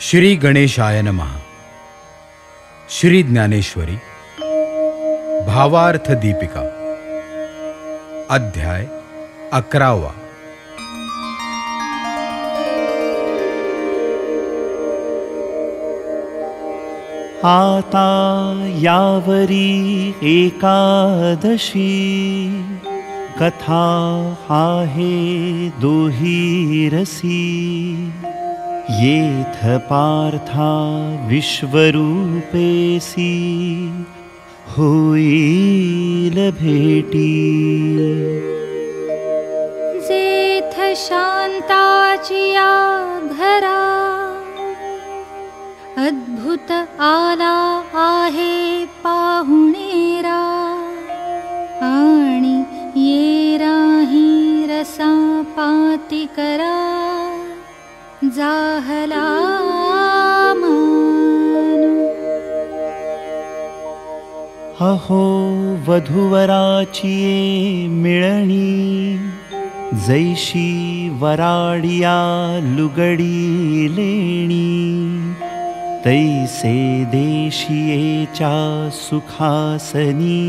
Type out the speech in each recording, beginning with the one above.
श्री गणेशाय नमः। श्री ज्ञानेश्वरी। भावार्थ दीपिका। अध्याय अकरावा। आता यावरी एकादशी। कथा आहे दोहीरसी। पार्था विश्वरूपेसी होईल भेटी। जेथ शान्ताचिया घरा अद्भुत आला आहे पाहुणेरा आणि येराही रसा पाती करा अहो वधुवराची मिळणी जैशी वराडिया लुगडी लेणी तैसे देशियेच्या सुखासनी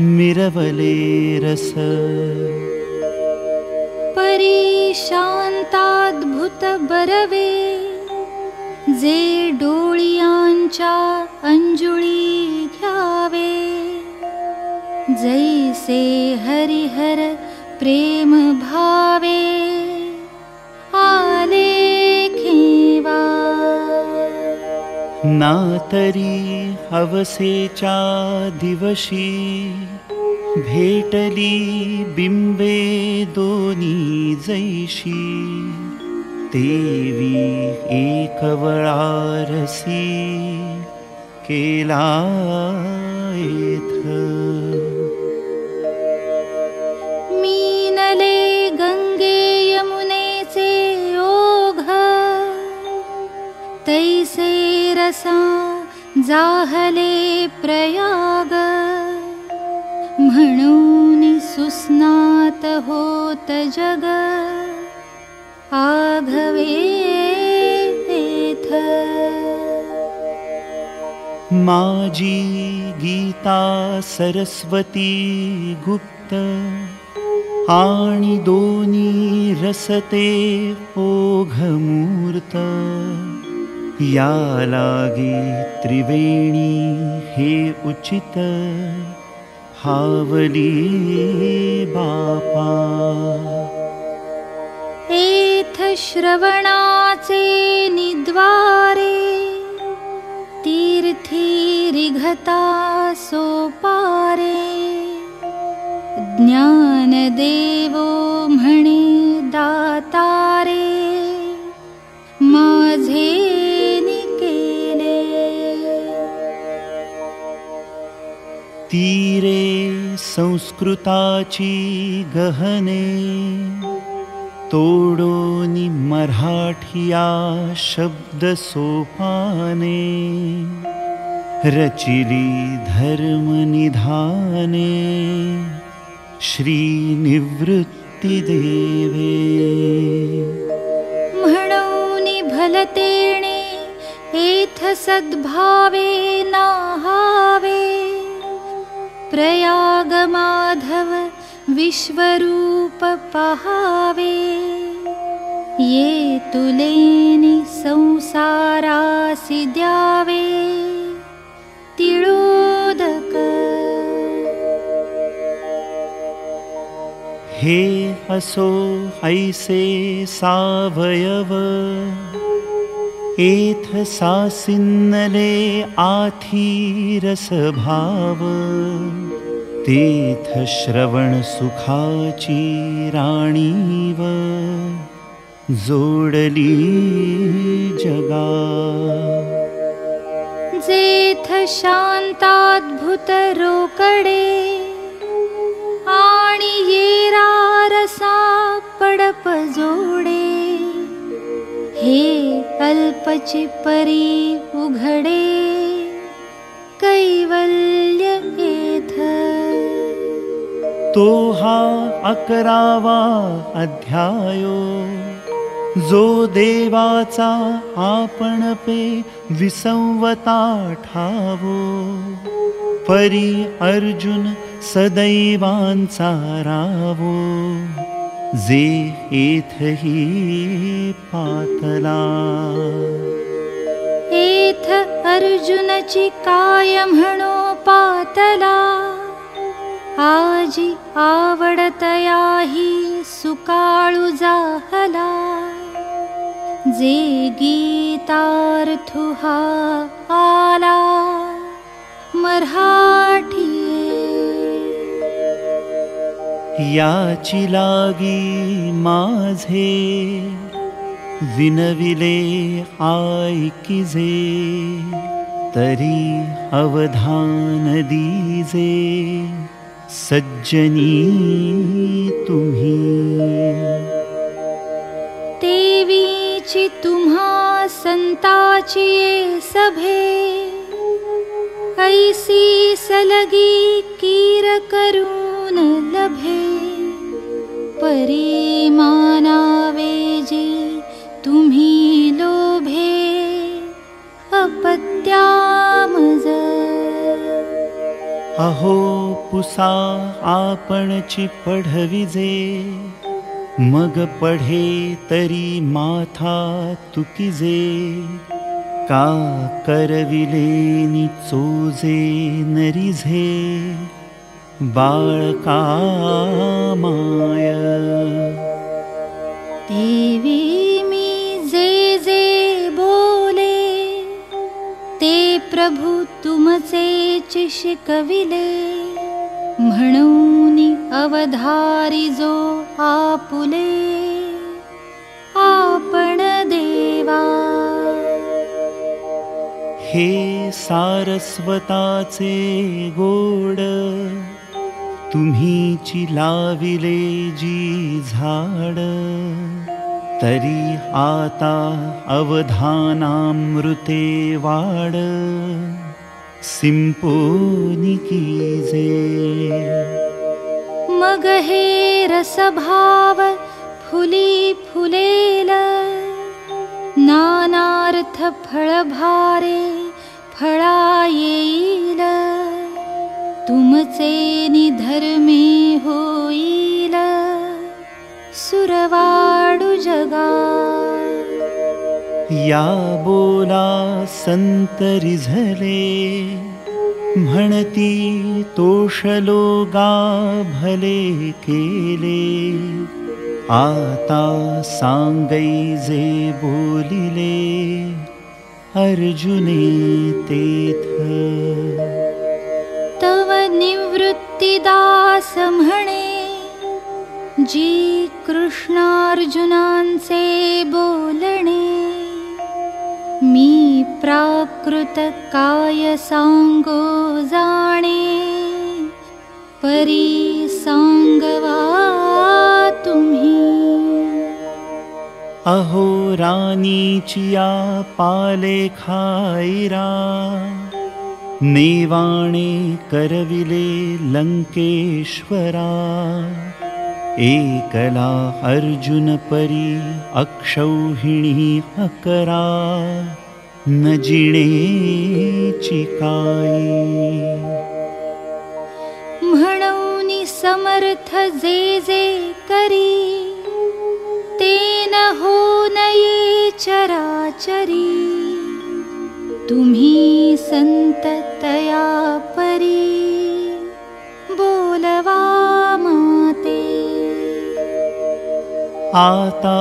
मिरवले रस। परी शांताद्भुत बरवे जे डोळियांच्या अंजुळी घ्यावे. जैसे हरिहर प्रेम भावे आले खेवा. नातरी हवसेच्या दिवशी भेटली बिंबे दोनी जैशी देवी एकवळारसी केला मीनले गंगे यमुनेचे ओघ तैसे रसा जाहले प्रयाग म्हणून सुस्नात होत जग आघवे तेथ. माजी गीता सरस्वती गुप्त आणि दोनी रसते ओघमूर्त. या लागे त्रिवेणी हे उचित हावली बापा। एथ श्रवणाचे निद्वारे तीर्थी रिघता सोपारे। ज्ञानदेवो म्हणे दातारे तीरे संस्कृताची गहने तोडोनी मराठिया शब्द सोपाने रचिली धर्मनिधाने श्रीनिवृत्ती देवे। म्हणून भलतेणे एथ सद्भावे नाहावे प्रयाग माधव विश्वरूप पहावे। ये तुलेनि संसारासि द्यावे तिळोदक। हे असो ऐसे सावयव एथ सासिन्नले आथी रसभाव तेथ श्रवण सुखाची राणीव जोडली जगा। जेथ शांताद्भुत रोकडे आणि येरा रसा पडप जोडे हे अल्पची परी कैवल्य येथ तो हा अकरावा अध्यायो जो देवाचा आपण पे विसंवता ठावो परी अर्जुन सदैवांचा रावो जे एथही पातला एथ अर्जुनची काय म्हणो पातला। आजी आवडतयाही सुकाळू जाहला। जे गीतार्थुहा आला मराठी याची लागी माझे विनविले ऐकिजे तरी अवधान दीजे सज्जनी तुम्ही. देवीची तुम्हा संताची सभे ऐसी सलगी कीर करून लभे परी मानावे जी तुम्ही लोभे अपत्यामज। अहो पुसा आपणची पढविजे मग पढे तरी माथा तुकिजे माय। देवी मी जे जे बोले ते प्रभू तुमचे शिकविले म्हणून अवधारी जो आपुले आपण देवा हे सारस्वताचे गोड तुम्हीची लाविले जी झाड तरी आता अवधानामृते वाड सिंपोनिकीजे मग हे रसभाव फुली फुलेल निधर्मे होईल सुरवाडू जगा. या बोला संतरी झले म्हणती तोषलो गा भले केले आता सांगै जे बोलिले अर्जुने तेथ तव निवृत्तिदास म्हणे जी कृष्णार्जुनांचे बोलणे। मी प्राकृत काय सांगो जाणे परी सांगवा अहो रानीचिया पाले खाईरा नेवाणे करविले लंकेश्वरा। एकला अर्जुन परी अक्षौहिणी अकरा न काई म्हणून समर्थ जे जे करी ते न हो नये चराचरी। तुम्ही संत तया परी। बोलवा माते। आता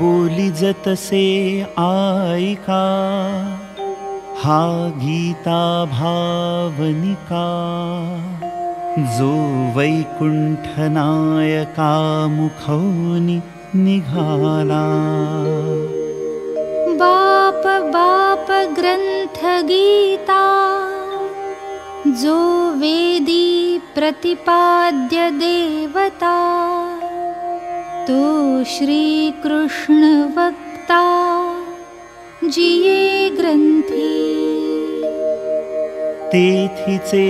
बोली जतसे ऐका हा गीता भावनिका जो वैकुंठनायका मुखौनी निघाला. बाप बाप ग्रंथ गीता जो वेदी प्रतिपाद्य देवता तो श्रीकृष्ण वक्ता जिये ग्रंथी। तेथिचे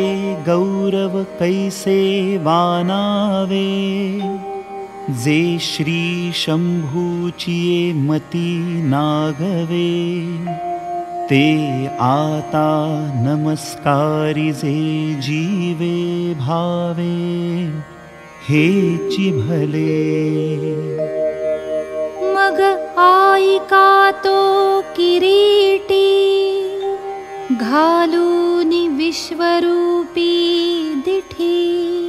गौरव कैसे वानावे जे श्री शंभूचिये मती नागवे ते आता नमस्कारी जे जीवे भावे हेची भले मग आईका तो किरीटी घालूनि विश्वरूपी दिठी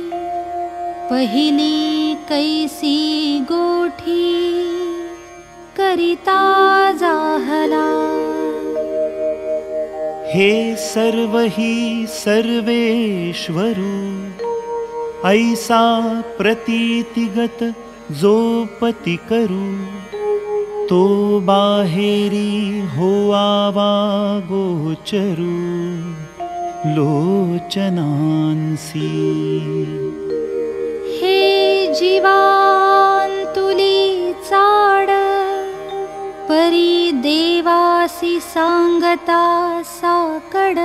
पहिली कैसी गोठी करिता जाहला। हे सर्व हि सर्वेश्वरू ऐसा प्रतीतिगत जो पती करू तो बाहेरी हो गोचरू लोचनांसी जीवांतुली चाड परी देवासी सांगता साकड।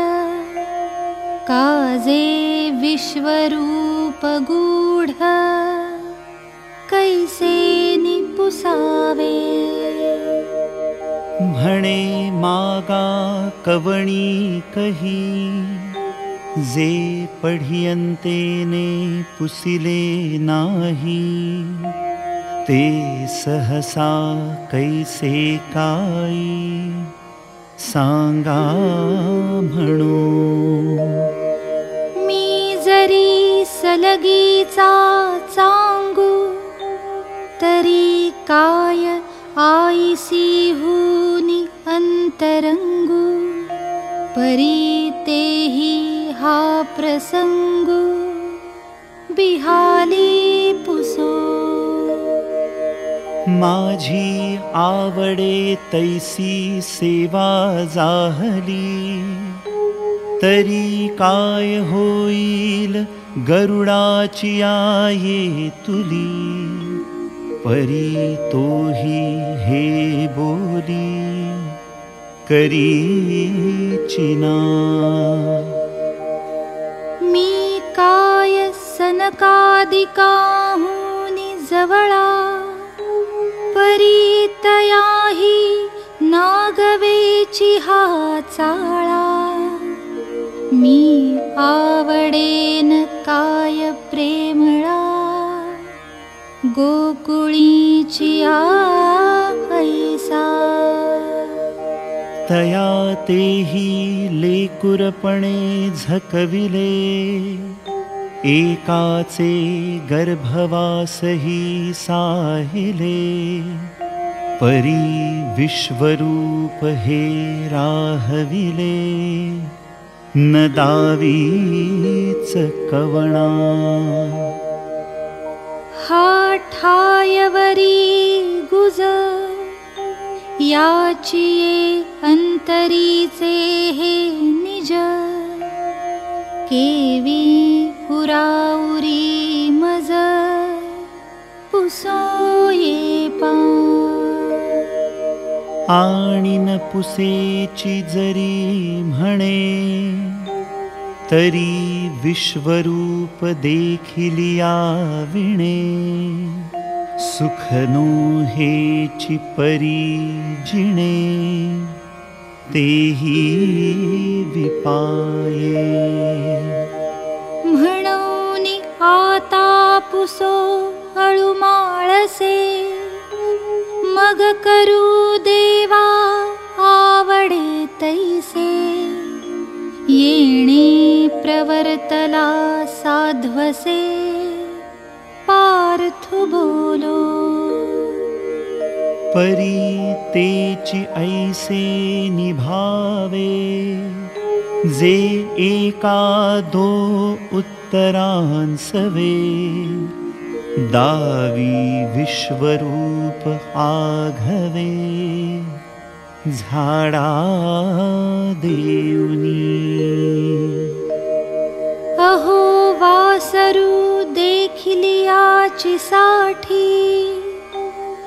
काजे विश्वरूप गूढ कैसे निपुसावे? म्हणे मागा कवणी कही जे पढियंतेने पुसिले नाही ते सहसा कैसे काई? सांगा म्हणू। मी जरी सलगीचा चांगू तरी काय आईसी हुनी अंतरंगू परी तेही हा प्रसंगू बिहाली पुसो। माझी आवडे तैसी सेवा जाहली तरी काय होईल गरुडाची आये तुली परी तोही हे बोली करी चिना मी काय सनकादिकाहुनी जवळा। परी तयाही नागवेची हा चाळा। मी आवडेन काय प्रेमळा। गोकुळीची ऐसा तया तेही लेकुरपणे झकविले। एकाचे गर्भवासही साहिले। परी विश्वरूप हे राहविले। न दावीच कवणा। हा ठायवरी गुज याचिये अंतरीचे हे निज। केवी पुराउरी मज। पुसोये पा आणि न पुसेची जरी म्हणे। तरी विश्वरूप देखिलिया विणे सुखनो हेची परी जिणे तेही विपाये। म्हणून आता पुसो अळुमाळसे मग करू देवा आवडे तैसे। येणे प्रवर्तला साध्वसे पार्थु बोलो। परी तेची ऐसे निभावे जे एका दो उत्तरांसवे दावी विश्वरूप आघवे झाडा देवनी। अहो वासरू देखिलियाची साठी।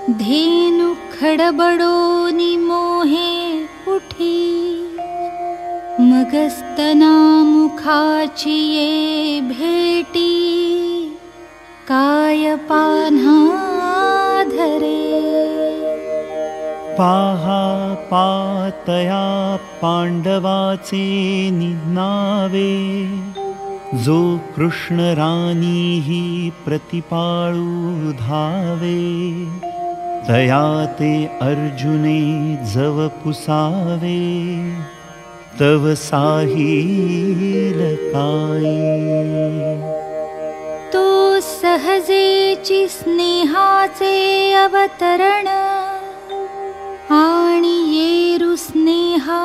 धेनु खडबडोनी मोहे उठी। मगस्तना मुखाची ये भेटी। काय पान्हा धरे। पाहा पातया पाण्डवाचे निनावे जो कृष्ण रानीही प्रतिपाळू धावे तया ते अर्जुने जव पुसावे तव सहजेची स्नेहाचे अवतरण आणि येरु स्नेहा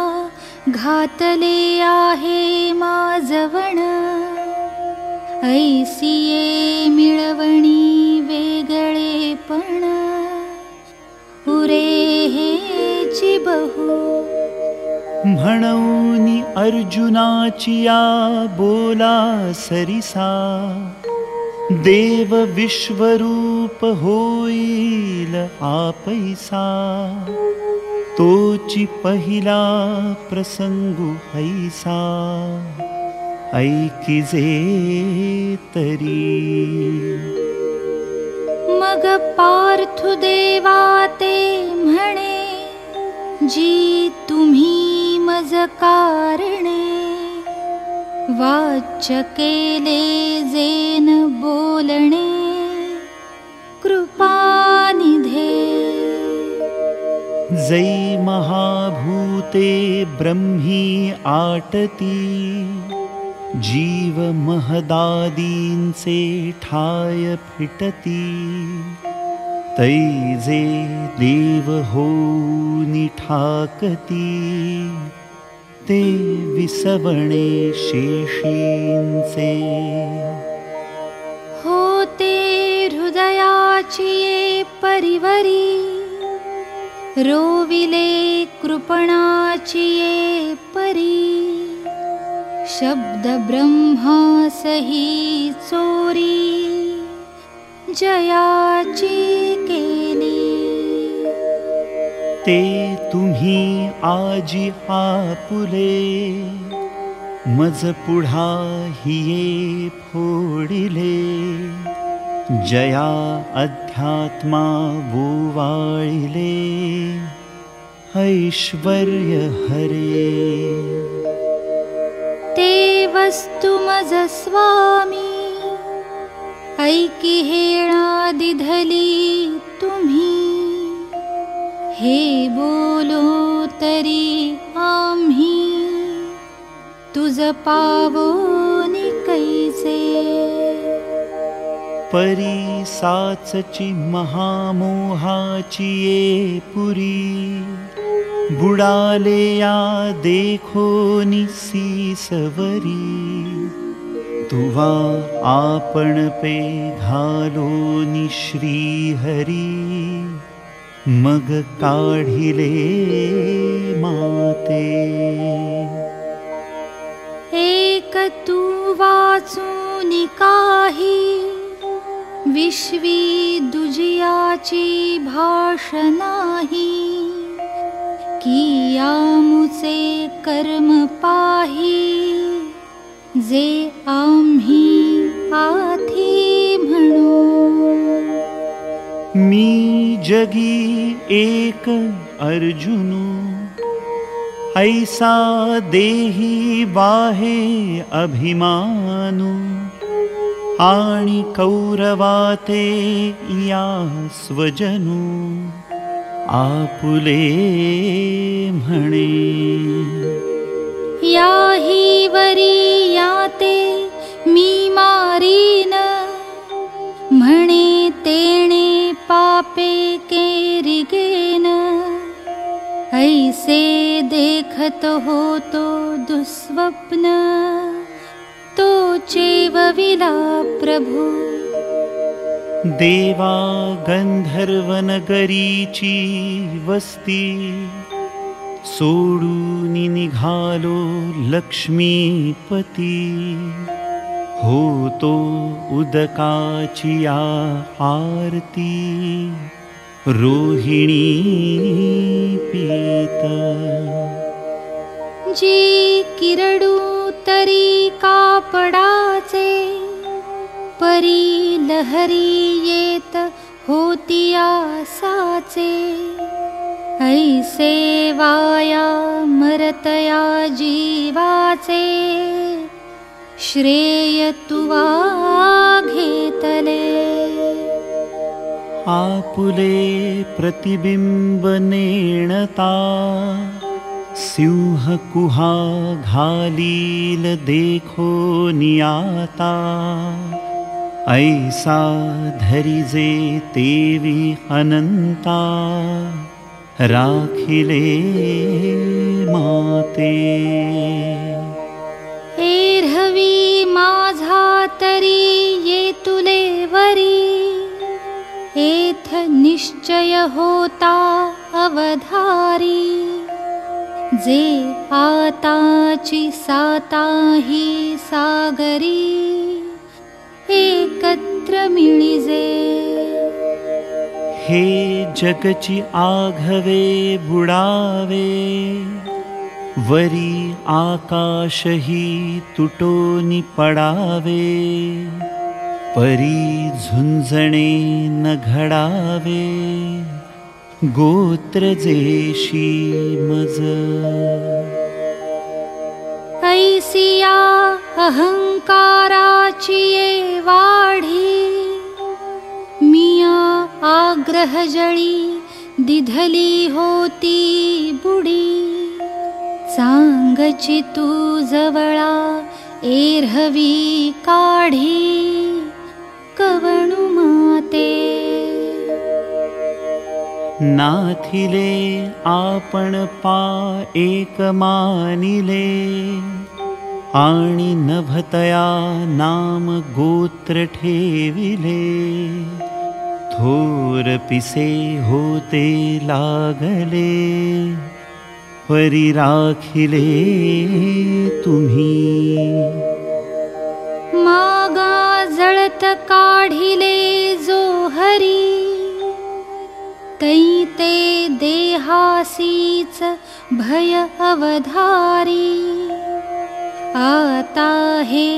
घातले आहे माझवण ऐसिये मिळवणी वेगळेपण पुरे बहु. म्हणून अर्जुनाची या बोला सरिसा देव विश्वरूप होईल आपैसा. तोची पहिला प्रसंगु हैसा ऐकिजे तरी। मग पार्थु देवा ते म्हणे जी तुम्ही मज कारणे वाच्य केले जेन बोलणे कृपानिधे जै महाभूते ब्रह्मी आटती जीव महदादींचे ठाय फिटती तैजे देव हो ठाकती। ते विसवणे शेषींचे होते हृदयाची ये परिवरी। रोविले कृपणाची ये परी शब्द ब्रह्मासही चोरी जयाची केली। ते तुम्ही आजी आपुले मज पुढा हिये फोडिले। जया अध्यात्मा वोवाळिले ऐश्वर्य हरे ते वस्तु मज स्वामी ऐकी हेणा दिधली तुम्ही। हे बोलो तरी आम्ही। तुझ पावो कैसे परी साचची महामोहाची ये पुरी. बुडाले या देखो निसीसवरी तुवा आपण पे घालो श्रीहरी. मग काढिले माते. एक तू वाचून काही विश्वी दुजियाची भाष आमुचे कर्म पाही जे आम्ही आधी म्हणू। मी जगी एक अर्जुनु ऐसा देही बाहे अभिमानु आणि कौरवाते या स्वजनु। आपुले म्हणे। याही वरी याते मी मारीन। म्हणे तेणे पापे केरिगेन। ऐसे देखत होतो दुस्वप्न तो चेवविला प्रभू। देवा गंधर्वनगरीची वस्ती सोडून निघालो लक्ष्मीपती। होतो उदकाची या आरती रोहिणी पीत। जी किरडू तरी कापडाचे परी लहरी येत होतिया साचे ऐसे वाया मरतया जीवाचे. श्रेय तुवा घेतले. आपुले प्रतिबिंब नेणता सिंहकुहा घालील देखो नियाता। ऐसा धरिजे तेवी अनंता। राखिले माते। एर्हवी माझा तरी ये तुले वरी। एथ निश्चय होता अवधारी जे आताची साताही सागरी एकत्र मिळिजे. हे जगची आघवे बुडावे वरी आकाशही तुटोनी पडावे परी झुंजणे न घडावे गोत्र ऐसिया अहंकाराची ये वाढी मिया जळी दिधली होती बुडी। चांगची तू जवळा एरहवी काढी कवणु माते नाथिले आपण पा एक मानिले। आणि नभतया नाम गोत्र ठेविले। थोर पिसे होते लागले। परी राखिले तुम्ही। मागा जळत काढिले जो हरी तै ते देहासीच भय अवधारी आता हे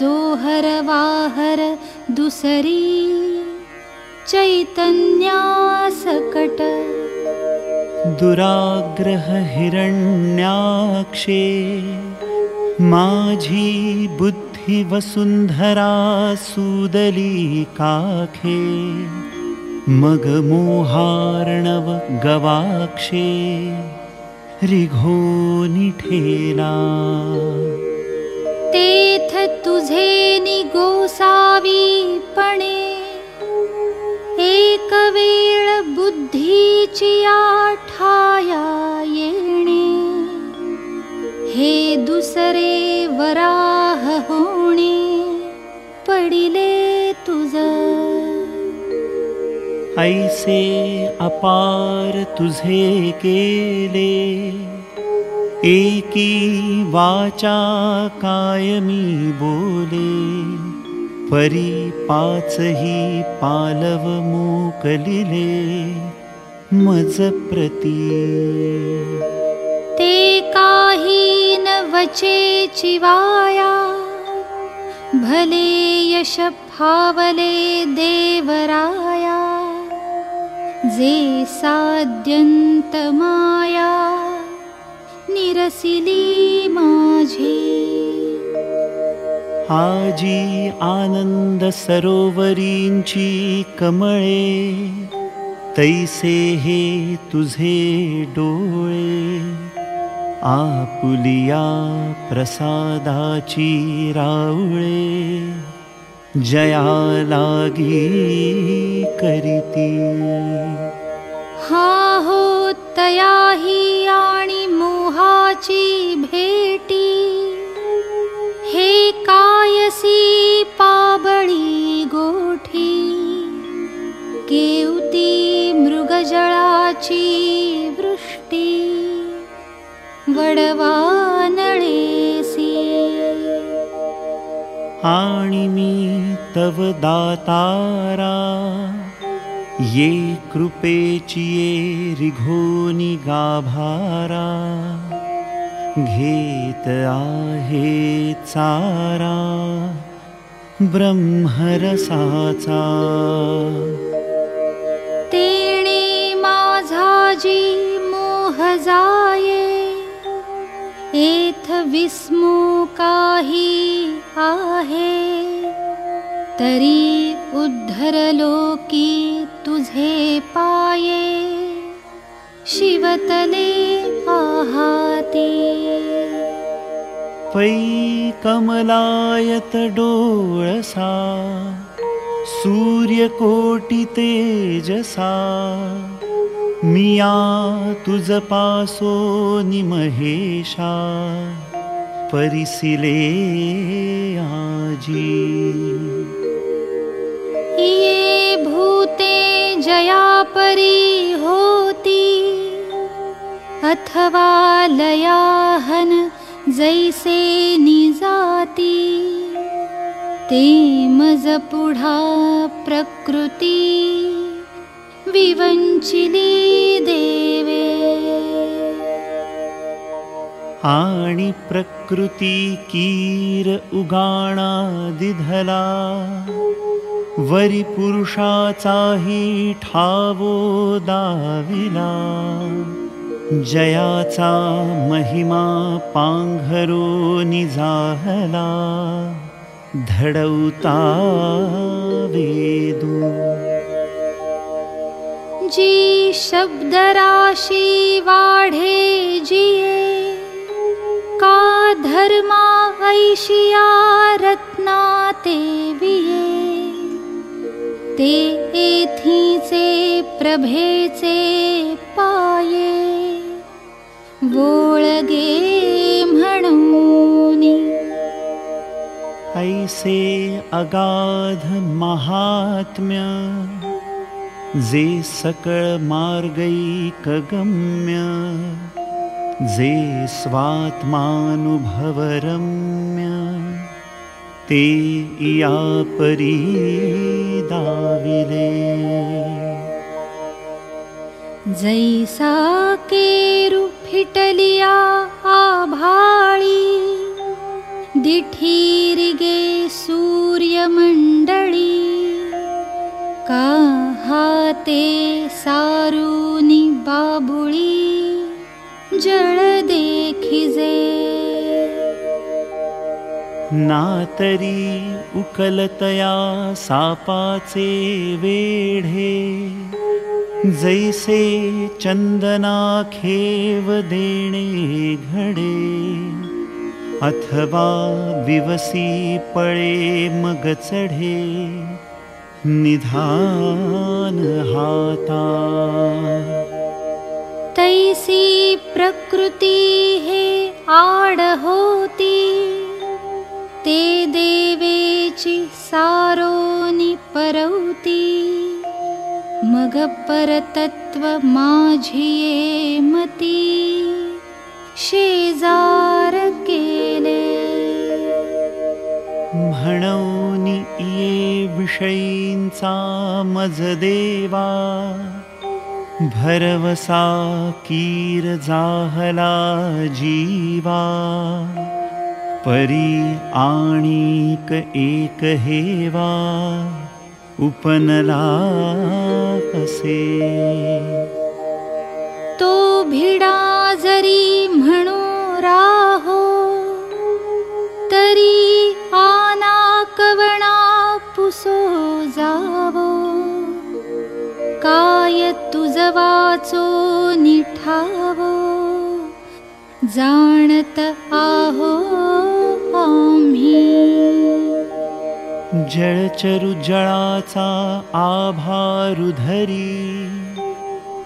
जोहर वाहर दुसरी। चैतन्यासकट। दुराग्रह हिरण्याक्षे माझी बुद्धी वसुंधरा सुदली काखे मग मोहार्णव गवाक्षे रिघोनी ठेला तेथ तुझे निगोसावी पणे एक वेळ बुद्धीची आठाया येणे हे दुसरे वराह होणे पडिले तुझ ऐसे अपार तुझे केले एकी वाचा कायमी बोले। परी पाचही पालव मोकलिले मज प्रती। ते काही न वचे चिवाया। भले यश फावले देवराया जे साध्यंत माया निरसिली माझी। आजी आनंद सरोवरींची कमळे तैसे हे तुझे डोळे। आपुलिया प्रसादाची रावळे जया लागी करीती। हा हो तयाही आणि मोहाची भेटी। हे कायसी पाबळी गोठी। केवती मृगजळाची वृष्टी। वडवानळेसी आणिमि तव दातारा। ये कृपे चि रिघोनि गाभारा। घेत आहे चारा। ब्रह्मरसाचा। तेणे माझा जी मोह जाये। विस्मो काही आहे तरी उद्धरलोकी तुझे पाये शिवतले आहाती। पै कमलायत डोळसा सूर्यकोटि तेजसा मिया तुझ पासो निमहेशा परिसिले आजी। ये भूते जयापरी होती अथवा लयाहन जैसे निजाती। ते मज पुढा प्रकृती विवंचिली देवे। आणि प्रकृती कीर उगाणा दिधला वरी पुरुषाचाही ठावो दाविला जयाचा महिमा पांघरो निजाहला। धडवता वेदू जी शब्दराशी वाढे जिये। का धर्मा ऐशिया रत्ना ते विये। ते एथीचे प्रभेचे पाये। म्हणून। ऐसे अगाध महात्म्य जे मार्गैकगम्य जे स्वात्मानुभवरम्य ते या परी दाविले जैसा केरु फिटलिया आभाळी दिठीरिगे सूर्यमण्डळी का हाते सारूनि बाबुळी जळ देखिजे नातरी उकलतया सापाचे वेढे जैसे चन्दनाखेव देणे घडे। अथवा विवसी पळे मग चढे निधान हाता तैसी प्रकृती हे आड होती ते देवेची सारोनी परवती मग परतत्व माझिये मती शेजार केले म्हणून ये विषयींचा मज देवा भरवसा कीर जाहला जीवा परी आणिक एक हेवा उपनला असे। तो भिडा जरी म्हणू राहो तरी पुसो जावो। काय तुझ वाचो निठावो। जाणत आहो आम्ही। जळचरु जळाचा आभारु धरी।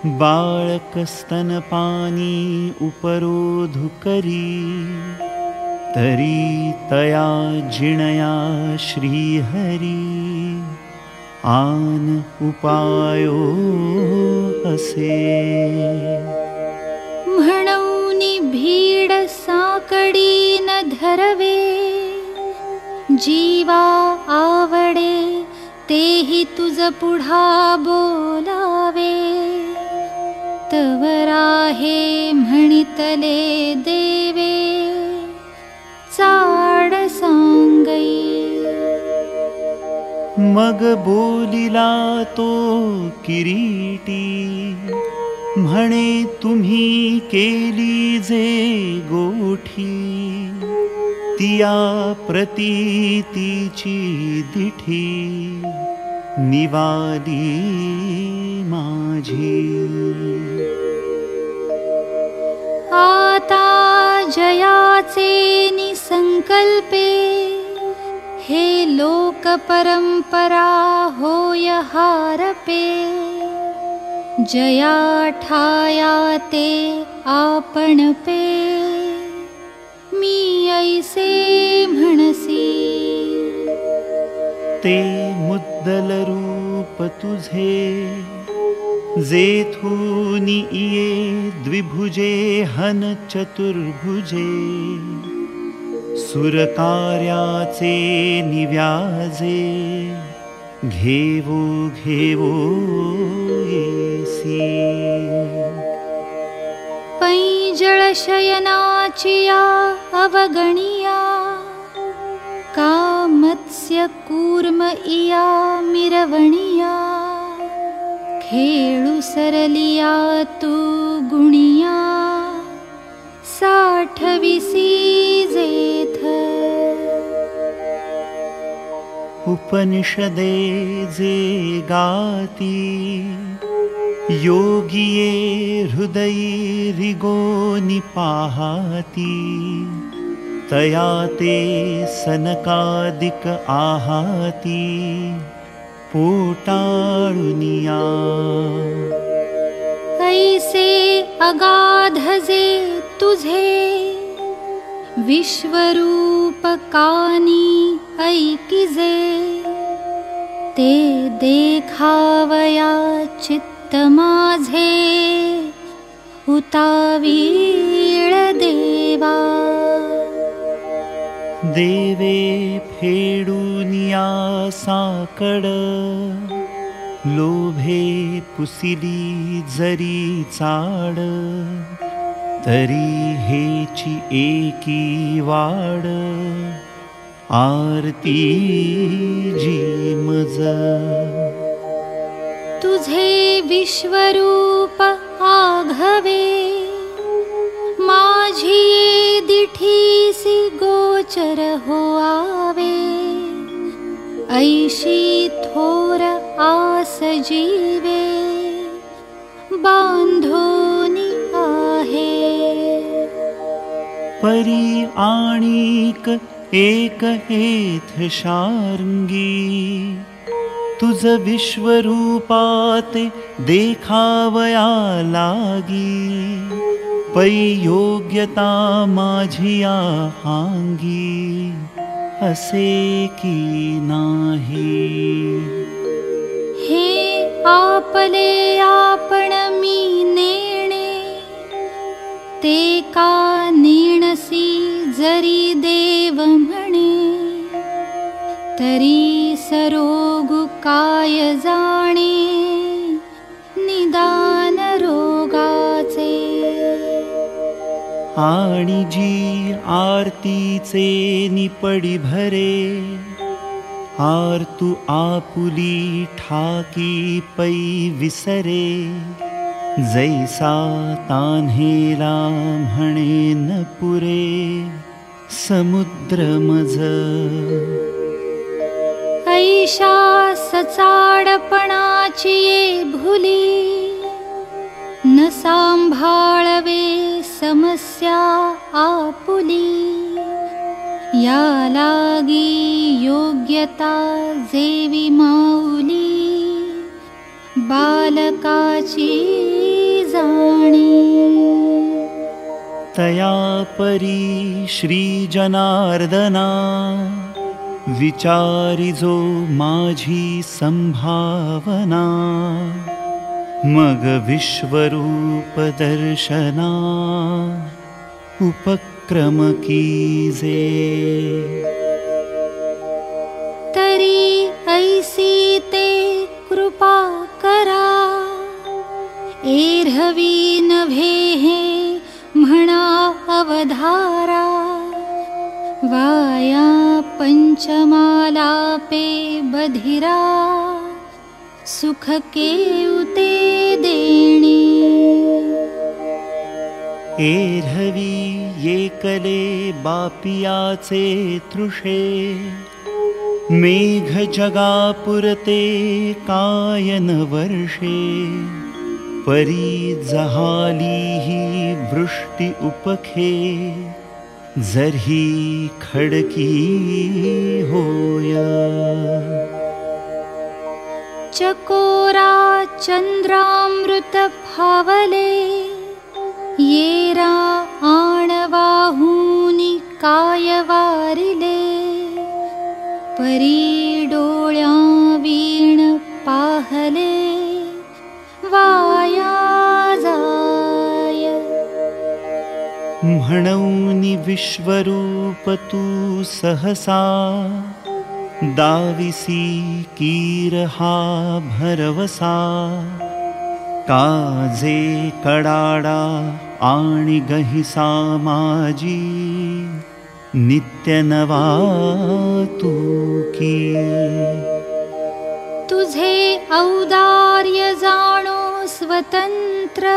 बाळक स्तनपानी उपरोधु करी तरी तया जिणया श्रीहरी। आन उपायो असे। म्हणूनी भीड साकडी न धरवे। जीवा आवडे तेही तुझ पुढा बोलावे। तवरा हे म्हणितले देवे चाड सांगई मग बोलिला तो किरीटी म्हणे तुम्ही केली जे गोठी तिया प्रतीतीची दिठी निवाली माझी आता जयाचे निसंकल्पे हे लोक परंपरा होय हारपे. जया ठाया ते आपण पे. मी ऐसे म्हणसी ते मुद्दल रूप तुझे जेथूनि इये द्विभुजे हन चतुर्भुजे सुरकार्याचे निव्याजे घेवो घेवो येसी। पैजळशयनाचिया अवगणिया का मत्स्य कूर्म इया मिरवणिया सरलिया तू गुणिया साठविसी जेथ उपनिषदे जे गाती योगिये हृदयिरिगो निपाहाति तया ते सनकादिक आहाति पोटाळुनिया ऐसे अगाधजे तुझे विश्वरूपकानी ऐकिजे। ते देखावया चित्त माझे उतावीळ देवा देवे फेडुनिया साकड लोभे पुसिली जरी चाड तरी हेची एकी वाड आरती जी. मज तुझे विश्वरूप आघवे माझी दिठीसी गोचर हो आवे। ऐशी थोर आस जीवे। बांधोनी आहे। परी आणिक एक हेथ शार्ङ्गी तुझ विश्वरूपात देखावया लागी पै योग्यता माझिया हांगी असे की नाही। हे आपले आपण मी नेणे ते का नेणसी जरी देव म्हणे तरी सरोगु काय जाणे आणि जी आरतीचे निपडी भरे. आरतु आपुली ठाकी पै विसरे. जैसा तान्हेला म्हणे न पुरे. समुद्रमज ऐशा सचाडपणाची ये भुली न सांभाळवे समस्या आपुली. या लागी योग्यता जेवी माऊली. बालकाची जाणी. तया परी श्रीजनार्दना विचारिजो माझी संभावना मग विश्वरूप दर्शना उपक्रम कीजे। तरी ऐसी ते कृपा करा। एरहवी नभे हे म्हणा अवधारा। वाया पंचमाला पे बधिरा सुख के उते देणे। एरवी येकले बापियाचे तृषे। मेघ जगापुरते कायन वर्षे। परी जहाली ही वृष्टि उपखे। जर्ही खडकी होय चकोरा चन्द्रामृत फावले येरा आणवाहूनि कायवारिले परी डोळ्या वीण पाहले वाया जाय म्हणौनि विश्वरूप तू सहसा दाविसी कीर हा भरवसा काजे कडाडा आणि गहिसा माझी नित्य नवा तुझे औदार्य जाणो स्वतंत्र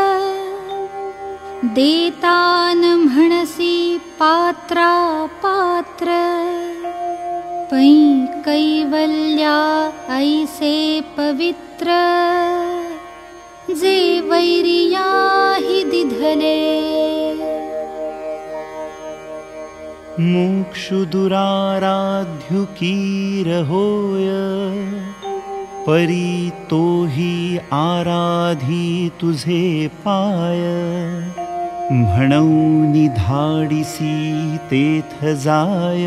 देतान म्हणसी पात्रा पात्र पै कैवल्या ऐसे पवित्र जे वैरिया हि दिधले मोक्षुदुराराध्युकीर होय परी तोही आराधी तुझे पाय। म्हणौनि धाडिसी तेथ जाय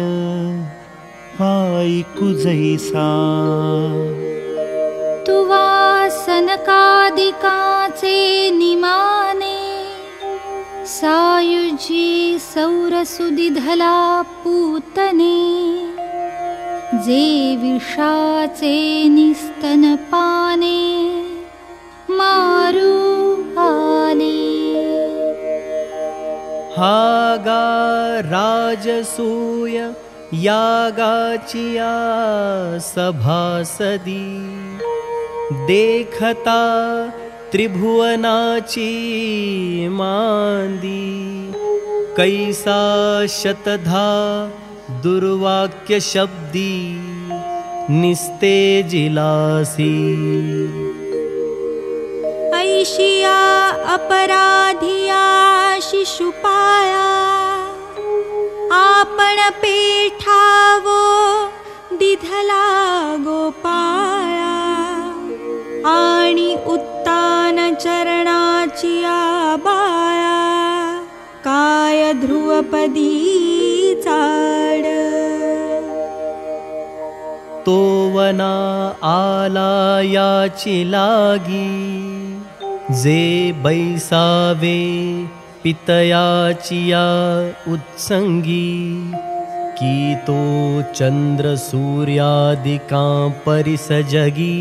पाय कुजैसा तुवा सनकादिकाचे निमाने सायुजी सौरसुदिधला पूतने जे विषाचे निस्तनपाने मारू आले हागा राजसूय यागाचिया सभासदी देखता त्रिभुवनाची मांदी। कैसा शतधा दुर्वाक्य शब्दी। निस्ते जिलासी ऐशिया अपराधिया शिशुपाया आपण पेठावो दिधला गोपाया आणि उत्तान चरणाची बाया काय ध्रुवपदी चाड। तो वना आला याची लागी जे बैसावे पितयाचिया उत्संगी की तो चंद्र सूर्यादिकां परिसजगी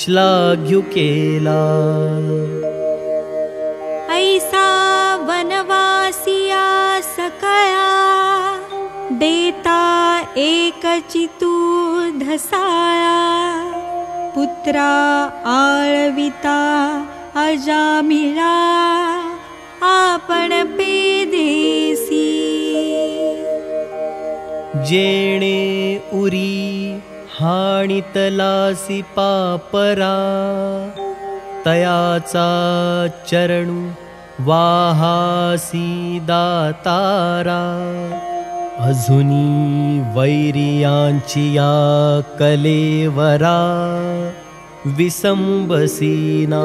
श्लाघ्यु केला ऐसा वनवासिया सकया देता एक चितू धसाया पुत्रा आळविता अजामिळा आपण जेणे उरी हाणितलासी पापरा तयाचा चरणु वाहासी दातारा। अजुनी वैरियांची या कलेवरा विसंबसीना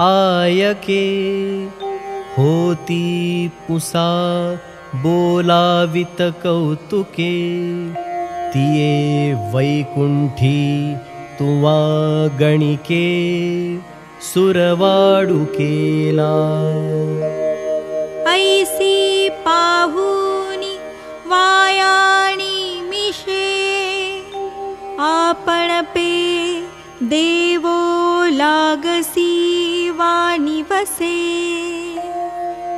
आयके होती पुसा बोलावित कौतुके तिये वैकुंठी तुवा गणिके सुरवाडु केला ऐसी पाहुनी वायाणी मिशे आपण पे देवो लागसी वाणी वसे।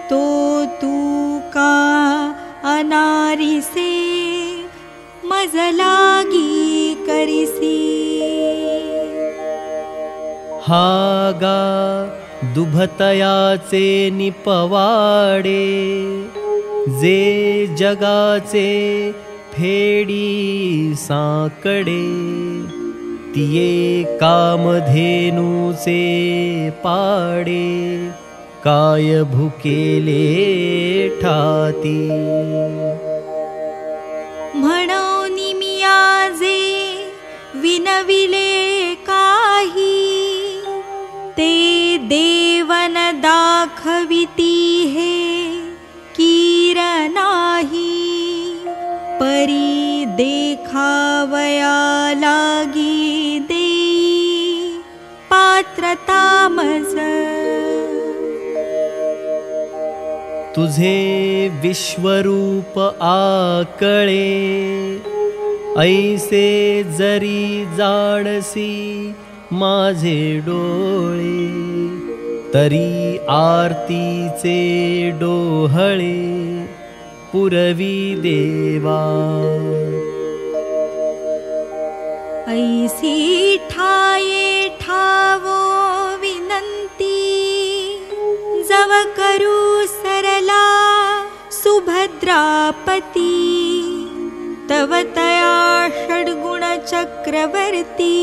तो तू का अनारिसे मज लागी करिसी। हागा दुभतयाचे निपवाडे जे जगाचे फेडी साकडे कामधेनुचे पाडे काय भुकेले ठाती। म्हणून मियाजे विनविले काही ते देवन दाखविती हे कीर नाही परी देखावया मज तुझे विश्वरूप आकळे ऐसे जरी जाणसी माझे डोळे तरी आरतीचे डोहळे पुरवी देवा। ऐसी ठाये ठावो सुभद्रापती तव तया षड्गुण चक्रवर्ती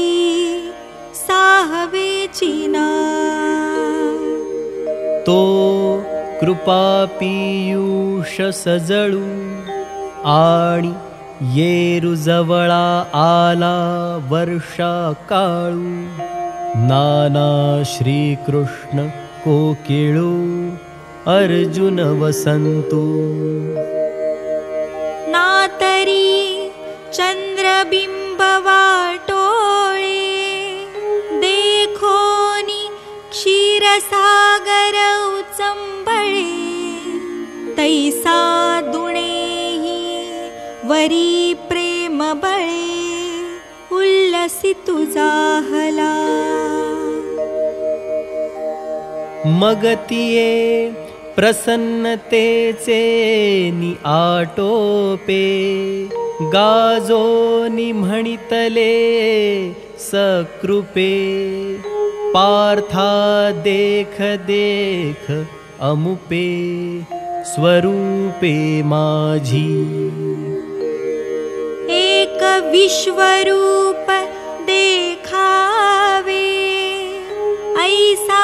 साहवेचिना तो कृपा पीयूष सजळू आणि येरु जवळा आला वर्षा काळू। नाना श्रीकृष्ण कोकिळू अर्जुन वसंतू नातरी चंद्रबिंब वाटोळे देखोनी क्षीरसागर उचंबळे तैसा दुणेही वरी प्रेम बळे उल्लसी तुझा हला मगतिये प्रसन्नतेचे नि आटोपे गाजो नि म्हणितले सकृपे। पार्था देख देख अमुपे स्वरूपे माझी। एक विश्वरूप देखावे ऐसा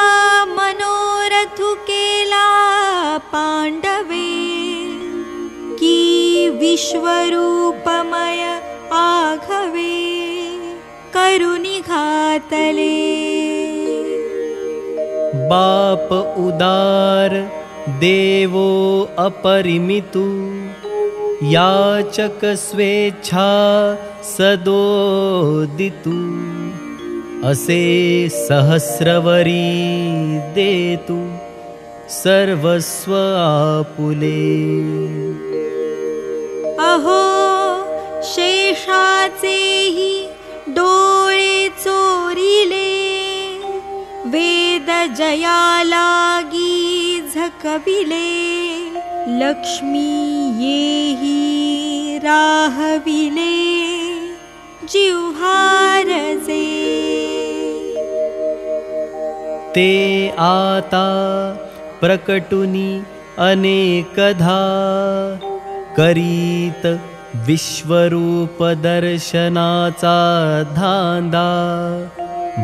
मनोरथु पांडवे की विश्वरूपमय आघवे करुणी घातले बाप उदार देवो अपरिमितु याचक स्वेच्छा सदोदितु। असे सहस्रवरी देतु सर्वस्व आपुले। अहो शेषाचेही डोळे चोरिले। वेद जया लागी झकविले लक्ष्मी येही राहविले जिव्हारजे ते आता प्रकटुनी अनेकधा। करीत विश्वरूप दर्शनाचा धांदा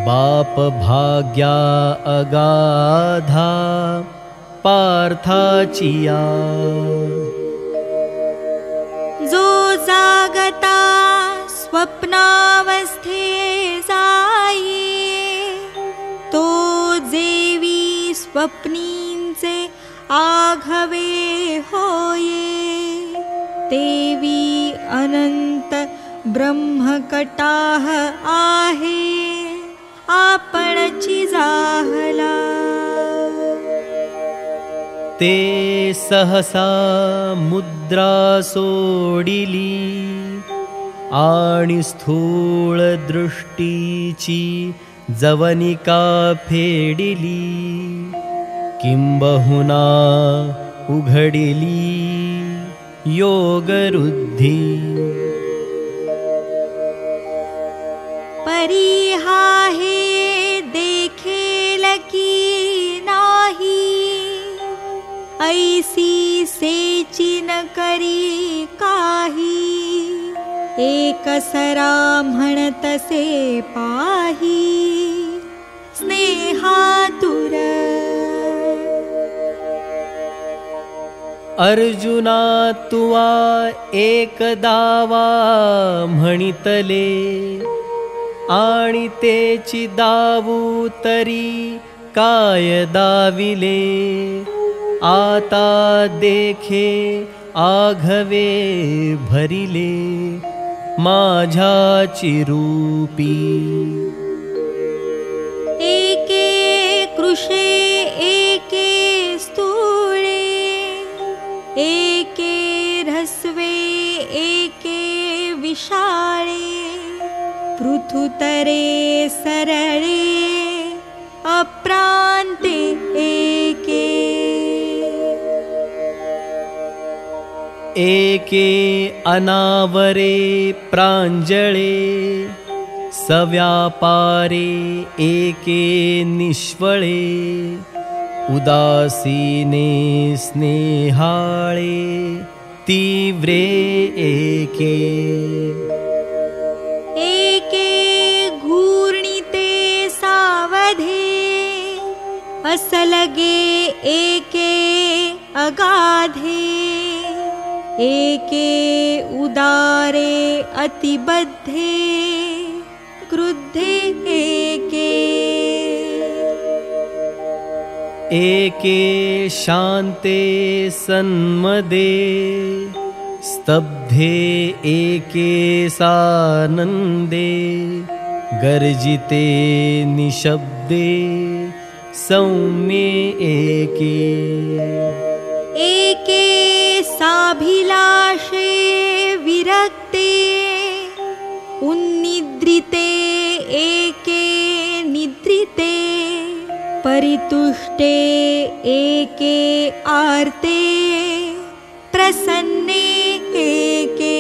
बाप भाग्या अगाधा। पार्थाचिया। जो जागता स्वप्नावस्थे जाई तो जेवी स्वप्नींचे आघवे होये। आहे। आपणची जाहला ते सहसा मुद्रा सोडिली आणि स्थूळ दृष्टीची जवनिका फेडिली किंबहुना उघडिली योगरुद्धी। परिहा हे देखेल की नाही। ऐसी सेची न करी काही। एकसरा पाही। स्नेहातुर अर्जुना तुवा एक दावा म्हणितले आणि तेची दावू तरी काय दाविले? आता देखे आघवे भरिले माझ्याची रूपी एके कृषे एके स्तूळे एके ह्रस्वे एके विशाळे पृथुतरे सरळे अप्रान्ते एके। एके अनावरे प्राञ्जळे सव्यापारे एके निष्फळे उदासीने स्नेहाळे तीव्रे एके। एके घूर्णिते सावधे असलगे एके अगाधे। एके उदारे अतिबद्धे क्रुद्धे एके एके शान्ते सन्मदे स्तब्धे एके सानन्दे गर्जिते निशब्दे सौम्ये एके। एके साभिलाषे विरक्ते उन्निद्रिते एके परितुष्टे एके आर्ते प्रसन्ने एके।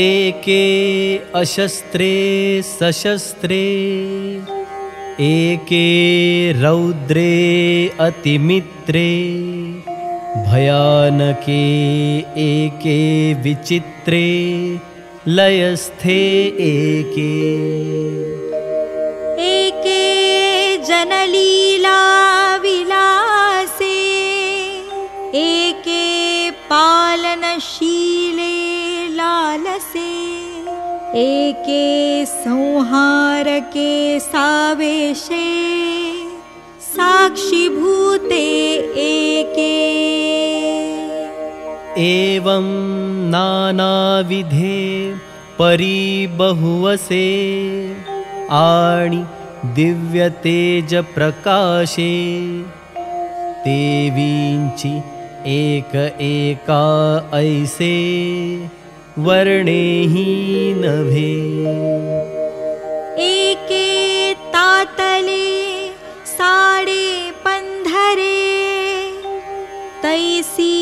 एके अशस्त्रे सशस्त्रे एके रौद्रे अतिमित्रे भयानके एके विचित्रे लयस्थे एके विलासे एके पालनशीले लालसे एके संहारके सावेशे साक्षिभूते एके। एवं नानाविधे परिबहुवसे आणि दिव्यतेजप्रकाशे देवींची एक एका ऐसे वर्णेही नभे। एके तातले साडे पंधरे तैसी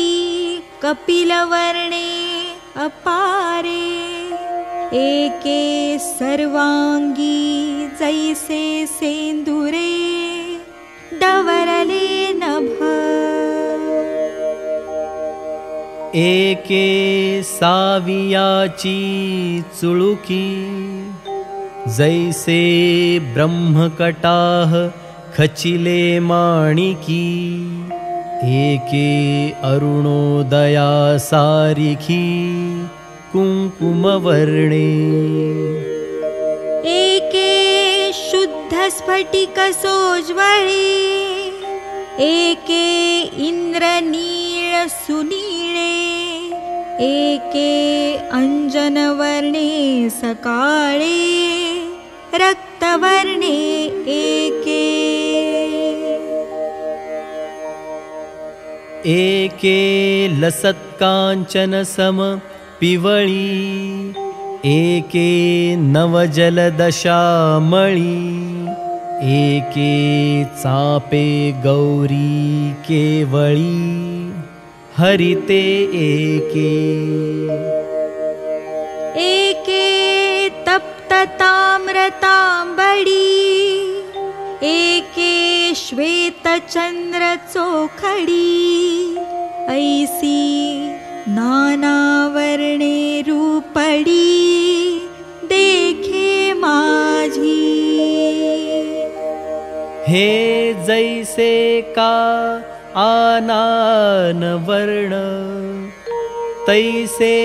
कपिलवर्णे अपारे एके सर्वांगी जैसे सेंदुरे डवरले नभ। एके सावियाची चुळुकी जैसे ब्रह्मकटाह खचिले माणिकी एके अरुणोदया सारिखी कुङ्कुमवर्णे। एके शुद्ध स्फटिक सोज्वळे एके इंद्रनीळ सुनीळे एके अंजनवर्णे सकाळे रक्तवर्णे एके। एके लसत्काञ्चनसम पिवळी एके नवजलदशामळी एके चापे गौरी केवळी हरिते एके। एके तप्तताम्रताम्बडी एके श्वेतचन्द्रचोखडी ऐसी नानावर्णे रूपडी देखे माझी। हे जैसे का आनान वर्ण तैसे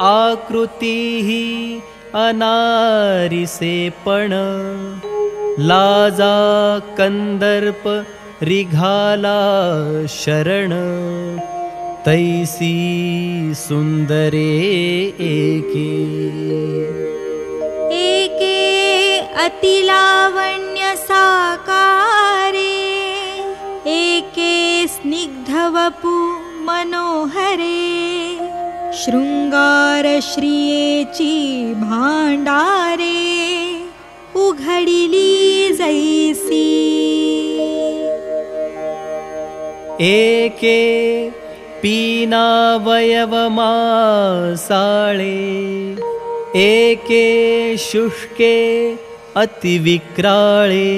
आकृतीः अनारिसे पण। लाजा कन्दर्प रिघाला शरण तैसी सुन्दरे एके। एके अतिलावण्यसाकारे एके स्निग्धवपु मनोहरे। शृङ्गारश्रियेची भाण्डारे। उघडिली जैसी। एके पीनावयवमासाळे एके शुष्के अतिविक्राळे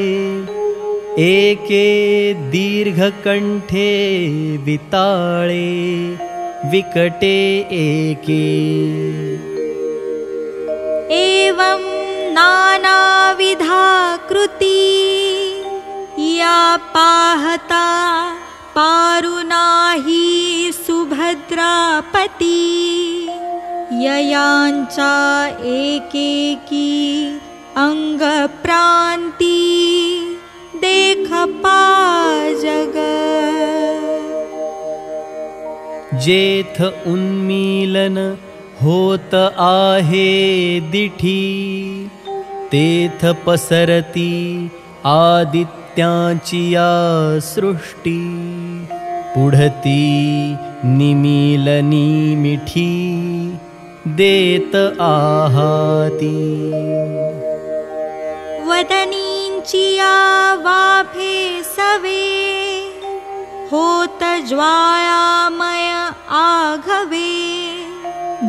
एके दीर्घकण्ठे विताळे विकटे एके। एवं नानाविधा कृती या पाहता पारुनाही सुभद्रापती ययांचा एकेकी अंगप्रांती देख जग। जेथ उन्मीलन होत आहे दिठी तेथ पसरती आदित्यांची या सृष्टी पुढती निमीलनी मिठी देत आहाती। वदनींचिया वाफे सवे होत ज्वाळामय आघवे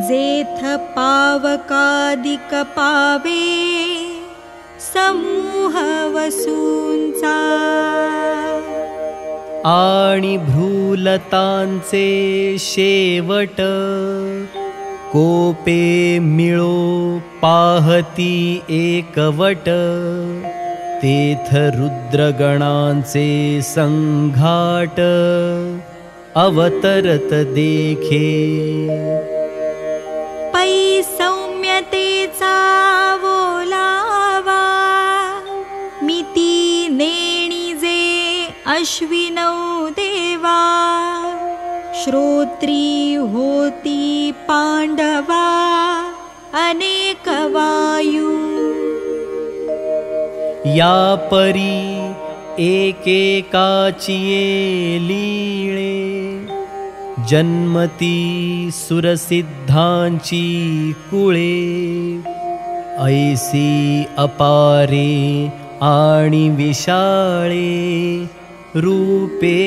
जेथ पावकादिक पावे समूह वसूंचा आणि भ्रूलतांचे शेवट कोपे मिळो पाहती एकवट तेथ रुद्रगणांचे संघाट अवतरत देखे. पै सौम्यतेचा अश्विनौ देवा श्रोत्री होती पांडवा अनेक वायू। या परी एकेकाचिये लीळे जन्मती सुरसिद्धांची कुळे। ऐसी अपारे आणि विशाळे रूपे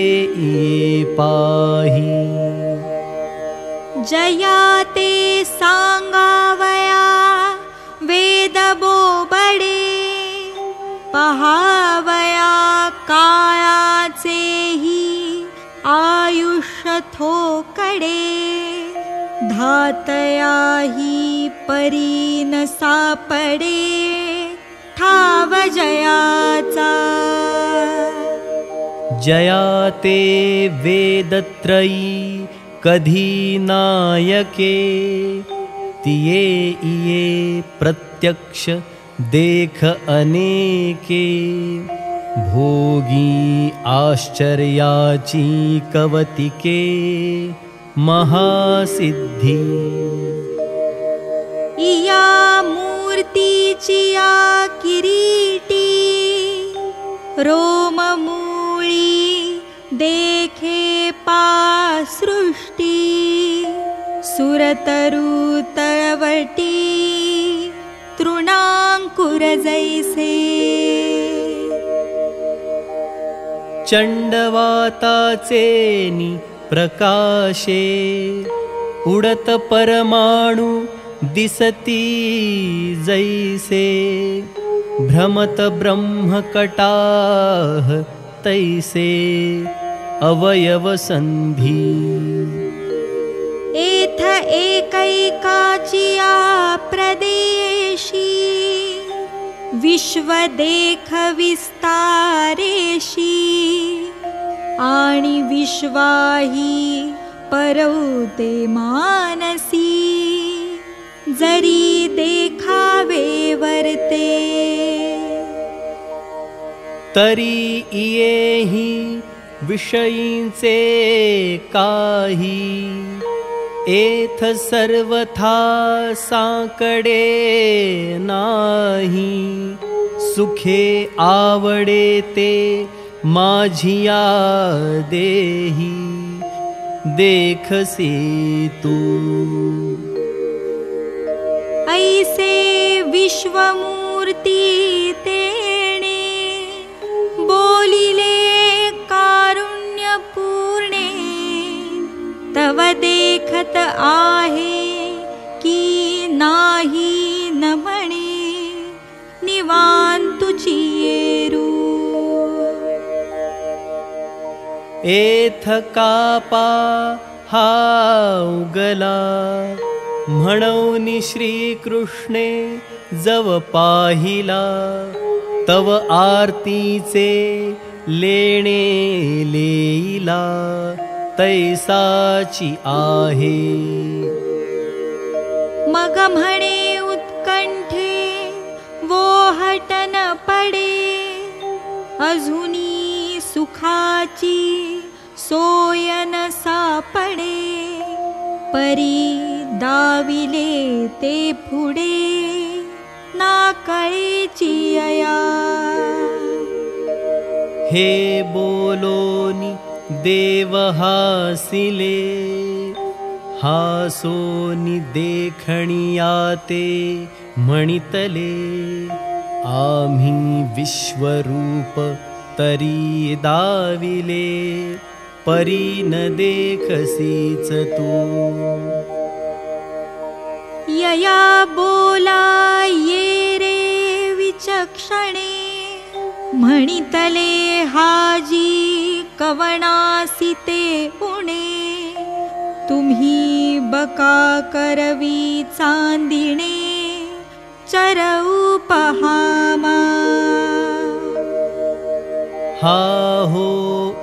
पाही। जया ते सांगावया वेद बोबडे पहावया काळाचेही आयुष्य थोकडे धातयाही परी न सापडे ठाव जयाचा जया ते वेदत्रयी कधी नायके। तिये इये प्रत्यक्ष देख अनेके। भोगी आश्चर्याची कवतिके। महासिद्धी। इया मूर्तीचिया किरीटी देखे पा सृष्टी सुरतरु तळवटी तृणाङ्कुर जैसे चण्डवाताचेनि प्रकाशे उडत परमाणु दिसती जैसे। भ्रमत ब्रह्मकटाः तैसे अवयवसन्धी। एथ एकैकाचिया प्रदेशी विश्वदेख विस्तारेशी आणि विश्वाही परवते मानसी जरी देखावे वर्ते तरी इयेहि विषयींचे काही। एथ सर्वथा साकडे नाही। सुखे आवडे ते माझिया देही। देखसी तू। ऐसे विश्वमूर्ती तेणे कारुण्यपूर्णे तव देखत आहे की नाही न म्हणे निवांतुची येरू एथ कापा हा उगला म्हणून श्रीकृष्णे जव पाहिला तव आरतीचे लेणे लेईला तैसाची आहे। म्हणे उत्कंठे वो हटन पडे। अजुनी सुखाची सोयन सापडे। परी दाविले ते पुढे अया हे बोलोनी देव हासिले हासोनी देखणिया ते म्हणितले आम्ही विश्वरूप तरी दाविले परी न देखसीच तू यया बोला ये रे विचक्षणे। म्हणितले हाजी कवणासी ते उणे तुम्ही बका करवी चांदिणे। चरऊ पहामा। हो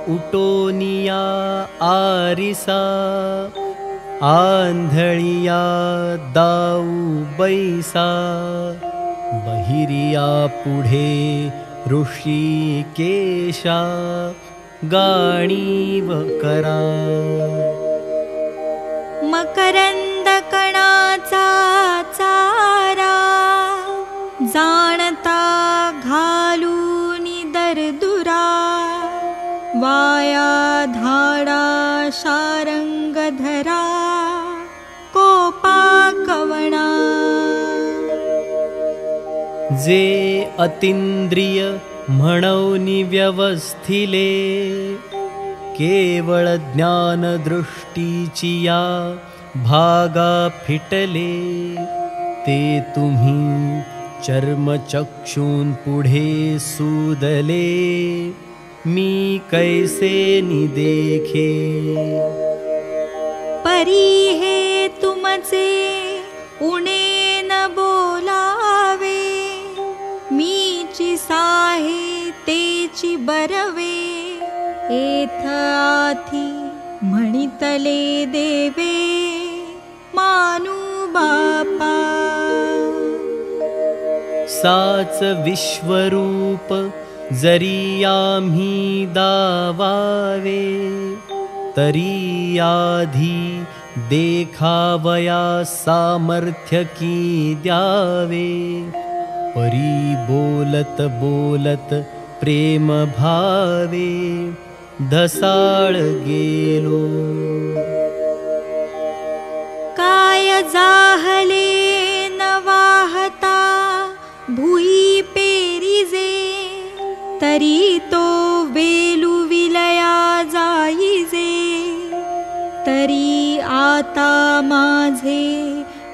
उटोनिया आरिसा आंधळिया दाऊ बैसा बहिरिया पुढे ऋषी केशा गाणीव करा। मकरंद जे अतिंद्रिय म्हणवनी व्यवस्थिले केवळ ज्ञानदृष्टीची या भागा फिटले ते तुम्ही चर्मचक्षून पुढे सुदले। मी कैसे नि देखे परी हे तुमचे उणे साहे एथ आथी म्हणितले देवे मानू बापा। साच विश्वरूप जरी आम्ही दावावे तरी आधी देखावया सामर्थ्य की द्यावे परी बोलत बोलत प्रेम भावे धसाळ गेलो. काय जाहले न वाहता भुई पेरिजे तरी तो वेलू विलया जाईजे. तरी आता माझे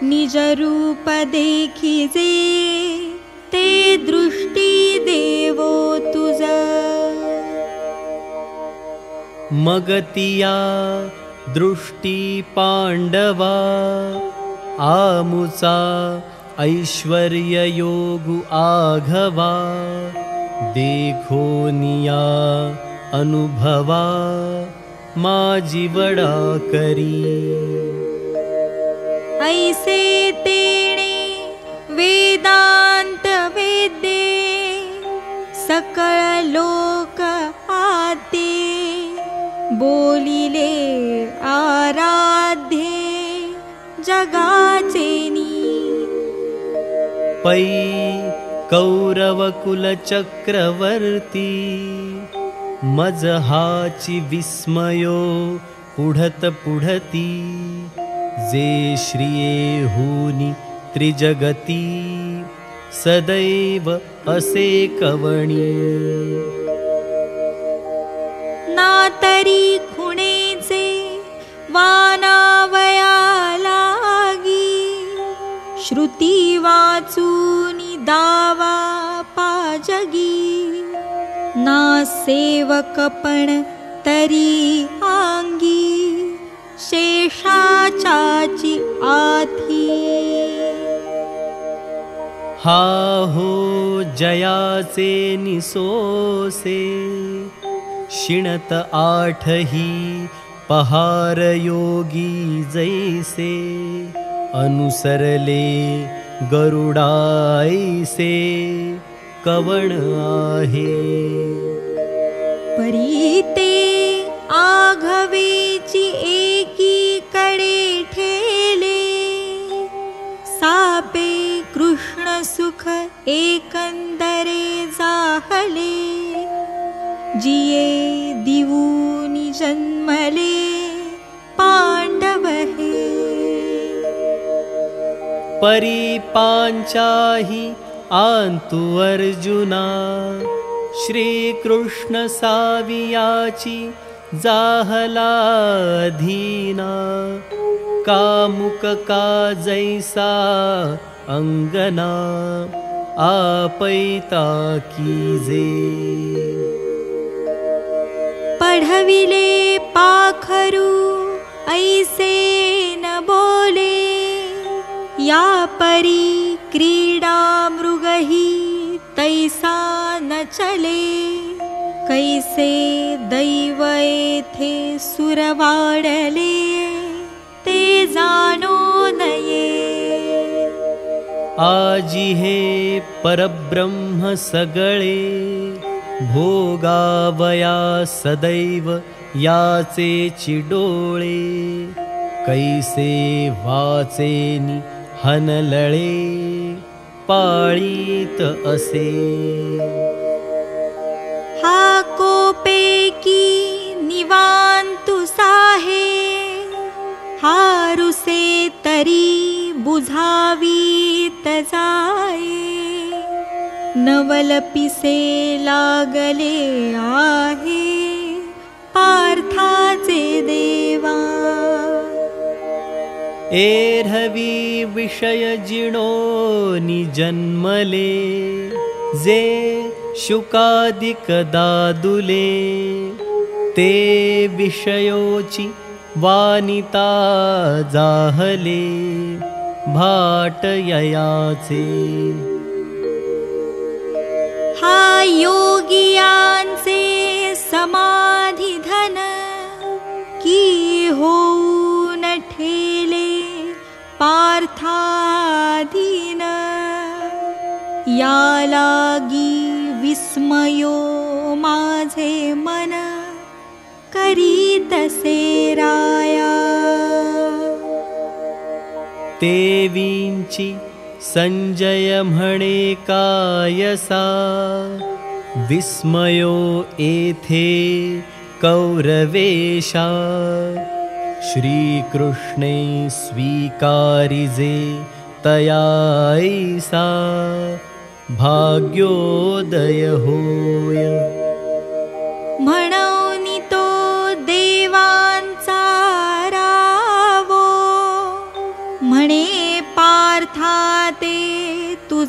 निज रूप देखिजे ते दृष्टी देवो तुझ मगतिया दृष्टी पाण्डवा आमुचा ऐश्वर्ययोगु आघवा देखो निया अनुभवा माजिवडा करी ऐसे तेणे वेदांत वेदे सकळ लोक आते बोलिले आराध्ये जगाचेनी। पै कौरवकुलचक्रवर्ती मजहाची विस्मयो पुढत पुढती। जे श्रिये हुनी त्रिजगती सदैव असे कवणी। खुणेचे वानावया लागी। श्रुती वाचूनी दावा पाजगी। ना सेवकपण तरी आंगी। शेषाचाची आथी हा हो जयाचे निसोसे शिणत पहार योगी जैसे अनुसरले गरुडाईसे कवण आहे। परीते आघवेची एकी कडे ठेले सापे सुख एकंदरे जाहले जिये दिवूनी जन्मले पांडव हे परी पांचाही आंतु अर्जुना श्रीकृष्ण सावियाची जाहला धीना कामुक का जैसा अंगना आपैता कीजे। पढविले पाखरू ऐसे न बोले। या परी क्रीडा मृगही तैसा न चले। कैसे दैव येथे सुरवाडले ते जाणो नये आजी परब्रह्म सगळे भोगावया सदैव याचे चिडोळे कैसे वाचेनी हनलळे पाळीत असे। हा कोपेकी निवांतु साहे हारुसे तरी नवलपिसे लागले आहे। पार्थाचे देवा। एरवी विषय जिणो निजन्मले। जे शुकादिक दादुले। ते विषयोची वानिता जाहले भाट ययाचे हा योगियांचे समाधी धन की होऊन ठेले पार्थाधीन। या लागी विस्मयो माझे मन करीत से राया म्हणे कायसा. विस्मयो एथे कौरवेशा. श्रीकृष्णे स्वीकारिजे तयायिसा. भाग्योदय होय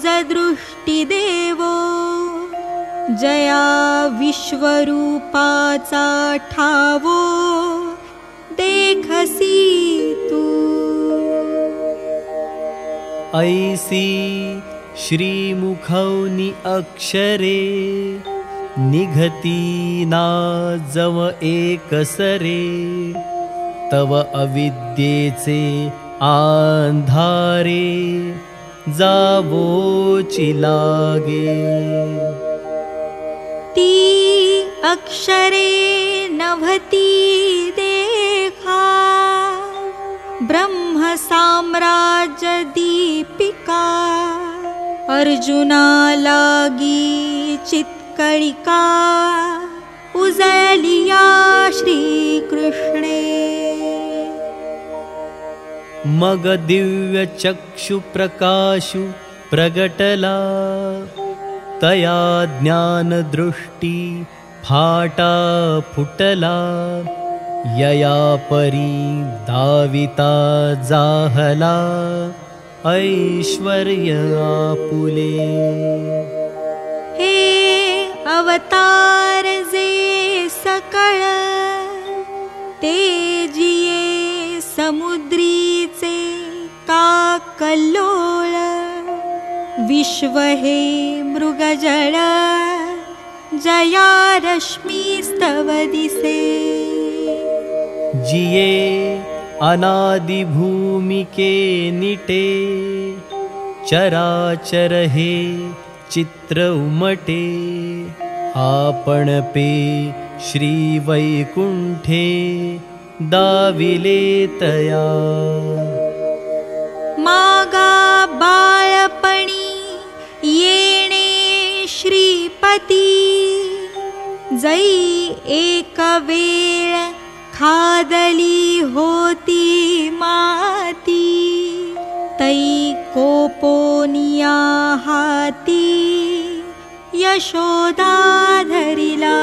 तुझ दृष्टी देवो जया विश्वरूपाचा ठावो देखसी तू। ऐसी श्रीमुखौनि अक्षरे निघती ना जव एकसरे। तव अविद्येचे आंधारे जावोची लागे। ती अक्षरे नभती देखा। दीपिका। अर्जुना लागी चित्कळिका उजलिया श्रीकृष्णे मग दिव्य चक्षु प्रकाशु प्रगटला। तया ज्ञानदृष्टी फाटा फुटला। यया परी दाविता जाहला। ऐश्वर्य आपुले हे अवतार जे सकळ तेजिये समुद्रीचे का कल्लोळ विश्व हे मृगजळ जया रश्मीस्तव दिसे। जिये अनादिभूमिके निटे चराचर हे चित्र उमटे। आपण पे श्रीवैकुंठे दाविले तया मागा बाळपणी येणे श्रीपती। जै एक वेळ खादली होती माती। तै हाती यशोदा धरिला।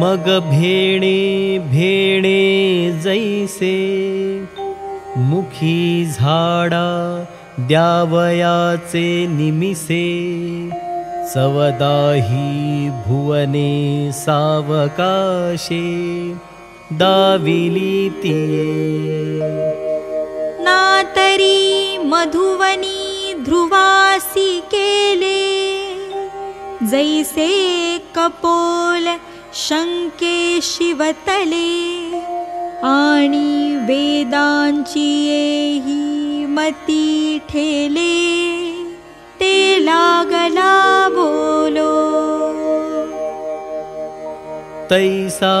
मग भेणे भेणे जैसे मुखी झाडा द्यावयाचे निमिसे सवदाही भुवने सावकाशे दाविली तिये। नातरी मधुवनी ध्रुवासी केले जैसे कपोल शंके शिवतले आणि वेदांची येही मती ठेले ते लागला बोलो। तैसा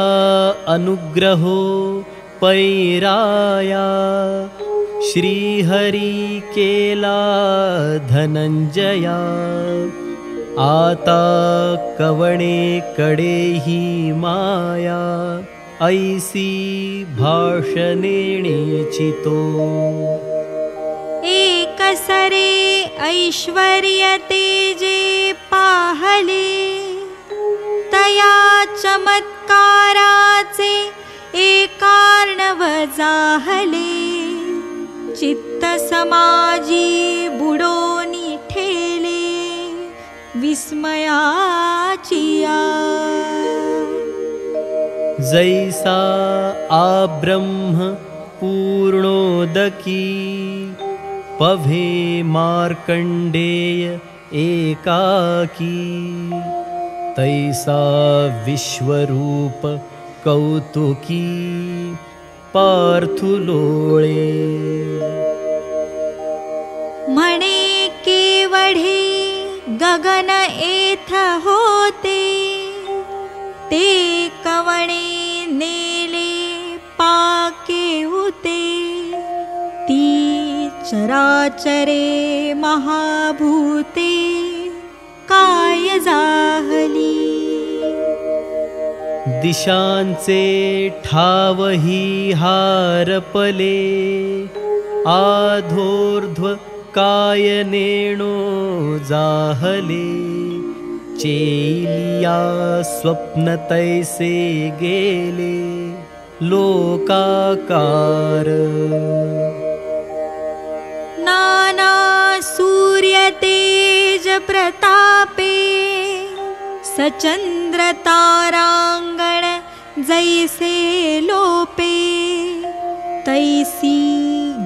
अनुग्रहो पैराया श्रीहरी केला धनंजया आता कवणे कडेही माया ऐसी भाषणेची तो एकसरे ऐश्वर्य तेजे पाहले। तया चमत्काराचे एकार्णव जाहले चित्त समाजी बुडोनी ठेले। विस्मयाचिया जैसा आब्रह्म पूर्णोदकी पभे मार्कण्डेय एकाकी। तैसा विश्वरूप कौतुकी पार्थुलोळे। म्हणे केवढे गगन एथ होते ते कवणे नेले पाके होते चराचरे महाभूते काय जाहली? दिशांचे ठावही हारपले आधोर्ध्व काय नेणो जाहले स्वप्न तैसे गेले लोकाकार। सूर्यतेज प्रतापे सचन्द्र जैसे लोपे तैसी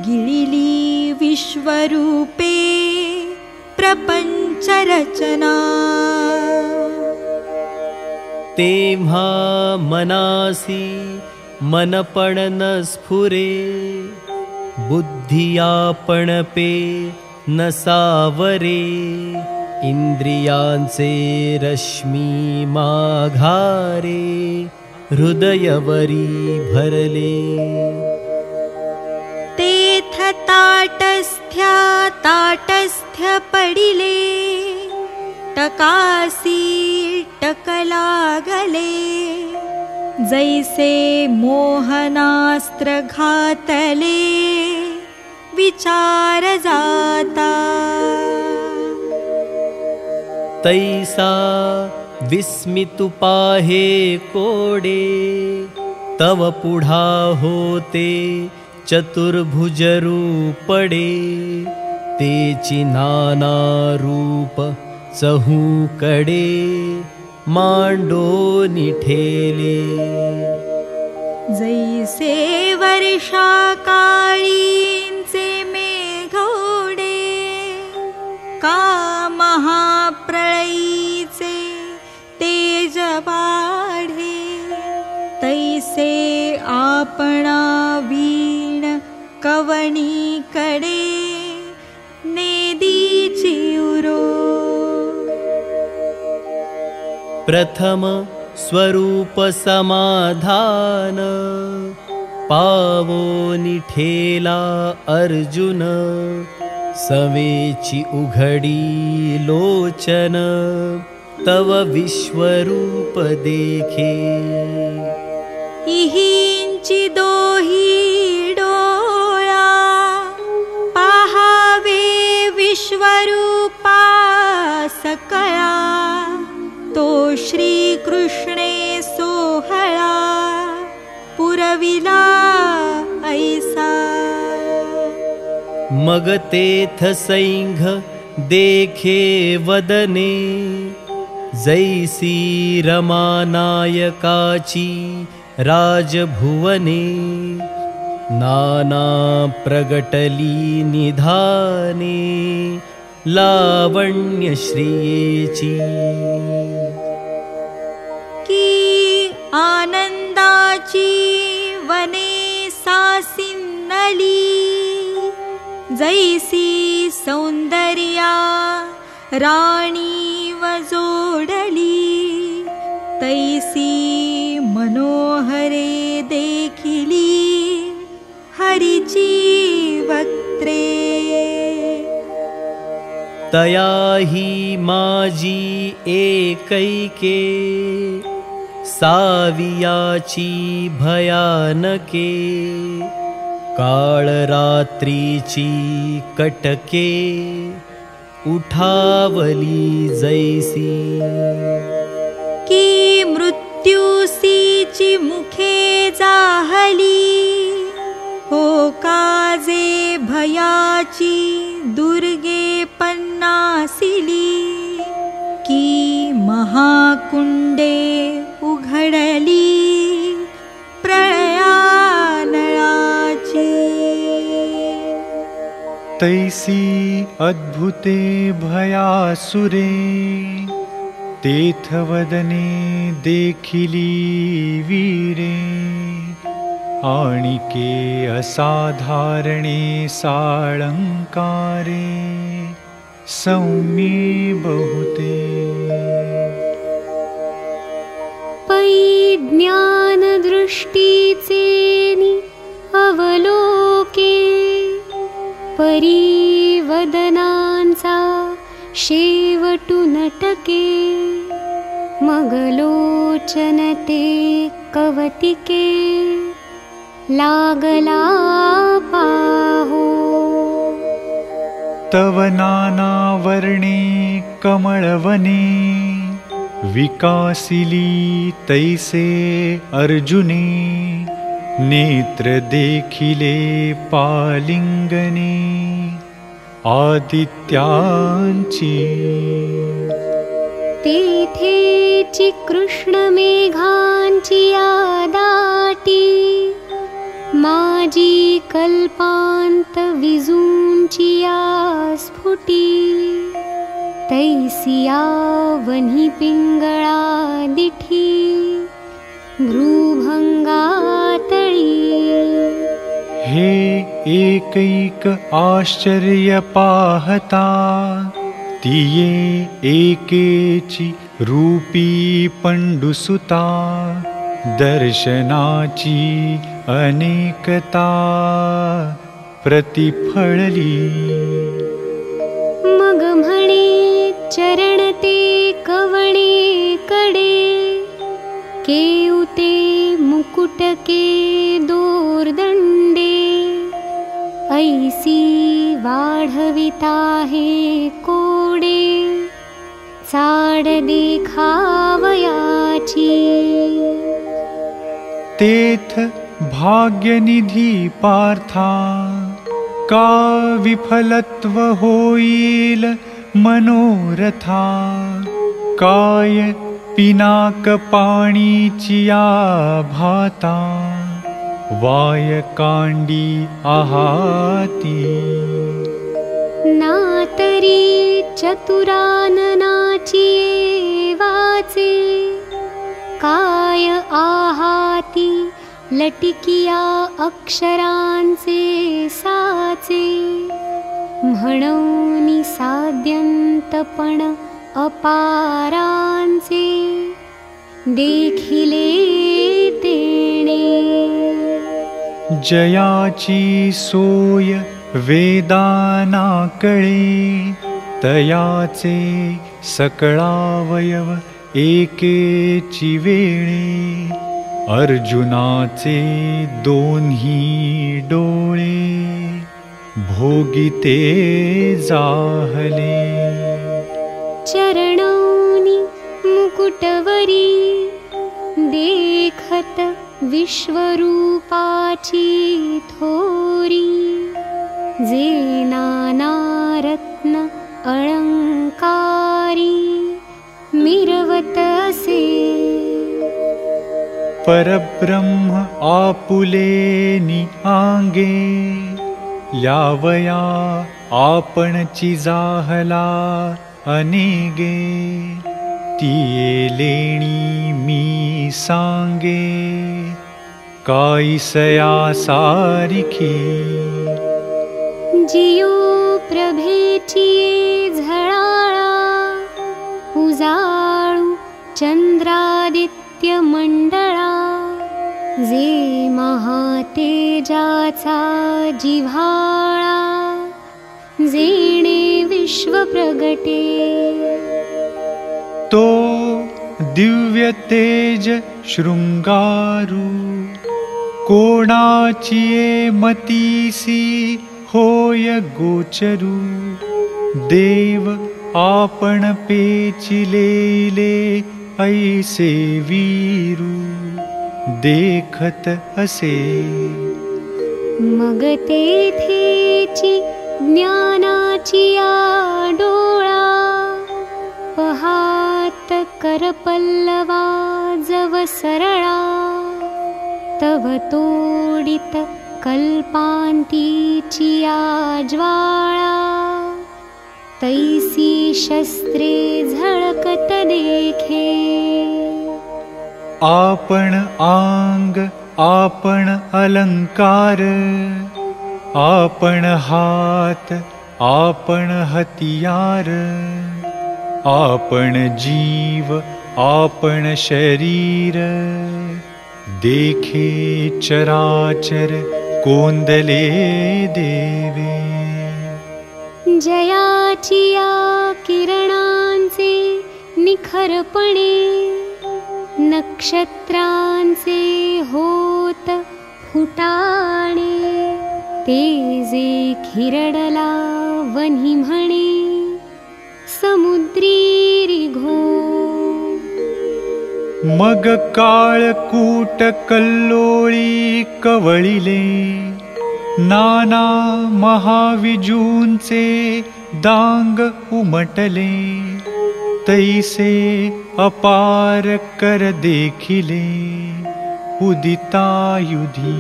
गिळिली विश्वरूपे प्रपञ्चरचना तेम्हा मनासी मनपण न स्फुरे बुद्धियापण पे न सावरे इंद्रियांचे रश्मी माघारे हृदयवरी भरले। तेथ ताटस्थ्या ताटस्थ्य पडिले टकासी टकलागले। जैसे मोहनास्त्र घातले विचार जाता तैसा विस्मितुपाहे कोडे तव पुढा होते चतुर्भुजरूपडे तेची नाना रूप चहूकडे मांडो निठेले। जैसे वर्षा काळींचे मेघोडे का महाप्रळयीचे तेज वाढे तैसे आपणा कवणीकडे नेदीची उरो. प्रथम स्वरूप समाधान पावो निठेला अर्जुन सवेची उघडी लोचन तव विश्वरूप देखे. इहिंची दोही विश्वरूपा सकळा तो श्रीकृष्णे सोहळा पुरविला ऐसा। मग तेथ सैंघ देखे वदने जैसी रमानायकाची राजभुवने नाना प्रगटली की आनंदाची वने सासिन्नली जैसी सौंदर्या राणी वजोडली तैसी मनोहरे देखिली वक्त्रे तयाही माजी एकैके सावियाची भयानके काळरात्रीची कटके उठावली जैसी। की मृत्यूसीची मुखे जाहली हो काजे भयाची दुर्गे पन्नासिली की महाकुंडे उघडली प्रयानळाची तैसी अद्भुते भयासुरे तेथवदने देखिली वीरे आणिके असाधारणे साळंकारे सौम्ये बहुते। पै ज्ञानदृष्टीचेनि अवलोके परी वदनांचा शेवटू नटके मगलोचन ते कवतिके लागला पाहो तव नानावर्णे कमलवने विकासिली तैसे अर्जुने नेत्र देखिले पालिङ्गने आदित्यांची। तेथेची कृष्णमेघांची आदाटी माजी कल्पांत विजूंची या स्फुटी। तैसिया वन्ही पिंगळा दिठी। भ्रूभंगातळी हे एकैक आश्चर्य पाहता तिये एकेची रूपी पंडुसुता दर्शनाची अनेकता प्रतिफळली मग म्हणे चरण ते कवणे कडे केउते मुकुटके दोर्दंडे ऐसी वाढविता हे कोडे चाड देखावयाची। तेथ भाग्यनिधी पार्था का विफलत्व होईल मनोरथा काय पिनाक पाणीचिया भाता वाय कांडी आहाती। नातरी चतुराननाची वाचे काय आहाती लटिकिया साध्यंतपण अपारांचे देखिले तेणे. जयाची सोय वेदाना कळे तयाचे सकळावयव एकेची वेळे अर्जुनाचे दोन्ही डोळे भोगिते जाहले. चरणौनि मुकुटवरी देखत विश्वरूपाची थोरी. जे नानारत्न अलङ्कारी मिरवत असे परब्रह्म आपुलेनि आंगे यावया आपणची जाहला अनेगे तिये लेणी मी सांगे काईसया सारिखी। जियो प्रभेचिये झळाळा उजाळू चंद्रादित्य मंडळा जे महातेजाचा जिव्हाळा जेणे विश्व प्रगटे। तो दिव्य तेज शृंगारू कोणाचिये मतीसी होय गोचरू। देव आपण पेचिलेले ऐसे वीरू देखत असे। मग तेथेची ज्ञानाची डोळा पहात करपल्लवा जव सरळा तव तोडित कल्पांतीची या ज्वाळा तैसी शस्त्रे झळकत देखे हात आपण हतियार आपण जीव आपण शरीर। देखे चराचर कोंदले देवे। जयाचिया किरणांचे निखरपणे फुटाणे ते जे खिरडला वन्ही म्हणे समुद्री घो मग काळकूट कल्लोळी कवळिले नाना महाविजूंचे दांग उमटले तैसे अपार कर देखिले उदितायुधी।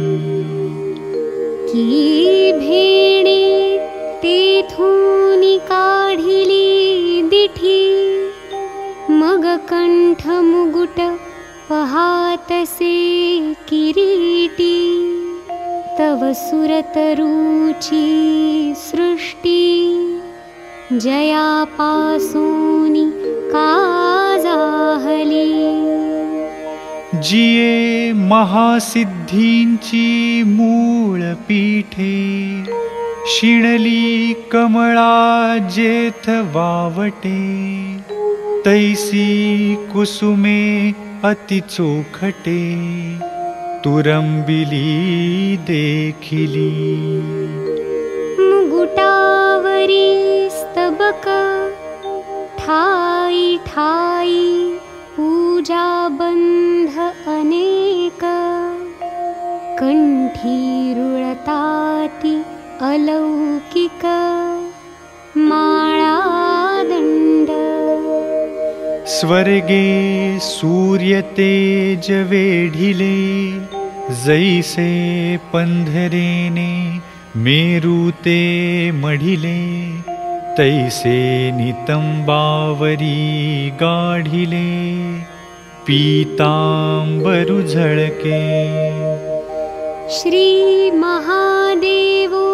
की भेणे तेथून काढिली दिठी मग कंठ मुगुट पहातसे किरीटी तव सुरतरुची सृष्टी जयापासूनि काजाहली। जिये महासिद्धींची मूळ पीठे शिणली कमळा जेथ वावटे तैसी कुसुमे अतिचोखटे तुरंबिली देखिली। मुगुटावरी स्तबक ठाई ठाई पूजा बंध अनेक। कंठी रुळताती अलौकिक। माळा दंड। स्वर्गे सूर्यतेज वेढिले जैसे पंधरेने मेरुते मढिले तैसे नितंबावरी गाढिले पीतांबरु झळके श्री महादेवो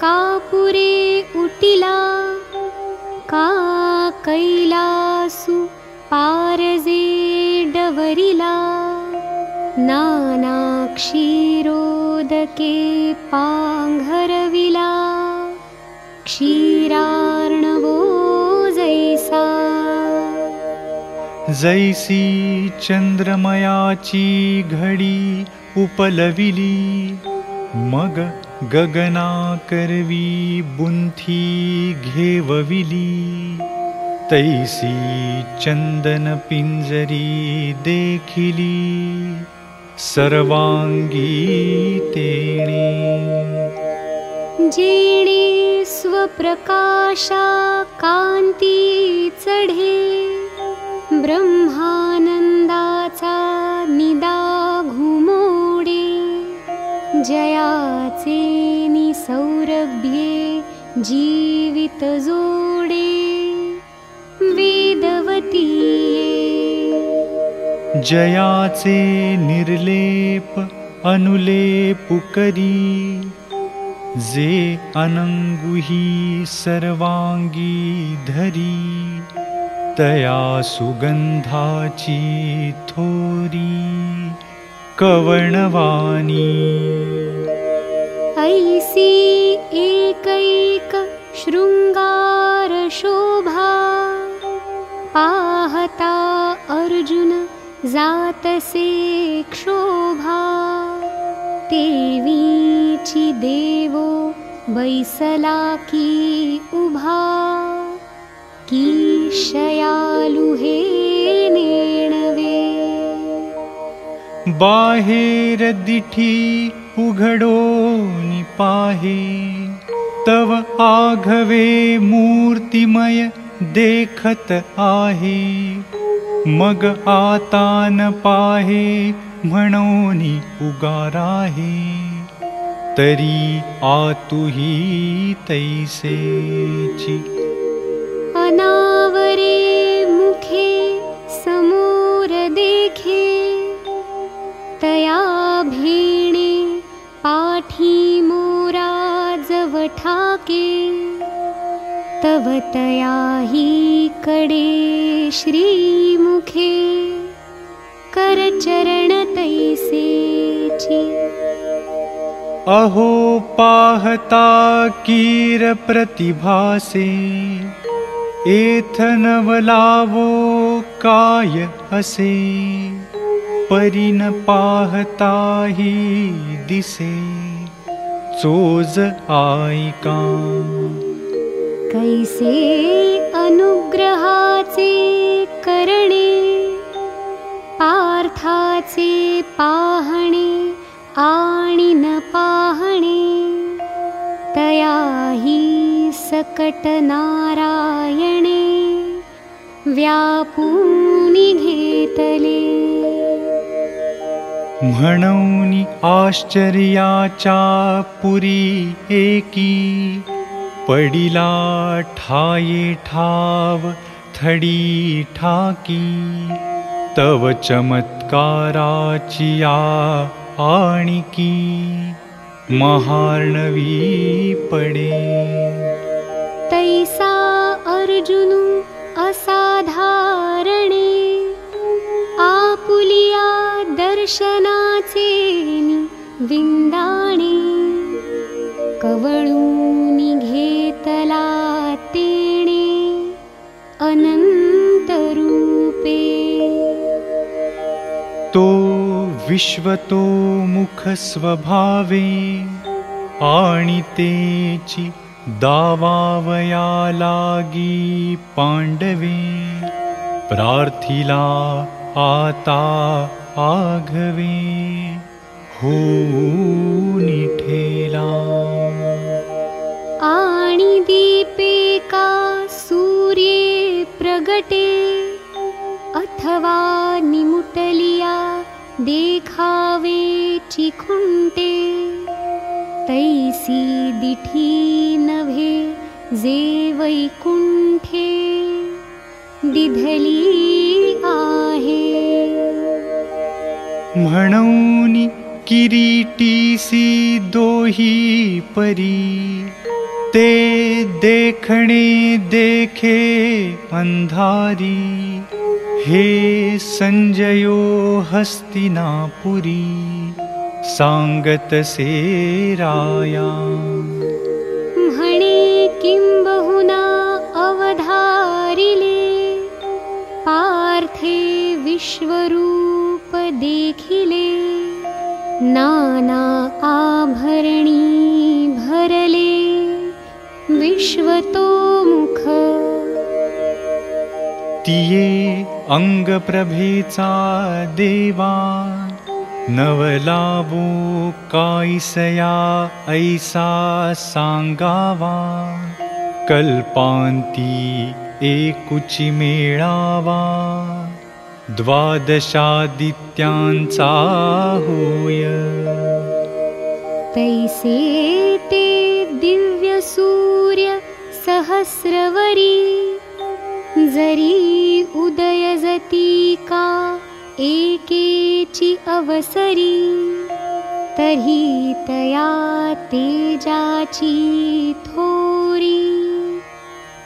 कापुरे उटिला का कैलासु पारजे डवरिला। नाना क्षीरोदके पांघरविला क्षीरार्णवो जैसा। जैसी चंद्रमयाची घडी उपलविली मग गगना करवी बुंथी घेवविली। तैसी चंदन पिंजरी देखिली सर्वांगी तेणे जेणे स्वप्रकाशा कांती चढे ब्रह्मानंदाचा निदा घुमोडे जयाचे निसौरभ्ये जीवित जोडे वेदवती जयाचे निर्लेप अनुलेप करी जे अनंगुही सर्वांगी धरी तया सुगंधाची थोरी कवणवानी ऐसी एकैक शृंगार शोभा पाहता अर्जुन जातसे क्षोभा देवो बैसला की उभा। की शयालु हे नेणवे। बाहेर दिठी उघडो निपाहे। तव आघवे मूर्तिमय देखत आहे। मग आता न पाहे म्हणोनी उगाराहे. तरी आतुही तैसेची. अनावरे मुखे समोर देखे. तया भेणे पाठी मोरा जवठाके तव तयाही कडे श्रीमुखे करचरण तैसेची अहो पाहता कीर प्रतिभासे एथ नवलावो काय असे परिन पाहता ही दिसे चोज आईका कैसे अनुग्रहाचे करणे पार्थाचे पाहणे आणि न पाहणे तयाही सकट नारायणे व्यापूनि घेतले। म्हणून आश्चर्याच्या पुरी एकी पडिला ठाये ठाव थडी ठाकी तव चमत्काराची या आणिकी महार्णवी पडे तैसा अर्जुनु असाधारणे आपुलिया दर्शनाचे विंदाणे कवळूनि विश्वतो मुख स्वभावे आणि तेची दावावया लागी पांडवे प्रार्थिला आता आघवे। हो दीपे का सूर्ये प्रगटे अथवा निमुटलिया देखावे चिखुंटे तैसी दिठी नभे जे वैकुंठे दिधली आहे। म्हणून किरीटीसी दोही परी ते देखणे देखे अंधारी हे संजयो हस्तिनापुरी सांगत से राया। म्हणे किंबहुना अवधारिले पार्थे विश्वरूप देखिले नाना आभरणी भरले विश्वतोमुख। तिये अंगप्रभेचा देवा नवलावो कायसया ऐसा सांगावा। कल्पांती एकुची मेळावा। द्वादशादित्यांचा होय। तैसे ते दिव्य सूर्य जरी उदयजती का एकेची अवसरी तरी तया तेजाची थोरी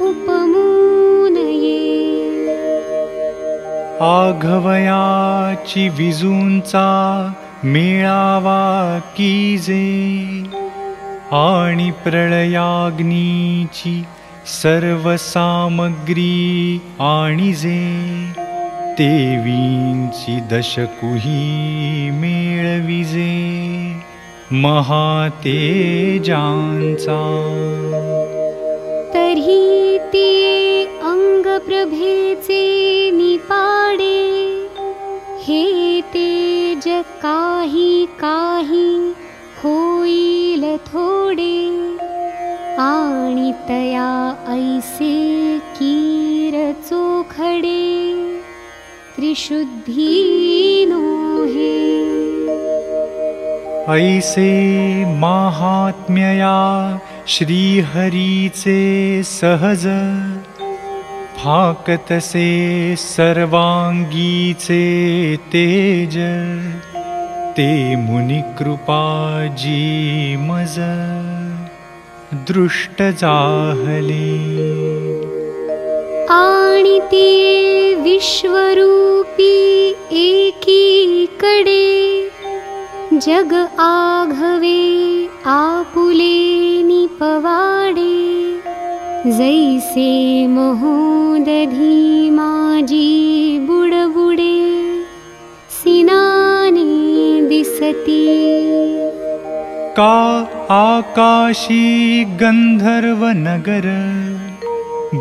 उपमून ये आघवयाची विजूंचा मेळावा कीजे आणि प्रळयाग्नीची सर्व सामग्री आणिजे देवींची दशकुही मेळविजे महातेजांचा. तर्हि ते अंगप्रभेचे निपाडे हे तेज काही काही होईल थोडे आणि तया ऐसे कीर चोखडे त्रिशुद्धी नो हे ऐसे महात्म्यया श्रीहरीचे सहज फाकतसे सर्वांगीचे तेज ते मुनिकृपाजी मज दृष्ट जाहले आणि ती विश्वरूपी एकीकडे जग आघवे आपुले निपवाडे। जैसे महोदधी माजी बुडबुडे सिनाने दिसती का आकाशी गन्धर्वनगर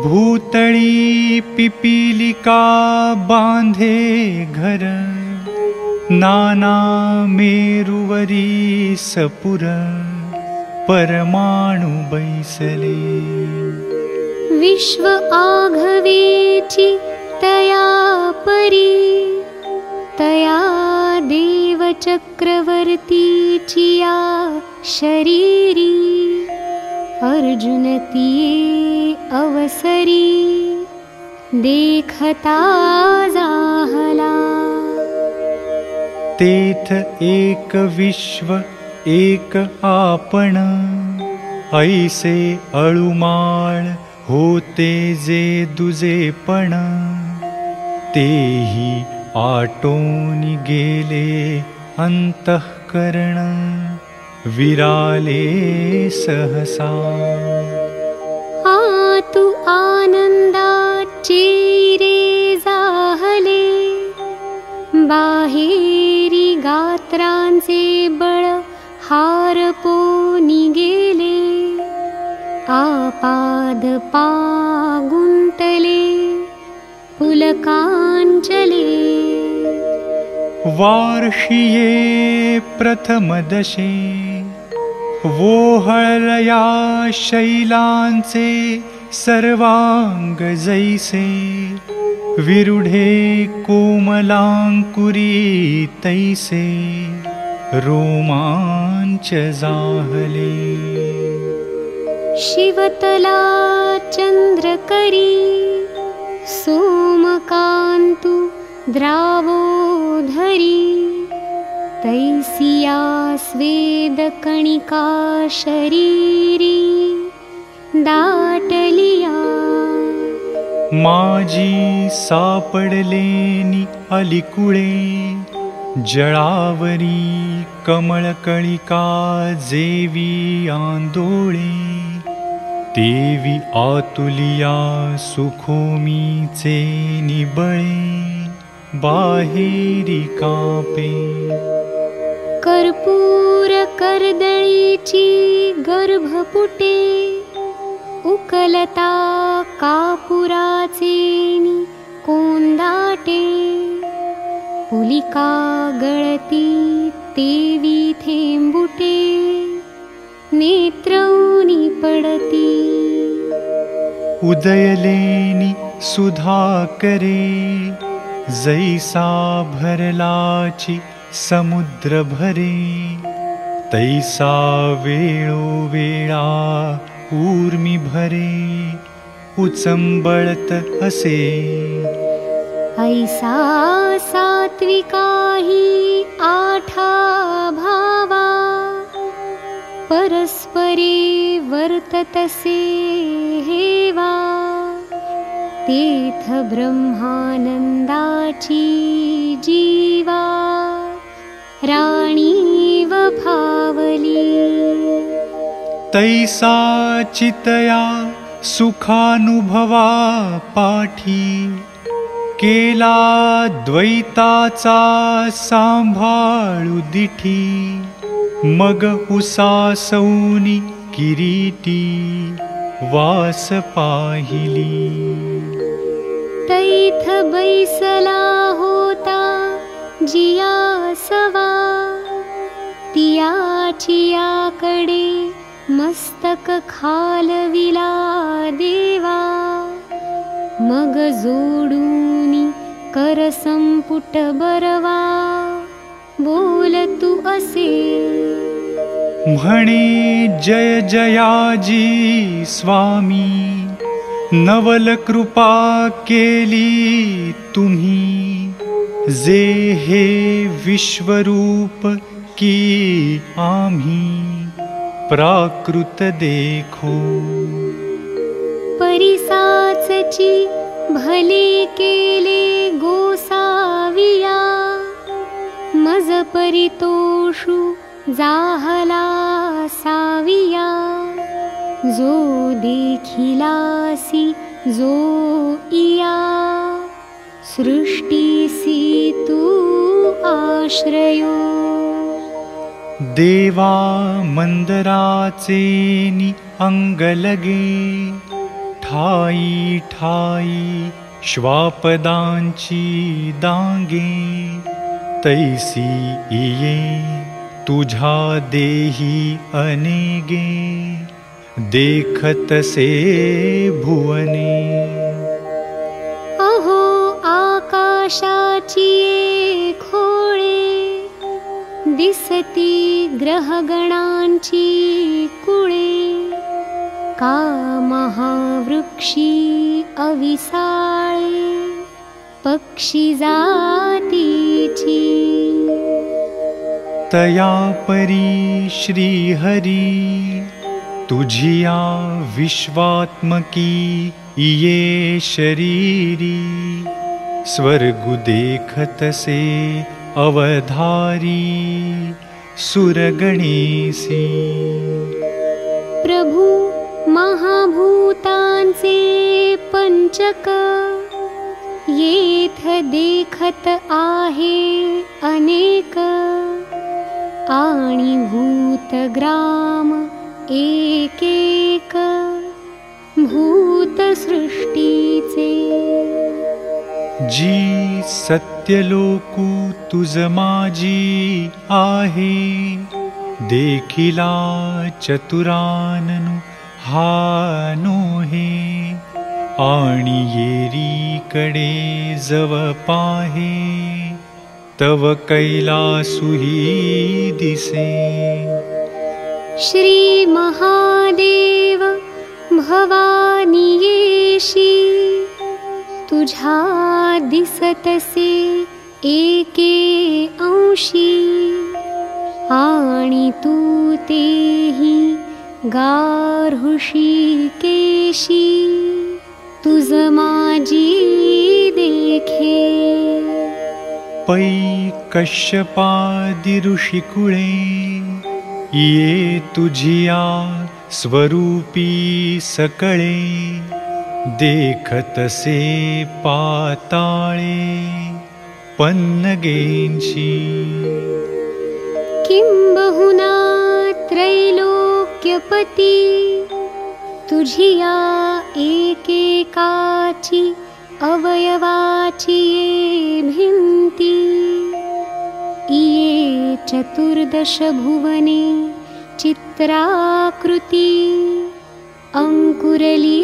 भूतळी पिपीलिका बांधे घर नाना मेरुवरी सपुर परमाणु बैसले। विश्व आघवेची तया परी तया देवचक्रवर्तीचिया शरीरी। अर्जुनतिये अवसरी। देखता जाहला। तेथ एक विश्व एक आपण। ऐसे अळुमाळ होते जे दुजेपण तेही आटोनी गेले अंतःकरण विराले सहसा। आतु आनंदा चिरे जाहले बाहेरी गात्रांचे बळ हार पोनी गेले। आपाद पागुंतले पुलकांचले वार्षिये प्रथमदशे वोहळया शैलांचे सर्वांग जैसे विरुढे कोमलांकुरी तैसे रोमांच जाहले शिवतला चन्द्रकरी सोमकान्तु द्रावोधरी तैसिया स्वेदकणिका शरीरी दाटलिया। माझी सापडलेनी अलिकुळे जळावरी कमळकळिका जेवी आंदोळे देवी आतुलिया सुखोमीचे निबळे बाहेरी कापे। कर्पूर कर्दळीची गर्भपुटे उकलता कापुराचेनी कोंदाटे। पुलिका गळती तेवी थेंबुटे नेत्रौनी पडती। उदयलेनी सुधा करे जैसा भरलाची समुद्र भरे तैसा वेळो वेळा ऊर्मी भरे उचंबळत असे ऐसा सात्विकाही आठा भावा परस्परे वर्ततसे हेवा तीर्थ ब्रह्मानन्दाची जीवा। राणीव भावली। तैसा चितया सुखानुभवा पाठी। केला द्वैताचा सांभाळू दिठी मग उसासौनी किरीटी वास पाहिली तैथ बैसला होता जिया सवा। तियाचियाकडे मस्तक खालविला देवा। मग जोडूनी संपुट बरवा बोल तू असे। म्हणे जय जयाजी स्वामी नवल कृपा केली तुम्ही जे हे विश्वरूप की आम्ही प्राकृत देखो। परिसाचची भले केले गोसाविया मज परितोषु जाहला साविया। जो देखिलासी जो इया। सृष्टीसी तू आश्रयो। देवा मंदराचे नि अंगलगे ठाई ठाई श्वापदांची दांगे तैसी इये तुझा देही अनेगे देखतसे भुवने। अहो आकाशाची खोळे दिसती ग्रहगणांची कुळे। का महावृक्षी अविसाळे पक्षी जातीची तया परी श्रीहरी तुझिया विश्वात्मकी इये शरीरी। स्वर्गु देखतसे अवधारी सुरगणेसी। प्रभु महाभूतांचे पंचक येथ देखत आहे अनेक आणि भूतग्राम एक एक भूतसृष्टीचे जी सत्यलोकू तुझ माझी आहे. देखिला चतुराननु हानो हे आणि येरीकडे जव पाहे तव कैलासुही दिसे। श्री महादेव भवानी येशी तुझा दिसतसे एके अंशी। आणि तू तेही गार्हुषी केशी तुझ माझी देखे। पै कश्यपादि ऋषिकुळे ये तुझिया स्वरूपी सकळे देखतसे पाताळे पन्नगेंशी किं बहुना त्रैलोक्यपती तुझिया एकेकाची अवयवाची ये भिन्ति इये चतुर्दश भुवने चित्राकृती अंकुरली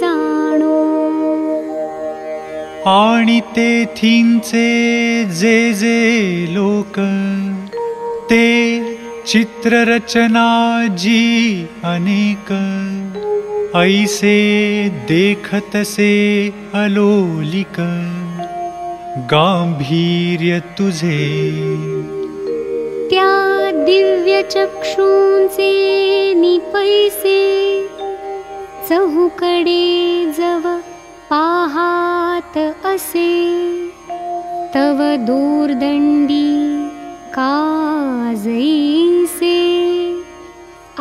जाणो आणि तेथींचे जे जे लोक ते चित्ररचना जी अनेक ऐसे देखतसे अलोलिक गांभीर्य तुझे। त्या दिव्य चक्षूंचे निपैसे चहूकडे जव पाहात असे तव दूरदंडी काजैसे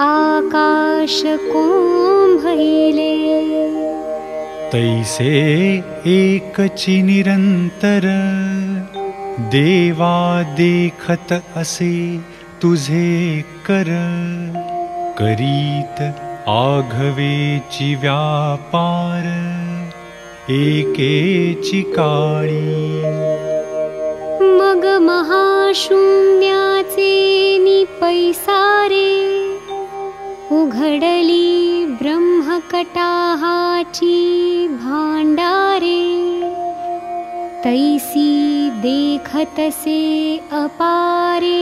आकाश कोंभैले तैसे एकची निरंतर देवा देखत असे तुझे कर। करीत आघवेची व्यापार एकेची काळी। मग महाशून्याचे निपैसारे उघडली ब्रह्मकटाहाची भांडारे तैसी देखतसे अपारे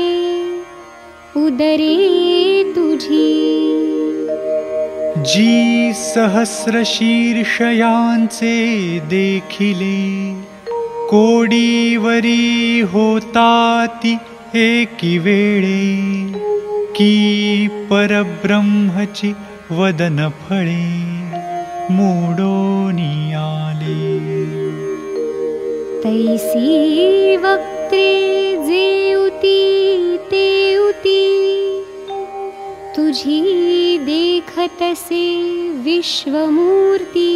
उदरे तुझी। जी सहस्र शीर्षयांचे देखिले कोडीवरी होताती एकी वेळे की परब्रह्मचि वदनफले तैसी वक्त्रे तुझी देखतसे विश्वमूर्ती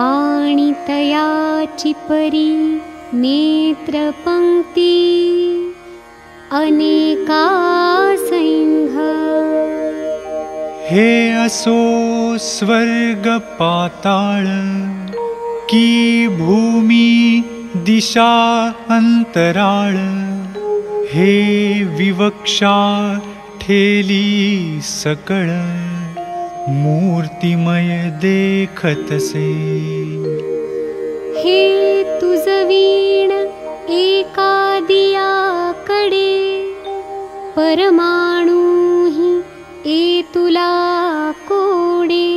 आणि तयाची परी नेत्रपङ्क्ती अनेका सैंघ हे असो स्वर्ग पाताळ की भूमी दिशा अंतराळ हे विवक्षा ठेली सकळ मूर्तिमय देखतसे. हे तुझवीण एका दियाकडे परमाणूही ए तुला कोडे।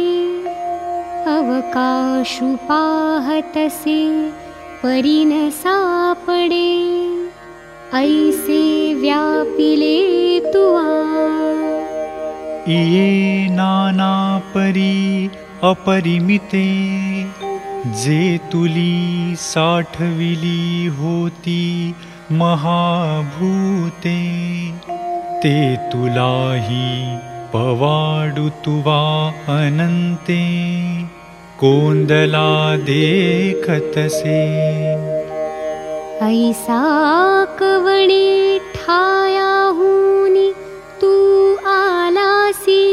अवकाशु पाहतसे परिन सापडे। ऐसे व्यापिले तुआ ये नाना परी अपरिमिते जे तुली साठविली होती महाभूते ते तुलाही पवाडू तुवा अनंते कोंदला देखतसे ऐसा कवणे ठायाहुनी तू आलासी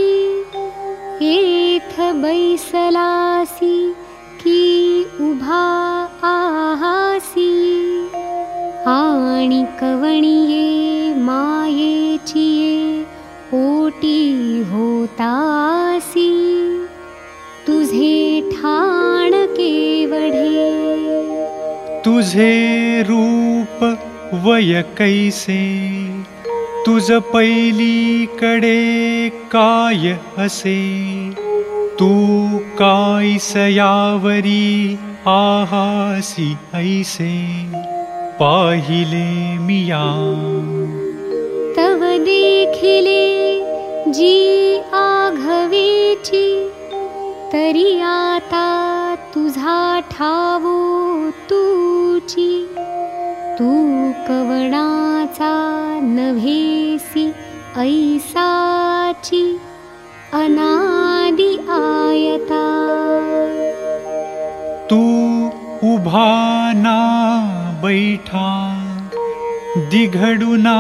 एथ बैसलासी की उभा आहासी। आणि कवणिये मायेचिये ओटी होतासी। तुझे ठाण केवढे। तुझे रूप वय कैसे। तुझ पैलीकडे काय असे। तू कायसयावरी आहासी ऐसे पाहिले मिया। तव देखिले जी आघवेची तरी आता तुझा ठावो तुची। तू कवणाचा नव्हेसी ऐसाची अनादि आयता। तू उभा ना बैठा दिघडुना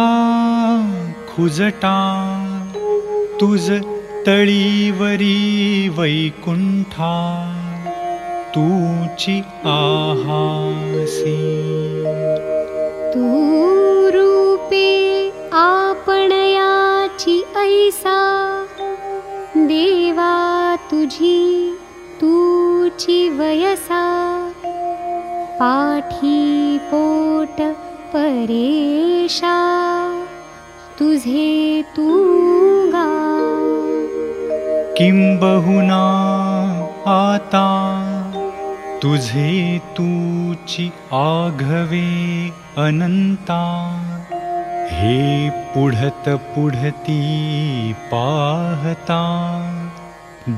खुजटा तुझ तळीवरी वैकुंठा तूची आहासी। तू रूपे आपणयाची ऐसा देवा तुझी तूची वयसा। पाठी पोट परेशा तुझे तू गा। किंबहुना आता तुझे तूची आघवे अनंता हे पुढत पुढती पाहता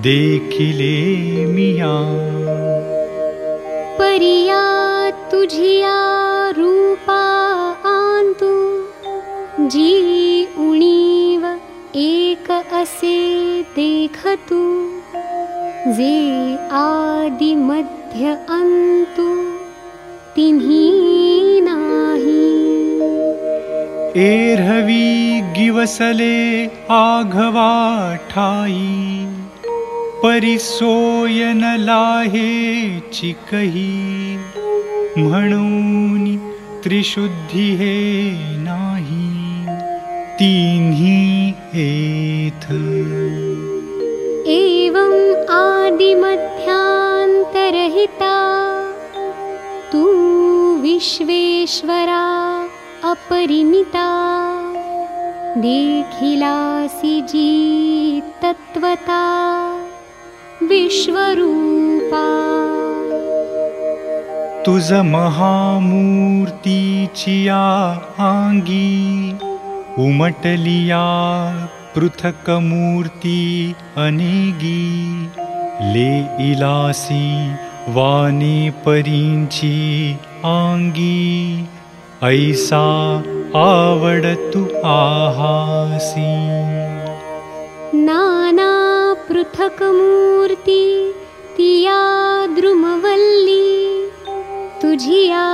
देखिले मिया। परिया तुझिया रूपा आंतु जी उणीव एक असे देखतु जे आदि मध्य अंतु तिन्ही नाही एरवी गिवसले आघवा ठाई परिसोयन लाहे चिकही। म्हणून त्रिशुद्धी हे नाही तिन्ही एथ। एवं आदिमध्यान्तरहिता तू विश्वेश्वरा अपरिमिता। देखिलासि जी तत्त्वता विश्वरूपा तुझ महामूर्तीचिया आंगी। उमटलिया पृथक मूर्ती अनेगी। ले इलासी वाने परींची आंगी ऐसा आवडतु आहासी। नाना पृथक् मूर्ती तिया द्रुमवल्ली तुझिया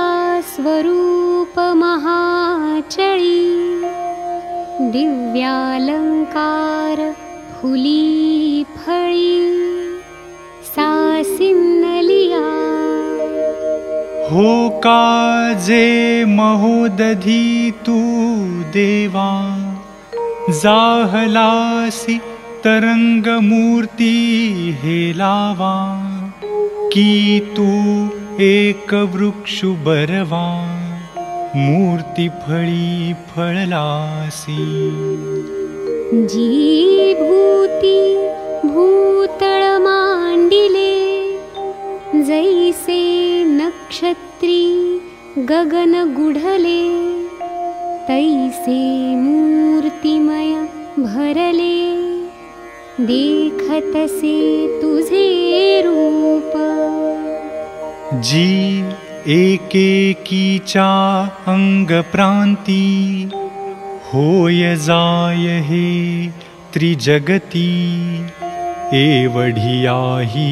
स्वरूप महाचळी दिव्यालंकार फुली फळी सासिन्नलिया हो काजे महोदधी तू देवा जाहलासी तरंगमूर्ती हेलावा की तू एक वृक्षु बरवा मूर्ती फळी फळलासी. जी भूती भूतळ मांडिले जैसे नक्षत्री गगन गुढले तैसे मूर्तिमय भरले। देखतसे तुझे रूप। जी एकेकीचा अंगप्रांती होय जाय हे त्रिजगती। एवढियाही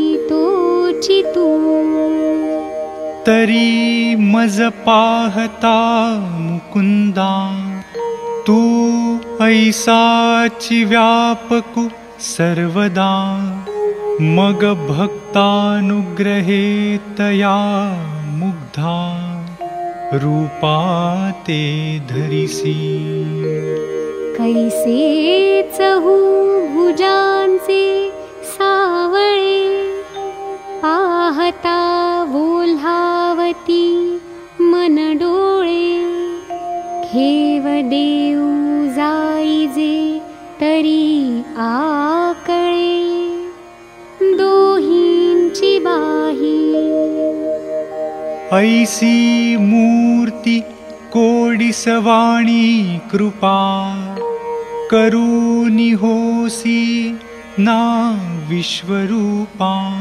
तू तरी मज पाहता मुकुंदा तू ऐसाची व्यापकु सर्वदा। मग भक्तानुग्रहे तया मुग्धा। रूपा ते धरिसी। कैसे चहू भुजांचे सावळे पाहता वोल्हावती मन डोळे. खेव देऊ जाईजे तरी आकळे. दोहींची बाही. ऐसी मूर्ति कोडिसवाणी कृपा. करूनि होसी ना विश्वरूपा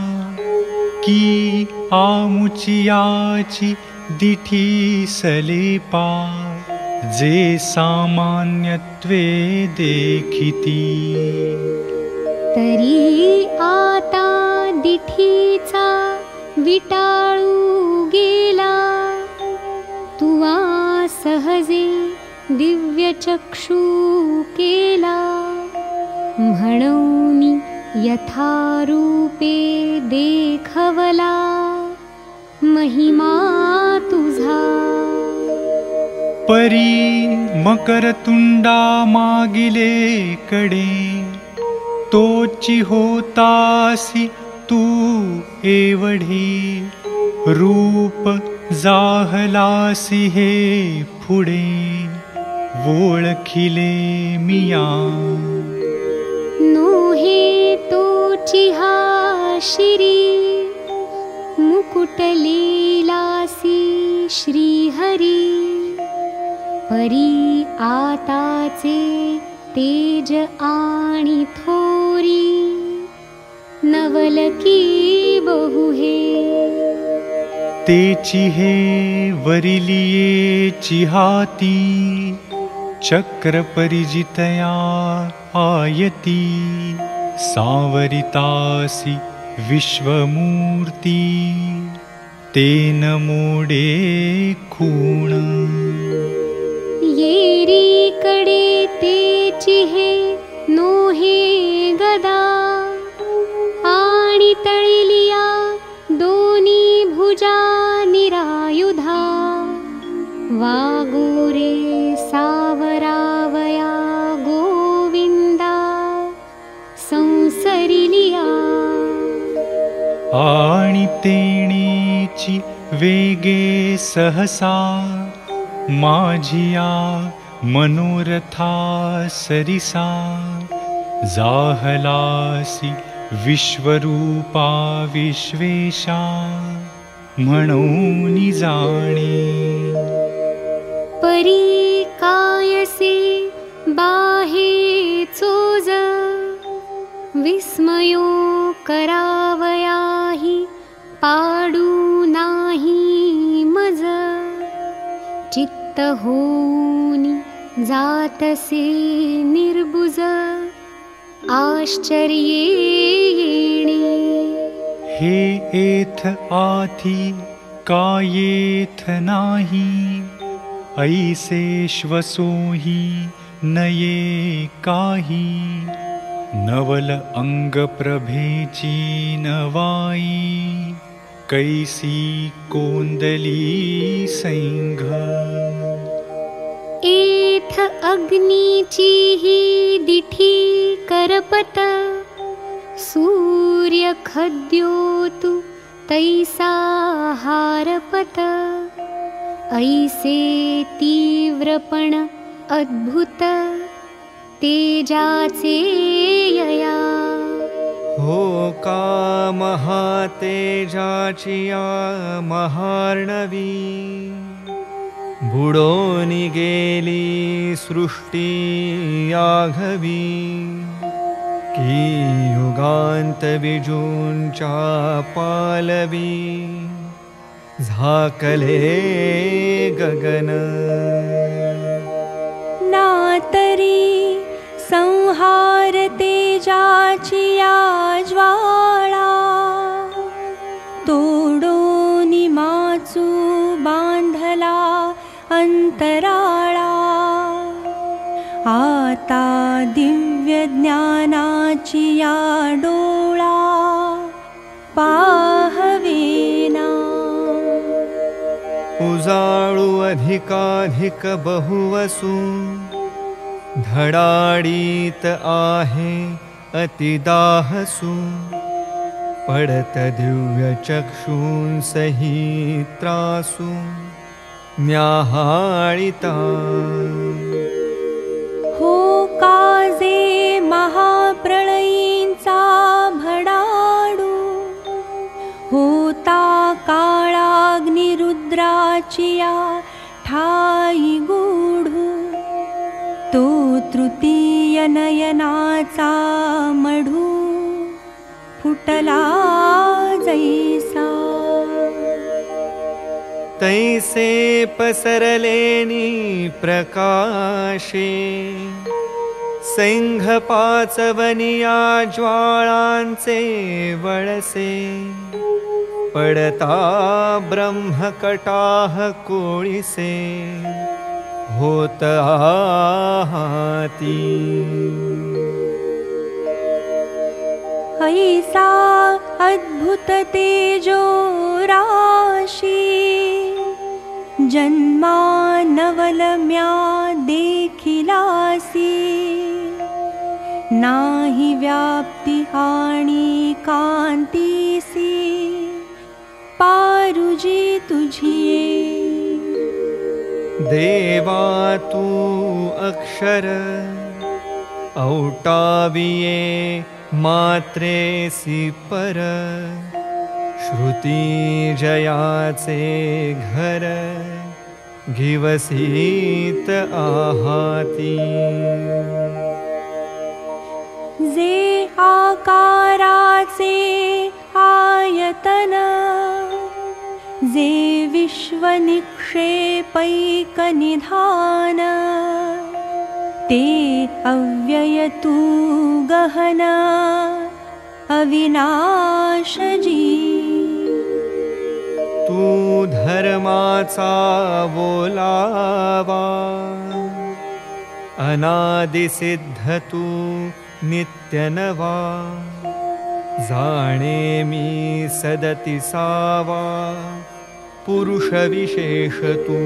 की आमुचियाची दिठी सलेपा जे सामान्यत्वे देखिती। तरी आता दिठीचा विटाळू गेला तुवा सहजे दिव्यचक्षू केला म्हणूनी देखवला महिमा तुझा। परी मकरतुंडा मागिले कडे तोची होतासी तू एवढे। रूप जाहलासी हे पुढे ओळखिले मिया शिरी मुकुटलीलासी श्रीहरी। परी आताचे तेज आणि थोरी नवलकी बहु हे। तेची हे वरिलिये हाती चक्र परिजितया आयती सावरितासी विश्वमूर्ती तेन मोडे खूण। येरीकडे तेची हे नोहे गदा आणि तळिलिया दोनी भुजा निरायुधा वागोरे सावरावया गोविंदा संसरिलिया। आणि तेणेची वेगे सहसा माझिया मनोरथा सरिसा जाहलासि विश्वरूपा विश्वेशा म्हणूनि जाणे परी कायसे बाहे चोज विस्मयो करावयाही पाडू नाही मज चित्त होनी जातसे निर्बुज आश्चर्ये येणे। हे एथ आथी कायेथ नाही ऐसे श्वसोही नये काही। नवल अंगप्रभेची नवाई कैसी कोंदली सैंघ। एथ अग्नीची ही दिठी करपत। सूर्य खद्योतु तैसा हारपत ऐसे तीव्रपण अद्भुत तेजाचे यया। हो का महातेजाचिया महार्णवी? बुडोनी गेली सृष्टी याघवी? की युगांत विजूंच्या पालवी झाकले गगन। नातरी संहार तेजाचिया ज्वाळा। तोडो निमाचू बांधला अंतराळा। आता दिव्य ज्ञानाची या डोळा। पाहवेना उजाळू अधिकाधिक बहुवसू। धडाडीत आहे अतिदाहसू। पडत दिव्य चक्षूंसही त्रासू न्याहाळिता। हो काजे महाप्रलयींचा गुढू तो तृतीय नयनाचा मढू फुटला जैसा तैसे पसरलेनी प्रकाशे सैंघ पाचवनिया ज्वाळांचे वळसे पडता ब्रह्मकटाह कोळिसे होत ऐसा अद्भुत तेजो राशी जन्मा नवलम्या देखिलासी। नाही व्याप्ती आणि कांतीसी पारुजी तुझिये देवा तू अक्षर औटाविये मात्रेसी पर श्रुती घर घिवसीत आहाती। जे आकाराचे आयतन जे विश्वनिक्षेपैकनिधान ते अव्यय तू गहन अविनाशजी। तू धर्माचा बोलावा अनादिसिद्ध तू नित्यनवा जाणे मी सदतिसावा। पुरुषविशेष तू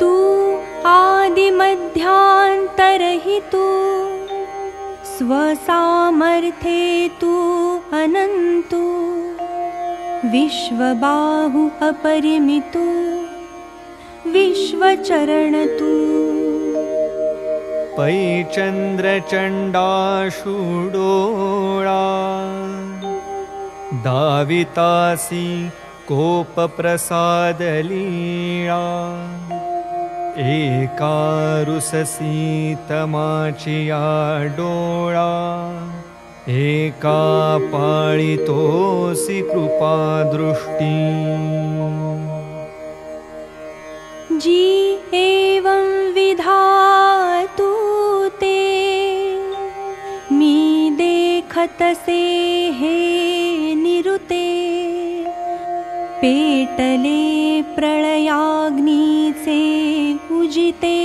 तू आदिमध्यान्तरहि तू स्वसामर्थ्ये तू अनन्तु विश्वबाहु अपरिमितु विश्वचरण तू पै चन्द्रचण्डाशुडोळा दावितासि कोपप्रसादलीळा एकारुससी तमाचिया डोळा एका पाळितोऽसि कृपादृष्टि। जी एवं विधातु ते। मी देखतसे हे निरुते। पेटले प्रलयाग्नीचे उजिते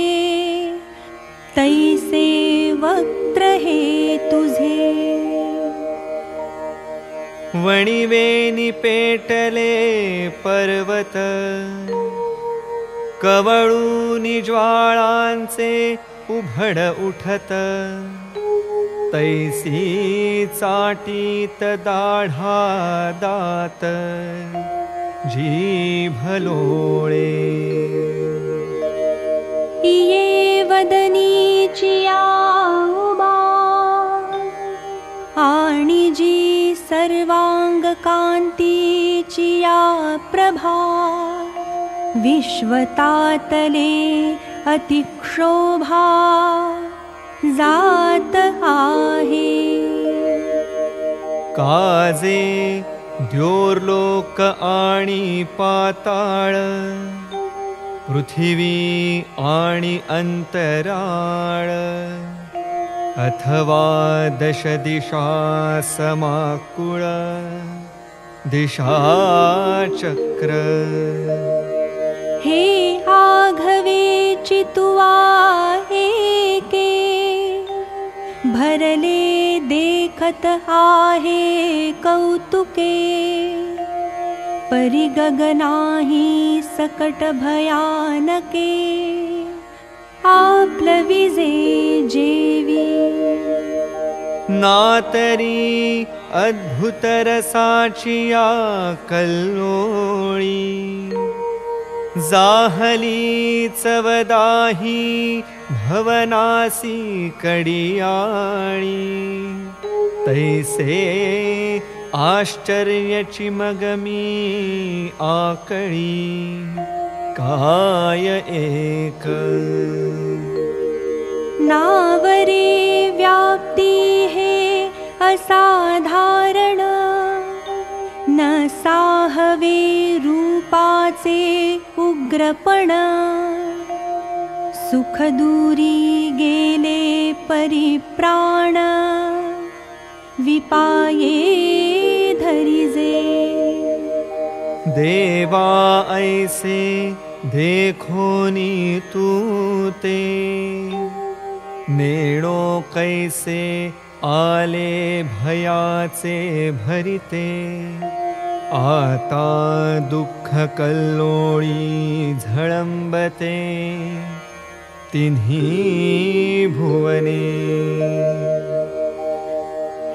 तैसे वक्त्र हे तुझे। वणिवेनि पेटले पर्वत। कवळूनि ज्वाळांचे उभड उठत तैसी दाढा दात जीभलोळे ये वदनीचिया जी सर्वाङ्गकान्तीचिया प्रभा। विश्वतातले अतिक्षोभा जात आहे काजे द्योर्लोक आणि पाताळ पृथिवी आणि अंतराळ अथवा दश दिशा समाकुळ दिशाचक्र। हे आघवे चितुवा एके भरले देखत आहे कौतुके। परिगगनाही सकट भयानके। आपलविजे जेवी। नातरी अद्भुतरसाचिया कल्लोळी। जाहली चवदाही भवनासी कडियाळी तैसे आश्चर्यची मगमी आकळी काय एक? नावरे व्याप्ती हे असाधारण। न साहवे रूपाचे उग्रपण सुखदूरी गेले परिप्राण विपाये धरिजे। देवा ऐसे देखोनी तू ते नेणो कैसे आले भयाचे भरिते। आता दुःख कल्लोळी झळंबते तिन्ही भुवने।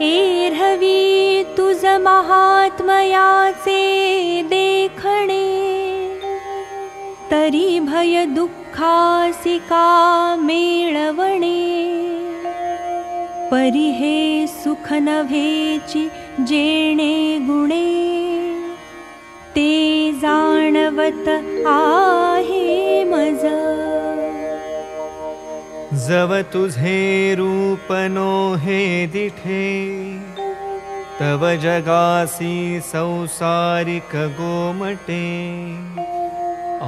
एर्हवी तुझ महात्मयाचे देखणे तरी भय दुःखासिका मेळवणे परी हे सुख नव्हेची जेणे गुणे ते जाणवत आहे मज जव तुझे रूप नो हे दिठे तव जगासी संसारिक गोमटे।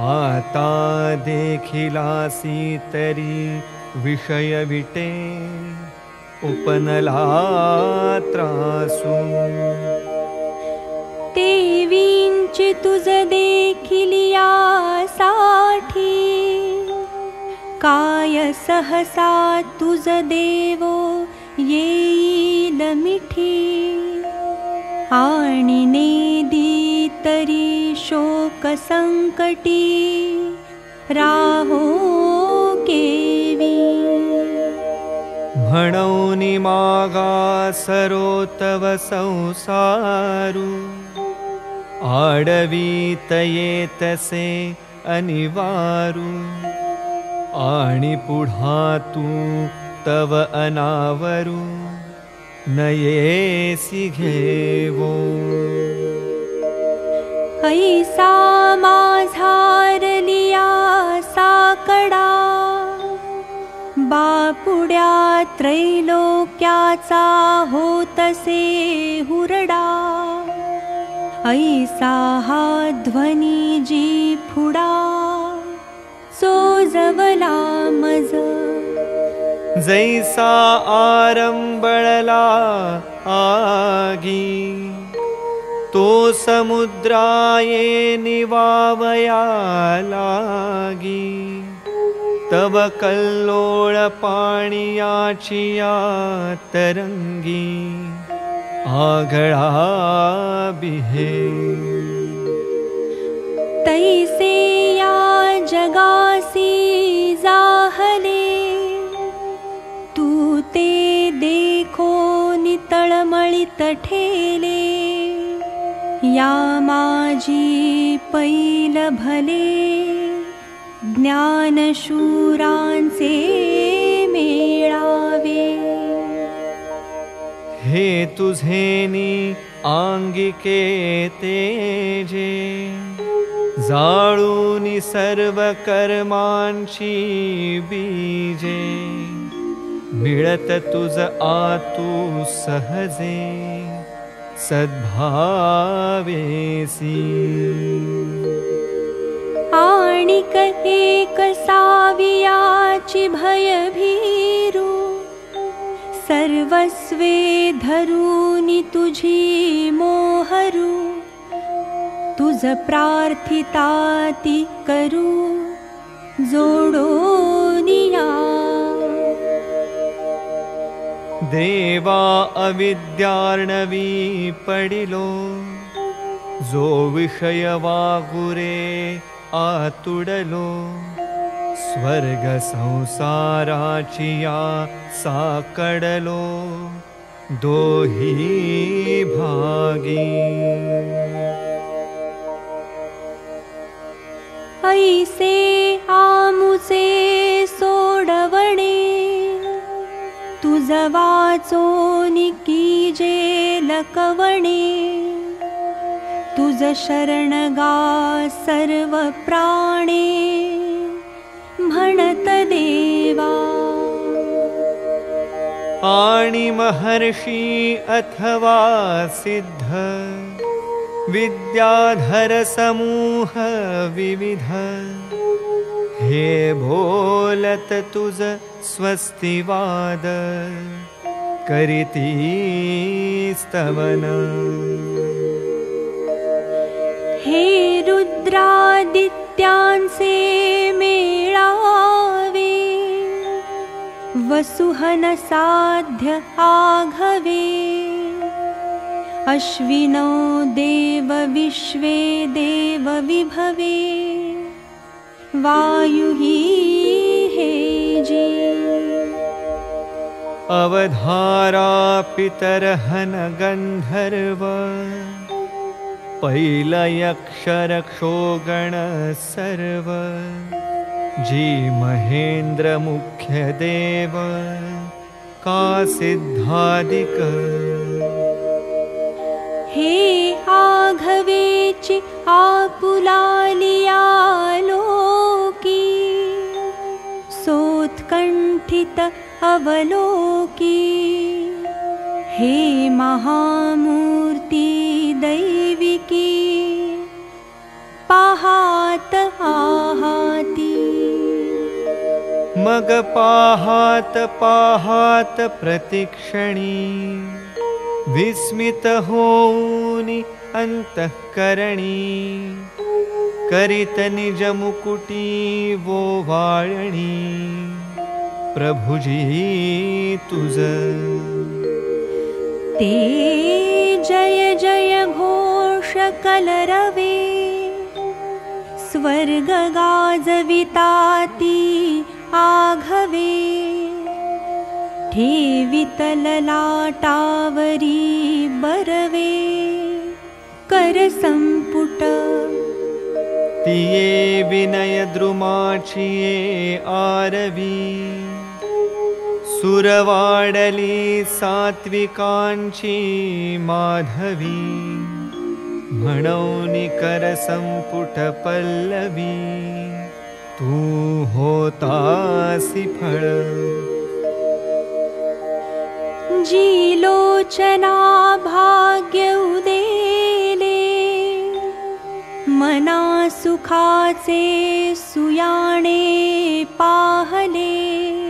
आता देखिलासी तरी विषय विटे उपनला त्रासू देवींची तुझ देखिलिया साठी काय सहसा तुझ देवो येईल मिठी आणि नेदी तरी शोक संकटी राहो केवी। म्हणौनि मागा सरोतव संसारु। आडवीत येतसे अनिवारु आणि तू तव अनावरू नयेसी घेवो। ऐसा माझारलिया साकडा बापुड्या त्रैलोक्याचा होतसे हुरडा। ऐसा हा ध्वनी जी फुडा सोजवला मज। जैसा आरंबळला आगी तो समुद्राये निवावया लागी। तव कल्लोळ पाणियाचिया तरंगी आगळा बिहे। तैसे या माझी पैल भले ज्ञानशूरांचे मेळावे। हे तुझेनी आंगिके तेजे जाळूनी सर्व कर्मांची बीजे मिळत तुझ आतू सहजे सद्भावेसी। आणिक एक सावियाची भयभीरू। सर्वस्वे धरूनि तुझी मोहरू। तुझ प्रार्थिताति करू। जोडोनिया देवा अविद्यार्णवी पडिलो। जो विषय वागुरे आतुडलो। स्वर्ग संसाराचिया साकडलो। दोही भागी। ऐसे आमुचे तुझ वाचोनि कीजे लकवणे तुझ शरणगा सर्व प्राणे म्हणत देवा। आणि महर्षी अथवा सिद्ध विद्याधर समूह विविध। हे बोलत तुझ स्वस्तिवाद करीती स्तवन हे रुद्रादित्यांचे मेळावे वसुहन साध्य आघवे। अश्विनो देव विश्वे देव विभवे वायुही हे अवधारा पितरहन गन्धर्व पैलयक्षरक्षो गण सर्व जी महेन्द्र मुख्य देव का सिद्धादिक हे आघवेची आपुलालिया लोकी सोत्कण्ठित अवलोकी। हे महामूर्ती दैविकी पाहात आहाती। मग पाहात पाहात प्रतिक्षणी विस्मित होऊनि अंतःकरणी। करीत निज मुकुटी वो वाळणी प्रभुजी तुझ ते जय जय घोष कलरवे स्वर्ग गाजविताती आघवे ठेवितल लाटावरी बरवे कर संपुट। तिये विनय आरवी सुरवाडली सात्विकांची माधवी म्हणौनिकर संपुट पल्लवी तू होतासी फळ जी लोचना भाग्य उदेले मना सुखाचे सुयाणे पाहले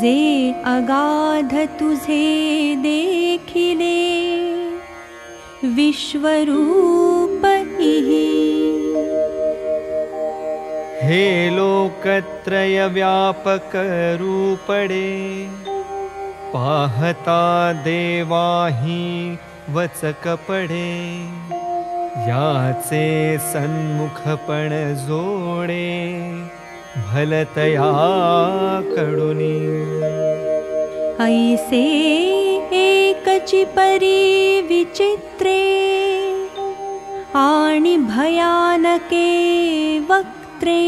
जे अगाध तुझे देखिले। विश्वरूप हे लोकत्रय व्यापक रूपडे पाहता देवाही वचक पडे। सन्मुखपण जोडे भलतया कडुनी ऐसे एकची परी विचित्रे आणि भयानके वक्त्रे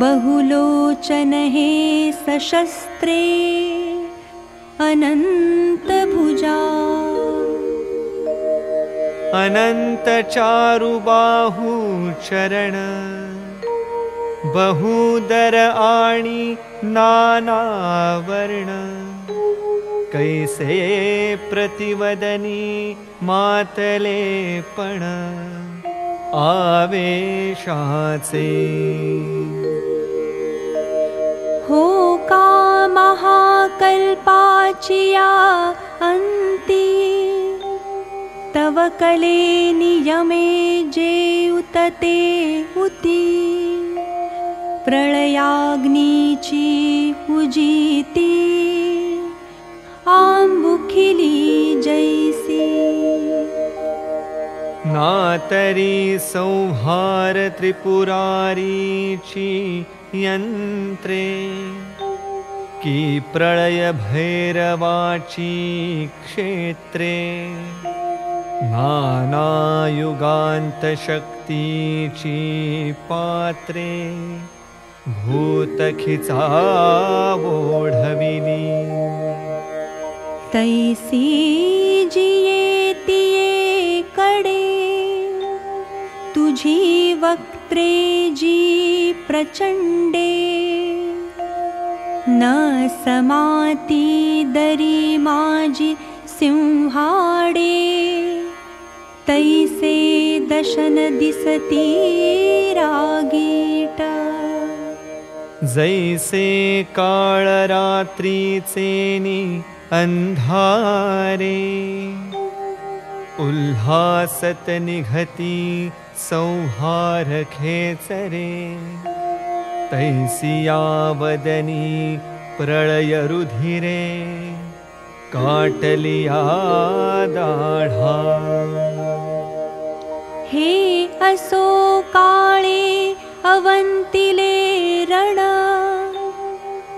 बहुलोचन हे सशस्त्रे अनन्तभुजा अनंत चारु बाहू चरण बहुदर आणि नानावर्ण। कैसे प्रतिवदनी मातले पण आवेशाचे। हो का महाकल्पाचिया अन्ति तव कले नियमे जे उतते उती प्रलयाग्नीची उजिती आम्बुखिली जैसी। नातरी संहार त्रिपुरारीची यंत्रे की प्रळय भैरवाची क्षेत्रे नानायुगांत शक्तीची पात्रे भूतखिचा ओढविली तैसी तिये कडे तुझी वक्त्रे जी प्रचण्डे। न समाती दरी माजी सिंहाडे तैसे दशन दिसती रागीट जैसे काळ रात्रीचेनी अंधारे उल्हासत निघती संहार खेचरे। तैसिया वदनी प्रळय रुधिरे। काटलिया दाढा हे असो काळे अवंतिले रण।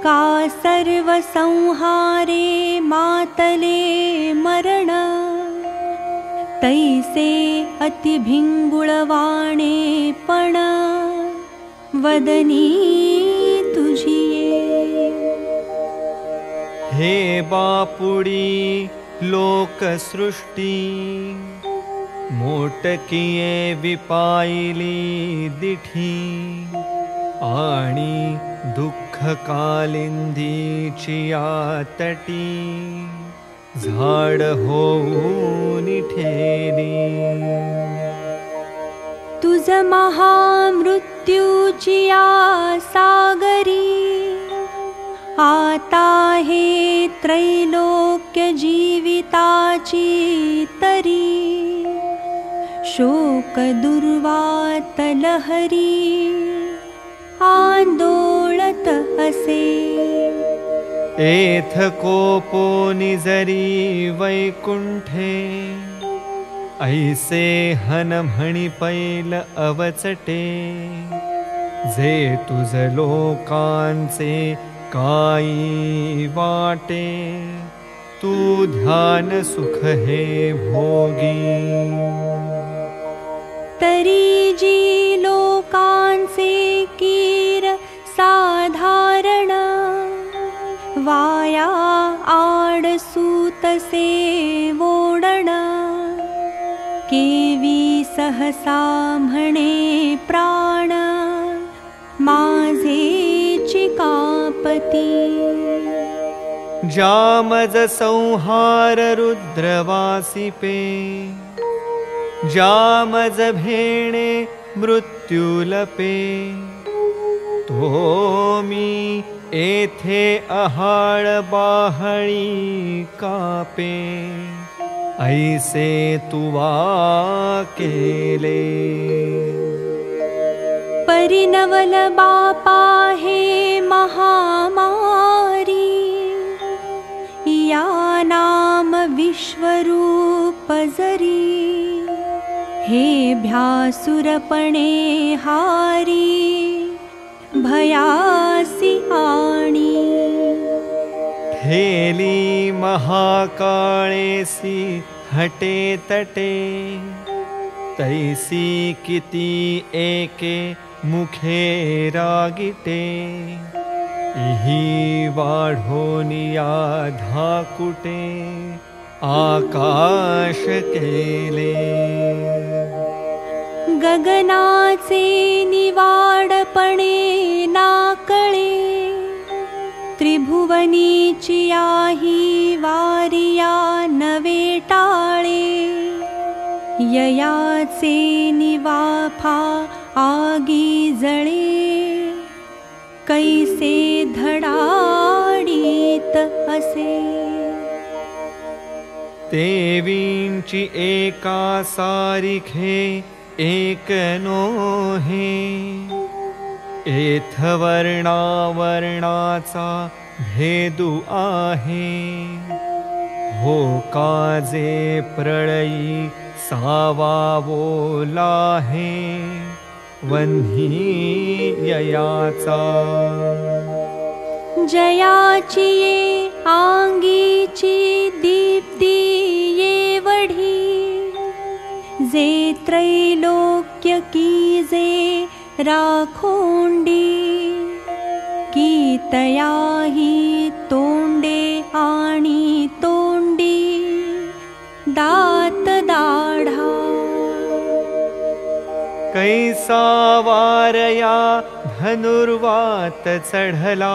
का सर्व संहारे मातले मरण। तैसे अतिभिंगुळवाणे पण। वदनी तुझिये। हे बापुडी लोकसृष्टी मोटकिये विपायली दिठी। आणि दुःख कालिंदीची तटी। झाड होऊन ठेली तुझ महामृत्यूचिया सागरी। आता हे त्रैलोक्य जीविताची तरी शोक दुर्वात लहरी आंदोळत असे एथ कोपो निजरी वैकुंठे ऐसे हन म्हणी पैल अवचटे। जे तुझ लोकांचे काई वाटे तू ध्यान सुख हे भोगी तरी जी कीर साधारण। वाया आडसूतसे वोडण केवी सहसा म्हणे प्राण। माझे चिकापती। जामज संहार रुद्रवासी पे जामज भेणे मृत्युलपे। तो मी एथे अहाळ बाहळी कापे। ऐसे तुवा केले। परिनवल बापा हे महामारी। या नाम विश्वरूप भ्यासुरपणे हारी भयासी आणि। हेली महाकाळेसी हटे तटे तैसी किती एके मुखे रागिटे। इही वाढोनिया धाकुटे आकाश गगनाचे निवाडपणे नाकळे त्रिभुवनीची याही वारिया नवे टाळे ययाचे निवाफा आगी जळे कैसे धडाडीत असे देवींची एका सारिखे एक नोहे। एथ वर्णावर्णाचा भेदू हो काजे प्रळयी सावा बोलाहे वन्ही ययाचा जयाची ये आंगीची दीप्ती ये वढी। जे त्रैलोक्य की जे राखोंडी की तयाही तोंडे आणि तोंडी। दात दाढा। कैसा वारया धनुर्वात चढला।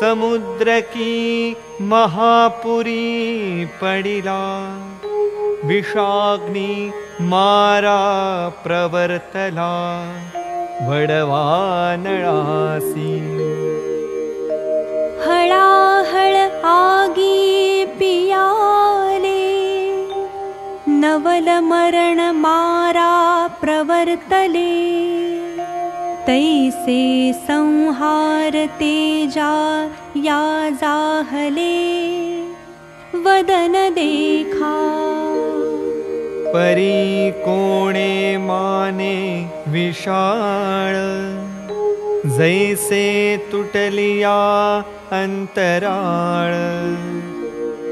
समुद्र की महापुरी पडिला। विषाग्नि मारा प्रवर्तला। वडवानळासी हळाहळ आगी पियाले। नवल मरण मारा प्रवर्तले तैसे संहार तेजा या जाहले वदन देखा। परी कोणे माने विशाळ जैसे तुटलिया अंतराळ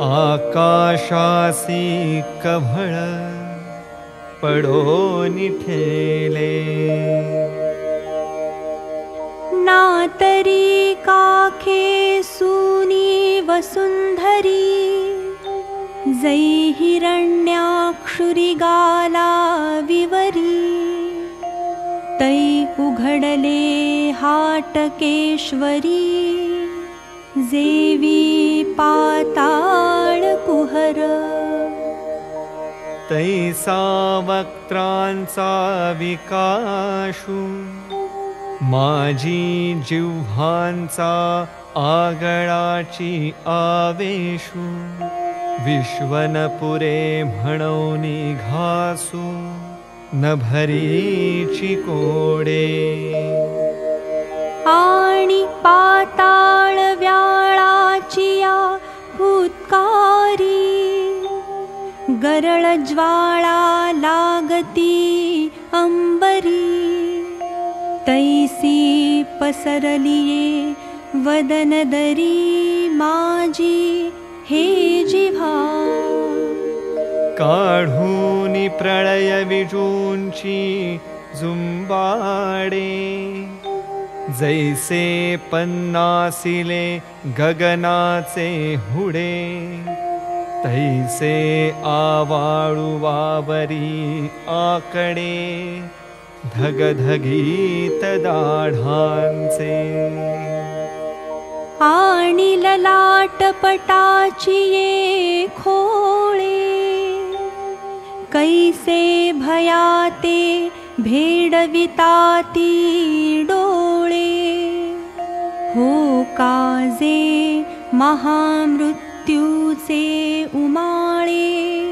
आकाशासी कभळ पडो निठेले नातरी काखे सुनी वसुंधरी जै हिरण्याक्षुरी गाला विवरी। तै उघडले हाटकेश्वरी। जेवी पाताळ कुहर। तैसा वक्त्रांचा विकाशू माझी जिव्हांचा आगळाची आवेशू विश्वनपुरे म्हणौनी घासू न भरीची कोडे. आणि पाताळ व्याळाचिया भूतकारी गरळ ज्वाळा लागती अंबरी तैसी पसरलिये वदनदरी माझी हे जिव्हा काढूनि प्रलय विजूंची जुंबाडे जैसे पन्नासिले गगनाचे हुडे तैसे आवाळू वावरी आकडे धगधगीत दाढांचे आणि ललाटपटाची ये खोळे। कैसे भयाते भेडविताती डोळे। हो काजे महामृत्यूचे उमाळे।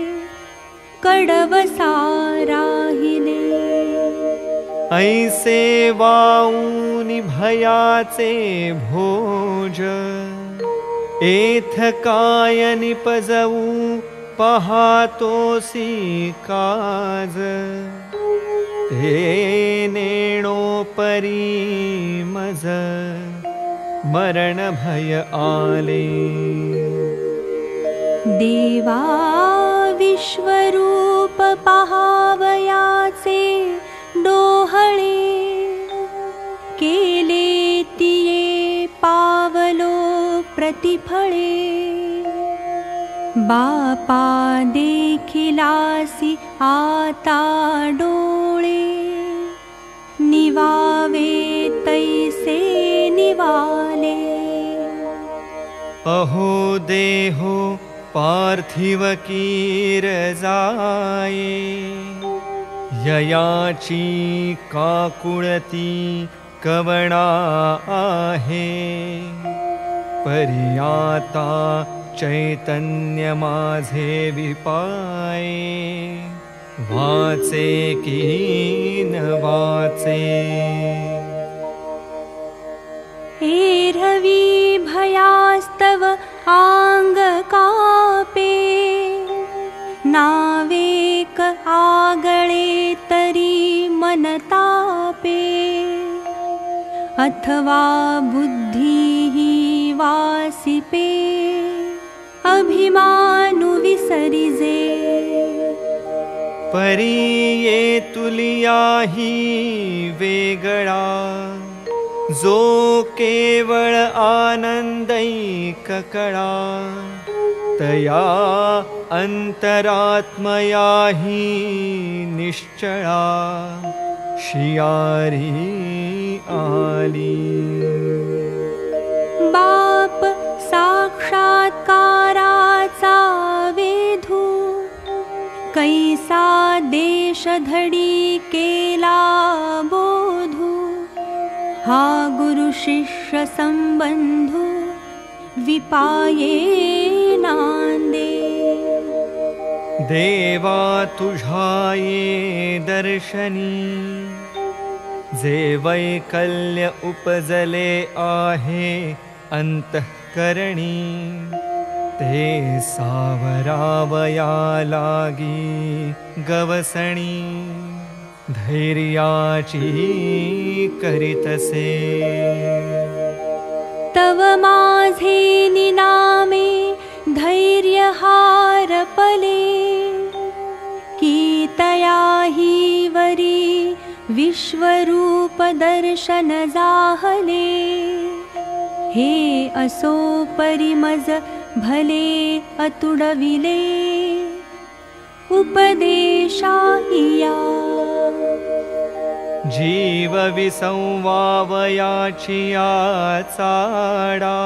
कडवसा राहिले ऐसे वाऊनि भयाचे भोज। एथ काय निपजवू पहातोसी काज। ते नेणो परी मज मरण भय आले। देवा विश्वरूप पहावयाचे डोहळे केले तिये पावलो प्रतिफळे। बापा देखिलासी आता डोळे। निवावे तैसे निवाले। अहो देहो पार्थिव कीर जाये ययाची काकुळती कवणा आहे. पर्याता चैतन्य माझे विपाये. वाचे की वाचे. एरवी भयास्तव आंग अथवा बुद्धी ही वासिपे अभिमानु विसरिजे परी ये तुलियाही वेगळा जो केवळ आनंदैक कळा तया अंतरात्मयाही निश्चळा शियारी आली। बाप साक्षात्काराचा वेधू कैसा देशधडी केला बोधू हा गुरु शिष्य संबंधू विपाये देवा तुझाये दर्शनी। जे वैकल्य उपजले आहे अंतःकरणी ते सावरावया लागी गवसणी। धैर्याची करीतसे। तव माझे निनामे धैर्य हारपले की तयाही वरी विश्वरूप दर्शन जाहले हे असो परिमज भले अतुडविले। उपदेशाहिया जीव विसंवावयाची चाडा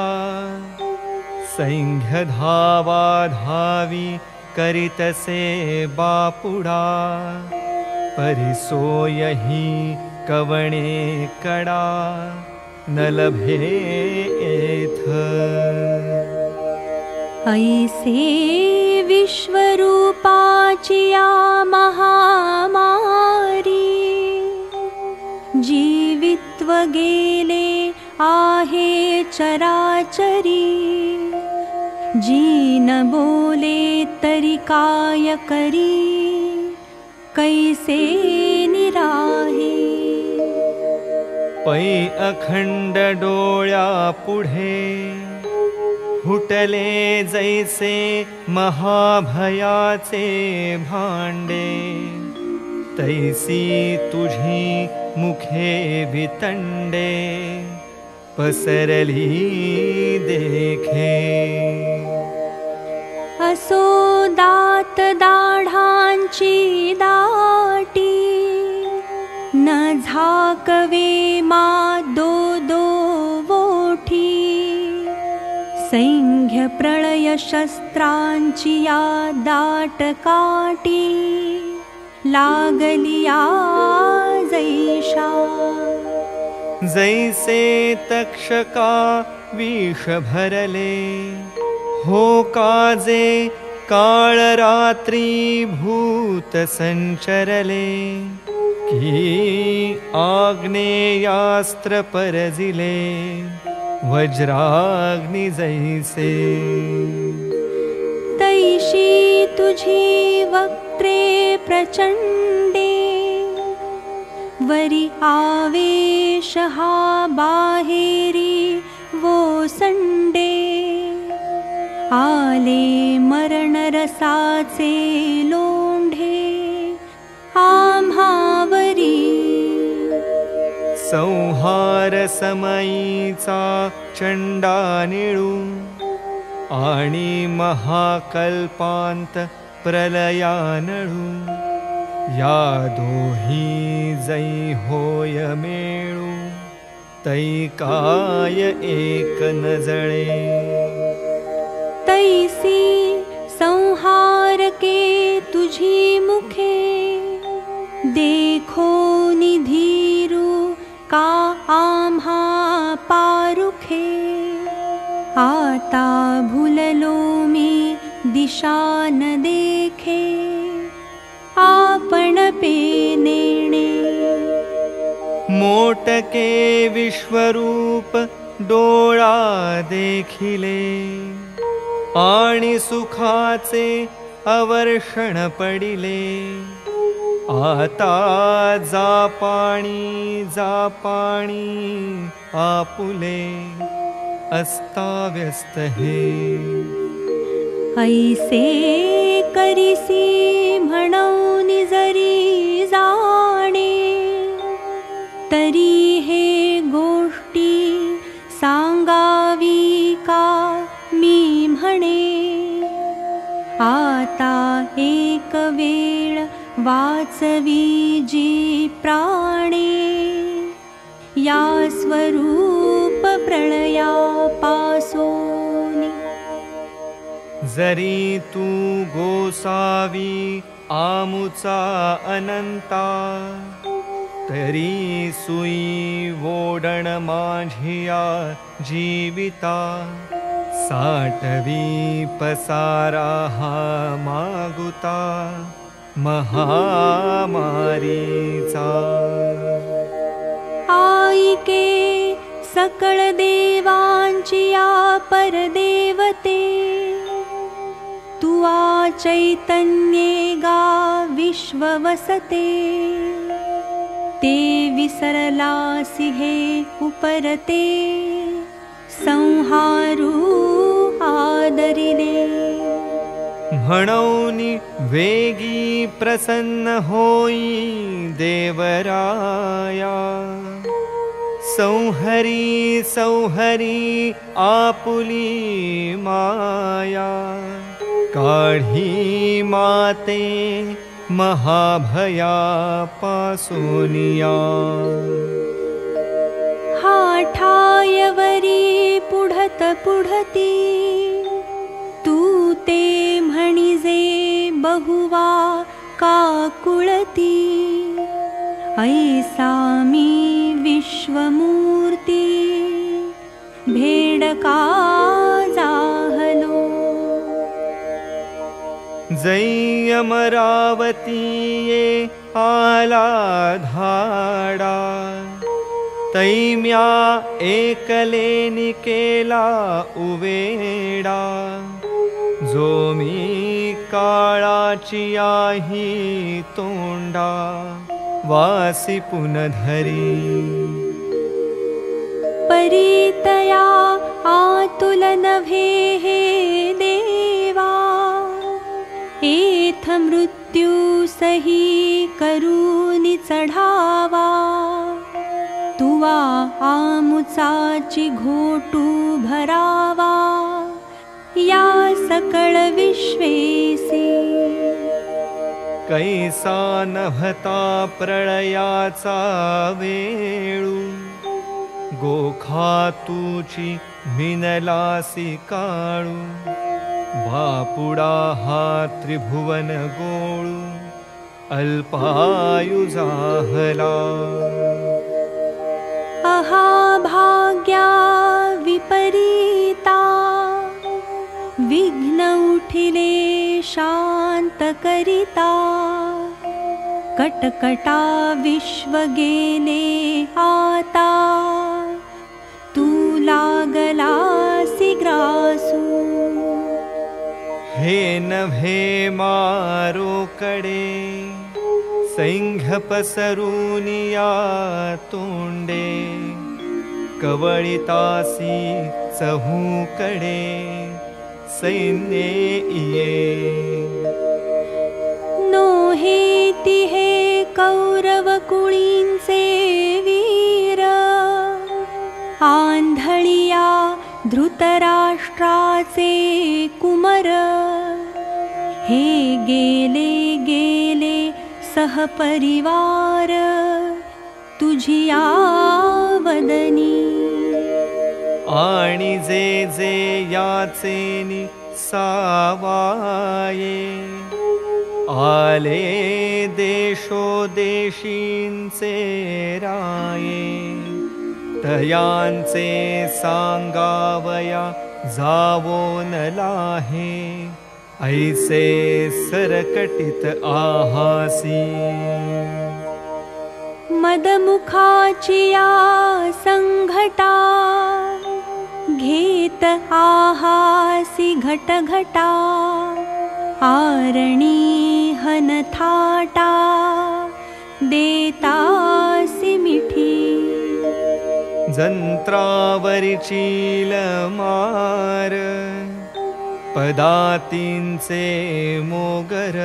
सैंघ्य धावा धावी करीतसे बापुडा परिसोयही कवणे कडा। न लभे एथ ऐसे विश्वरूपाचिया महामारी जीवित्व गेले आहे चराचरी न बोले तरी काय करी? कैसे निराहे? पै अखंड डोळ्या पुढे फुटले जैसे महाभयाचे भांडे तैसी तुझी मुखे वितंडे पसरली देखे। असो दात दाढांची दाटी न झाकवे मा दो दो वोठी। सैंघ्य प्रलय शस्त्रांची या दाट काटी लागलिया जैषा जैसे तक्षका विष हो काजे काळ रात्री भूत संचरले। की आग्नेयास्त्र परजिले। वज्राग्नि जैसे। तैषी तुझी वक्त्रे प्रचण्डे वरि आवेश हा बाहेरी वो संडे। आले मरणरसाचे लोंढे आम्हावरी। संहार समयीचा चंडा निळू आणि महाकल्पांत प्रलयानळू या दोही जै होय मेळू तै काय एक नजळे तैसी संहार के तुझी मुखे देखो निधीरू का आम्हा पारुखे। आता भूललो मी दिशा न देखे आपण पे नेणे मोटके विश्वरूप डोळा देखिले। आणि सुखाचे अवर्षण पडिले। आता जा पाणी जा पाणी आपुले। अस्ताव्यस्त हे ऐसे जरी जाणे तरी हे गोष्टी सांगावी का मी म्हणे? आता एक वेळ वाचवी जी प्राणे या स्वरूप प्रलयापासोनी जरी तू गोसावी आमुचा अनंता तरी सुई वोडण माझिया जीविता साठवी पसारा हा मागुता महामारीचा. आईके सकळ देवांची या परदेवते तू आ चैतन्ये गा विश्व वसते ते विसरलासी हे उपरते संहारू आदरिले म्हणौनी वेगी प्रसन्न होई देवराया। संहरी संहरी आपुली माया काढी माते महाभया पासोनिया। हा ठायवरी पुढत पुढती तू ते म्हणिजे बहुवा काकुळती। ऐसा मी विश्वमूर्ती भेडका जै अमरावती ये आला धाडा तैम्या एकले निकेला उवेडा। जो मी काळाची आही तोंडा। वासी पुनधरी। परितया आतुलनभे देवा मृत्यु सही करूनि चढावा। तुवा आमुचाची घोटू भरावा। या सकळ विश्वेसी। कैसा नभता प्रळयाचा वेळू। गोखातूची मिनलासी काळू बापुडा हा त्रिभुवन गोळू अल्पायु जाहला अहाभाग्या विपरीता विघ्न उठिले शांत करिता कटकटा विश्व गेले आता तू लागलासी ग्रासू हे नभे मारो कडे सैंघ पसरुनिया तोंडे कवळितासी चहू कडे सैन्ये इये। नो हेति हे कौरवकुळींचे धृतराष्ट्राचे कुमर। हे गेले गेले सहपरिवार तुझिया वदनी जे जे याचेनी सावाये आले देशो देशींचे राये तयांचे सांगावया जावो न लाहे। ऐसे सरकटित आहासी। मदमुखाचिया संघटा घेत आहासी घटघटा आरणी हनथाटा देतासी मिठी जंत्रावरीचील मार पदातींचे मोगर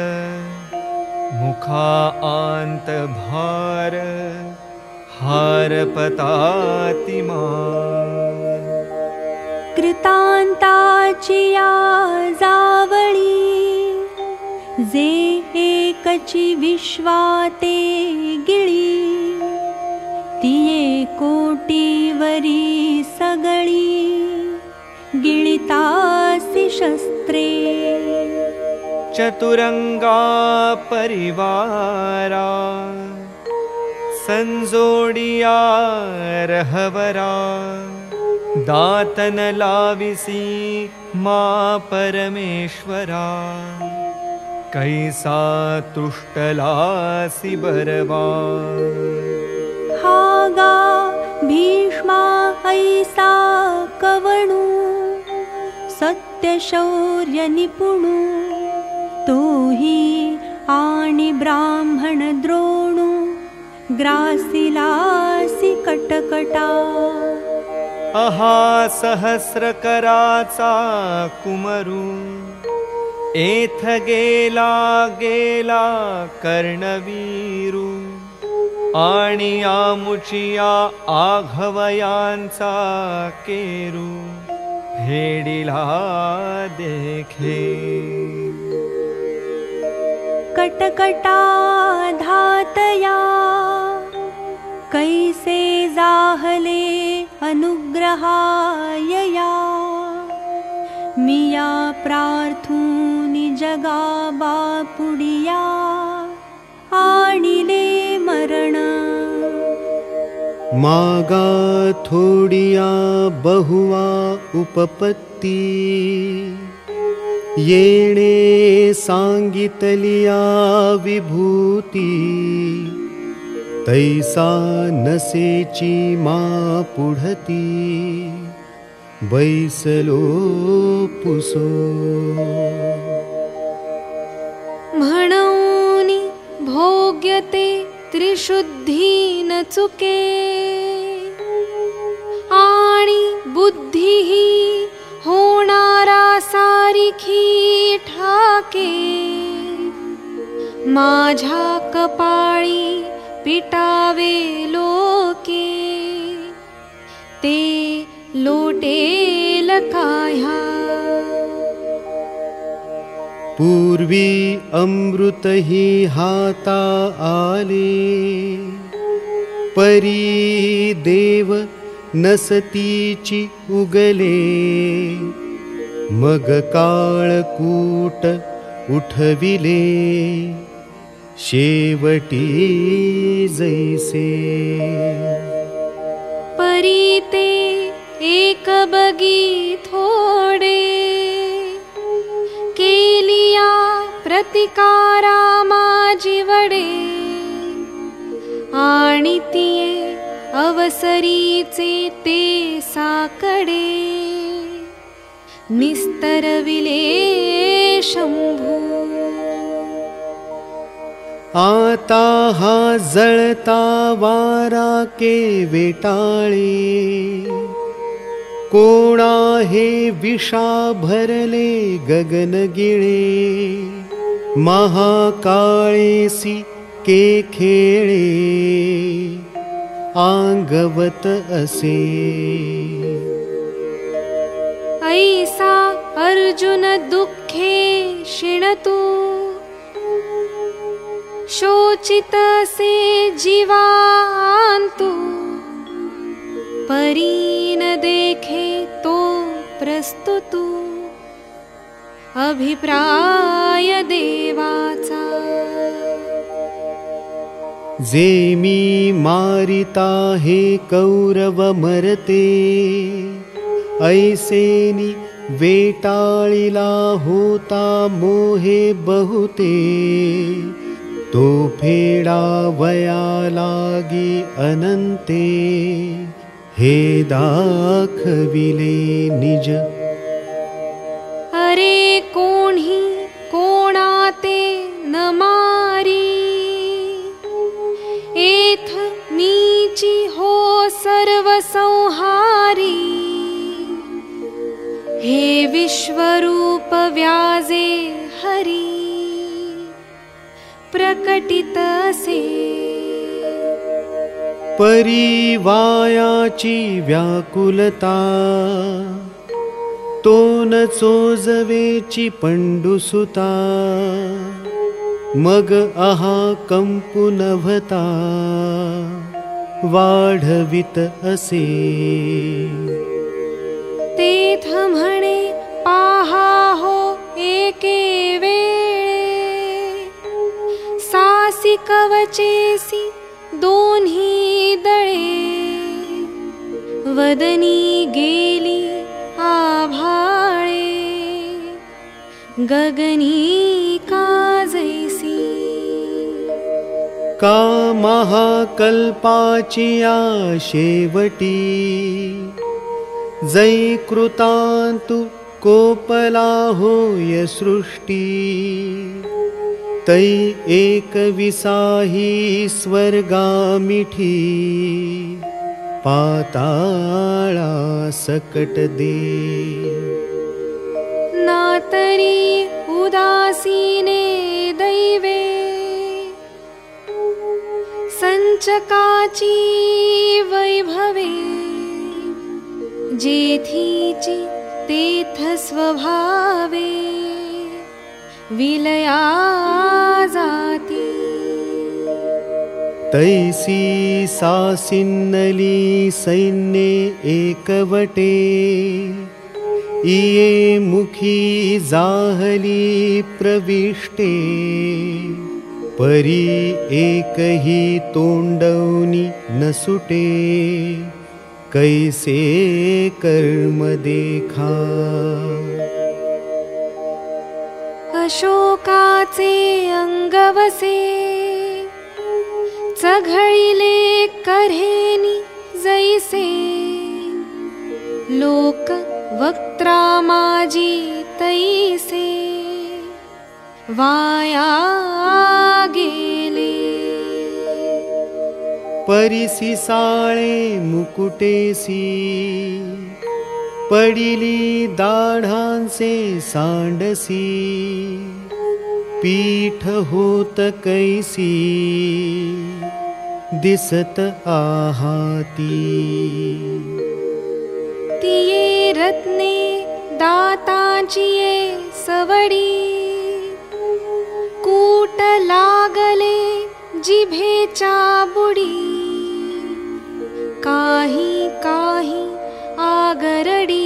मुखा आंत भार हार पतातिमा कृतान्ताचिया जावळी जे एकची विश्वाते गिळी कोटीवरी सगळी गिळितासी शस्त्रे। चतुरंगा परिवारा संजोडिया रहवरा दातन लाविसी मा परमेश्वरा कैसा तुष्टलासी बरवा हागा भीष्मा ऐसा कवणू सत्यशौर्य निपुणू तोही आणि ब्राह्मण द्रोणू ग्रासिलासी कटकटा। अहा सहस्रकराचा कुमरू गेला गेला कर्णवीरू केरू भेडिला देखे। कटकटा धातया कैसे जाहले अनुग्रहायया। मिया प्रार्थूनि जगा बापुडिया। आणिले मरण। मागा थोडिया बहुवा उपपत्ती। येणे सांगितलिया विभूती। तैसा नसेची मा पुढती। बैसलो पुसो। म्हणूनि भोग्यते त्रिशुद्धीन चुके आणि बुद्धी होणारा सारिखी ठाके। मा कपाळी पिटावे लोके। ते लोटेल काह्या। पूर्वी अमृत ही हाता आले। परी देव नसतीची उगले। मग काळकूट उठविले। शेवटी जैसे। परी ते एक बगी थोडे केलिया प्रतिकारा माझी वडे आणि तिये अवसरीचे ते साकडे। निस्तरविले शंभू। आता हा जळता वारा के वेटाळे कोणा हे विषा भरले गगन गिळे महाकाळेसी के खेळे। आंगवत असे। ऐसा अर्जुन दुःखे शिणतु। शोचितसे जीवान्तु परीन देखे तो प्रस्तुतु। अभिप्राय देवाचा जे मी मारिता हे कौरव मरते ऐसेनी वेटाळिला होता मोहे बहुते। तो फेडा वया लागी अनंते हे दाखविले निज। अरे कोणी कोणाते न मारी एथ मीची हो सर्व संहारी हे विश्वरूप व्याजे हरी। प्रकटित परिवायाची व्याकुलता तोन चोजवेची पंडुसुता मग अहा कंपुनभता वाढवित असे. तेथ म्हणे पाहा हो एके वेळे सासी कवचेसी दोन्ही दळे वदनी गेली आभाळे. गगनी काजैसी. का महाकल्पाची या शेवटी? जै कृतांतु कोपला होय सृष्टी तै एक विसाही स्वर्गा मिठी पाताळा सकट दे। नातरी उदासीने दैवे। संचकाची वैभवे। जेथीची तेथ स्वभावे विलया जाती तैसी सासिन्नली सैन्ये एकवटे। इये मुखी जाहली प्रविष्टे। परी एकही तोंडवनी न सुटे कैसे कर्म देखा चघळिले कऱ्हेनी जैसे। लोक वक्त्रा माझी तैसे वाया गेले। परिसी साळे मुकुटेसी पडिली दाढांसे सांडसी पीठ होत कैसी दिसत आहाती. तिये रत्ने दाताचिये सवडी कूट लागले जिभेचा बुडी. काही काही आगरडी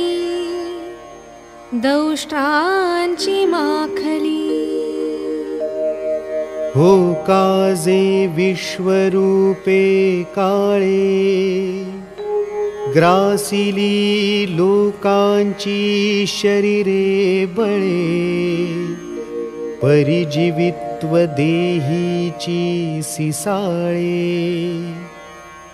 दौष्ट्रांची माखली। हो काजे विश्वरूपे काळे ग्रासिली लोकांची शरीरे बळे परिजीवित्व देहीची सिसाळे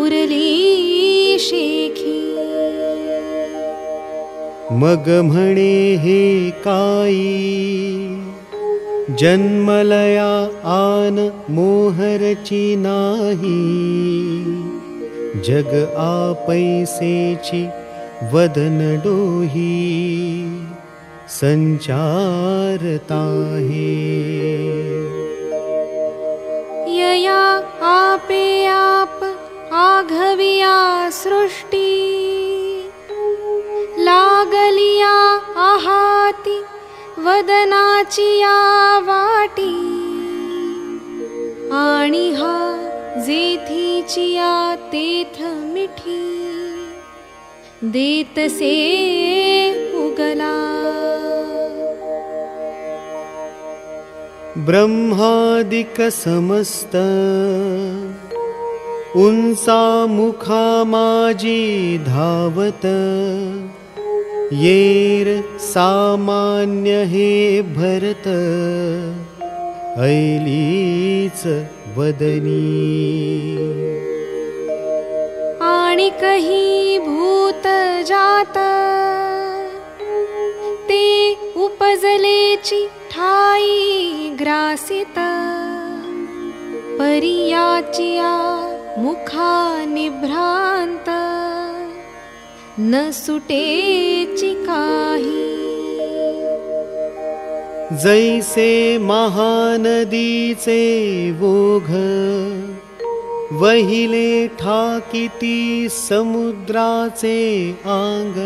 उरली शेखी मग म्हणे हे काई जन्मलया आन मोहरची नाही. जग आपैसेची वदन डोही संचारता हे. यया आपे आप आघविया सृष्टी लागलिया आहाती वदनाची या वाटी आणि हा जेथीची या तेथ मिठी देतसे उगला। ब्रह्मादिक समस्त मुखा माजी धावत येर सामान्य हे भरत। ऐलीच वदनी। आणि कही भूत जात। ते उपजलेची ठाई ग्रासित। परियाचिया मुखा निभ्रांत न सुटेची काही जैसे महानदीचे ओघ वहिले ठाकिती समुद्राचे आंग।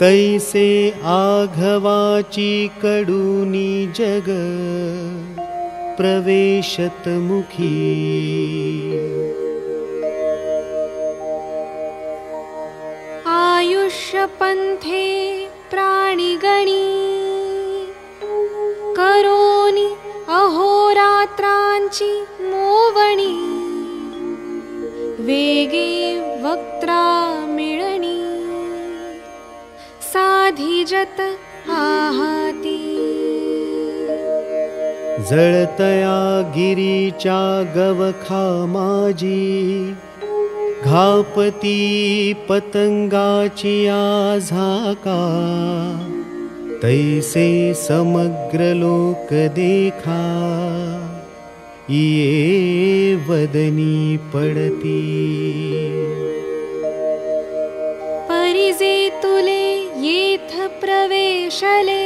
तैसे आघवाची कडूनी जग प्रवेशत मुखी। आयुष्यपंथे प्राणिगणी। करोनी अहोरात्रांची मोवणी। वेगे वक्त्रा मिळणी। साधिजत आहाती जळतया गिरीच्या गवखा माझी घापती पतंगाची झाका तैसे समग्र लोक देखा ये वदनी पडती। परिजे तुले येथ प्रवेशले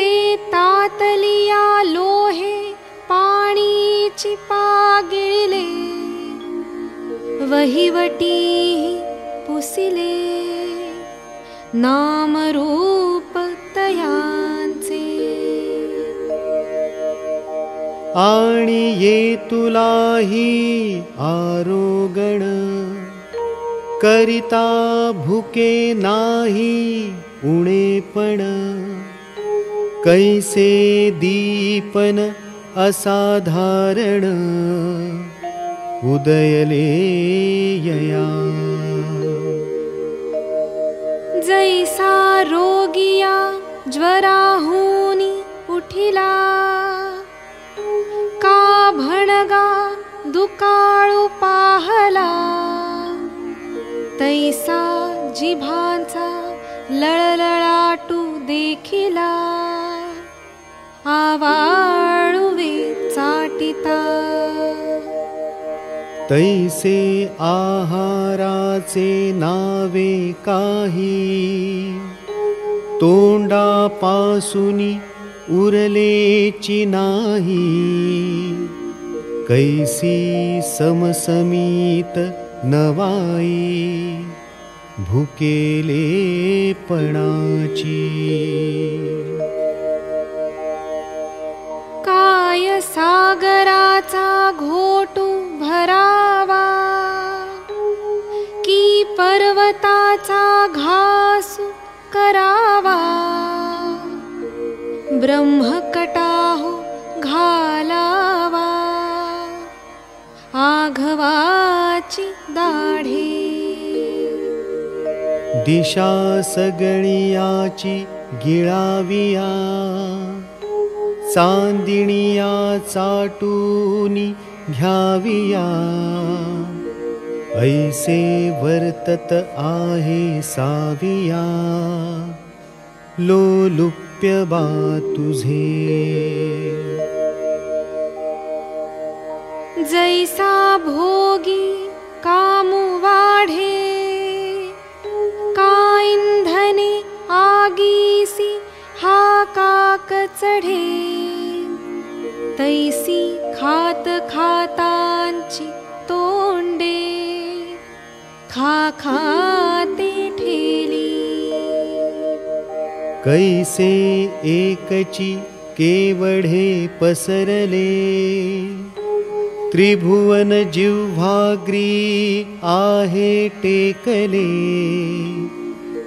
ते तातलिया लोहे तयांचे. आणि ये तुलाही आरोगण करिता भुके नाही उणेपण कैसे दीपन असाधारण उदयले यया जैसा रोगिया ज्वराहुनी उठिला का भणगा दुकाळू पाहला तैसा जिभांचा लळलळाटू देखिला आवाळुवे चाटिता तैसे आहाराचे नावे काही तोंडापासुनी उरलेची नाही. कैसी समसमीत नवाई भुकेले पणाची काय सागराचा घोटू भरावा की पर्वताचा घासू करावा। ब्रह्मकटाहो दाढे दिशा सगळियाची गिळाविया चांदिणिया चाटूनी घ्याविया. ऐसे वर्तत आहे साविया लोलुप्य बा तुझे. जैसा भोगी कामु वाढे काक चढे। तैसी खात खातांची तोंडे। खा खाते ठेली। कैसे एकची केवढे पसरले। त्रिभुवन जिव्हाग्री आहे टेकले।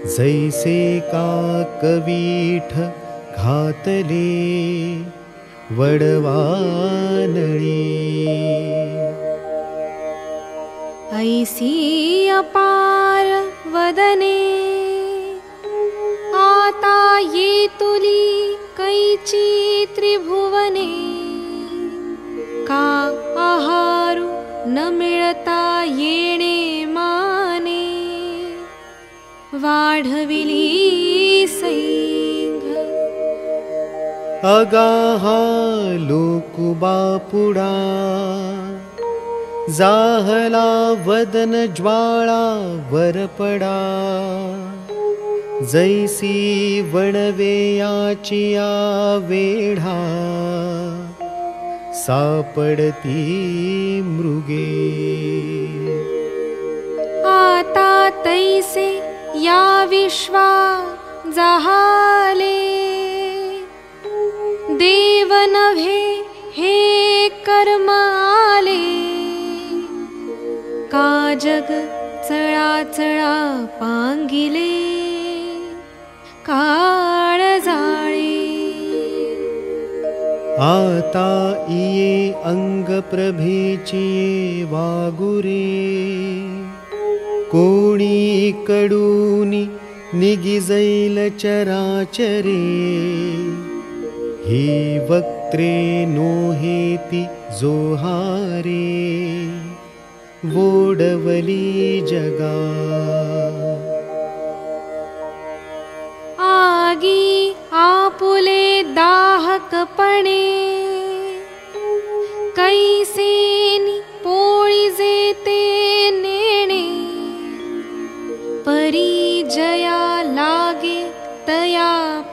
जैसे का कवीठ घातले वडवानळी ऐसी अपार वदने आता ये तुली कैची त्रिभुवने का आहारू न मिळता येणे माने। वाढविली सैंघ अगाहा लोकुबापुडा जाहला वदन ज्वाळा वरपडा। जैसी वणवेयाचिया वेढा। सापडती मृगे। आता तैसे या विश्वा जहाले देव नव्हे हे कर्म आले का जग काळ जाळे. आता इये अंगप्रभेची वागुरे कोणी कडूनी निगिजैल चराचरे ही वक्त्रे नोहेती जोहारे वोडवली जगा। आगी आपुले दाहकपणे कैसेनी पोळी जेते नेणे परिजया लागे तया प्राणे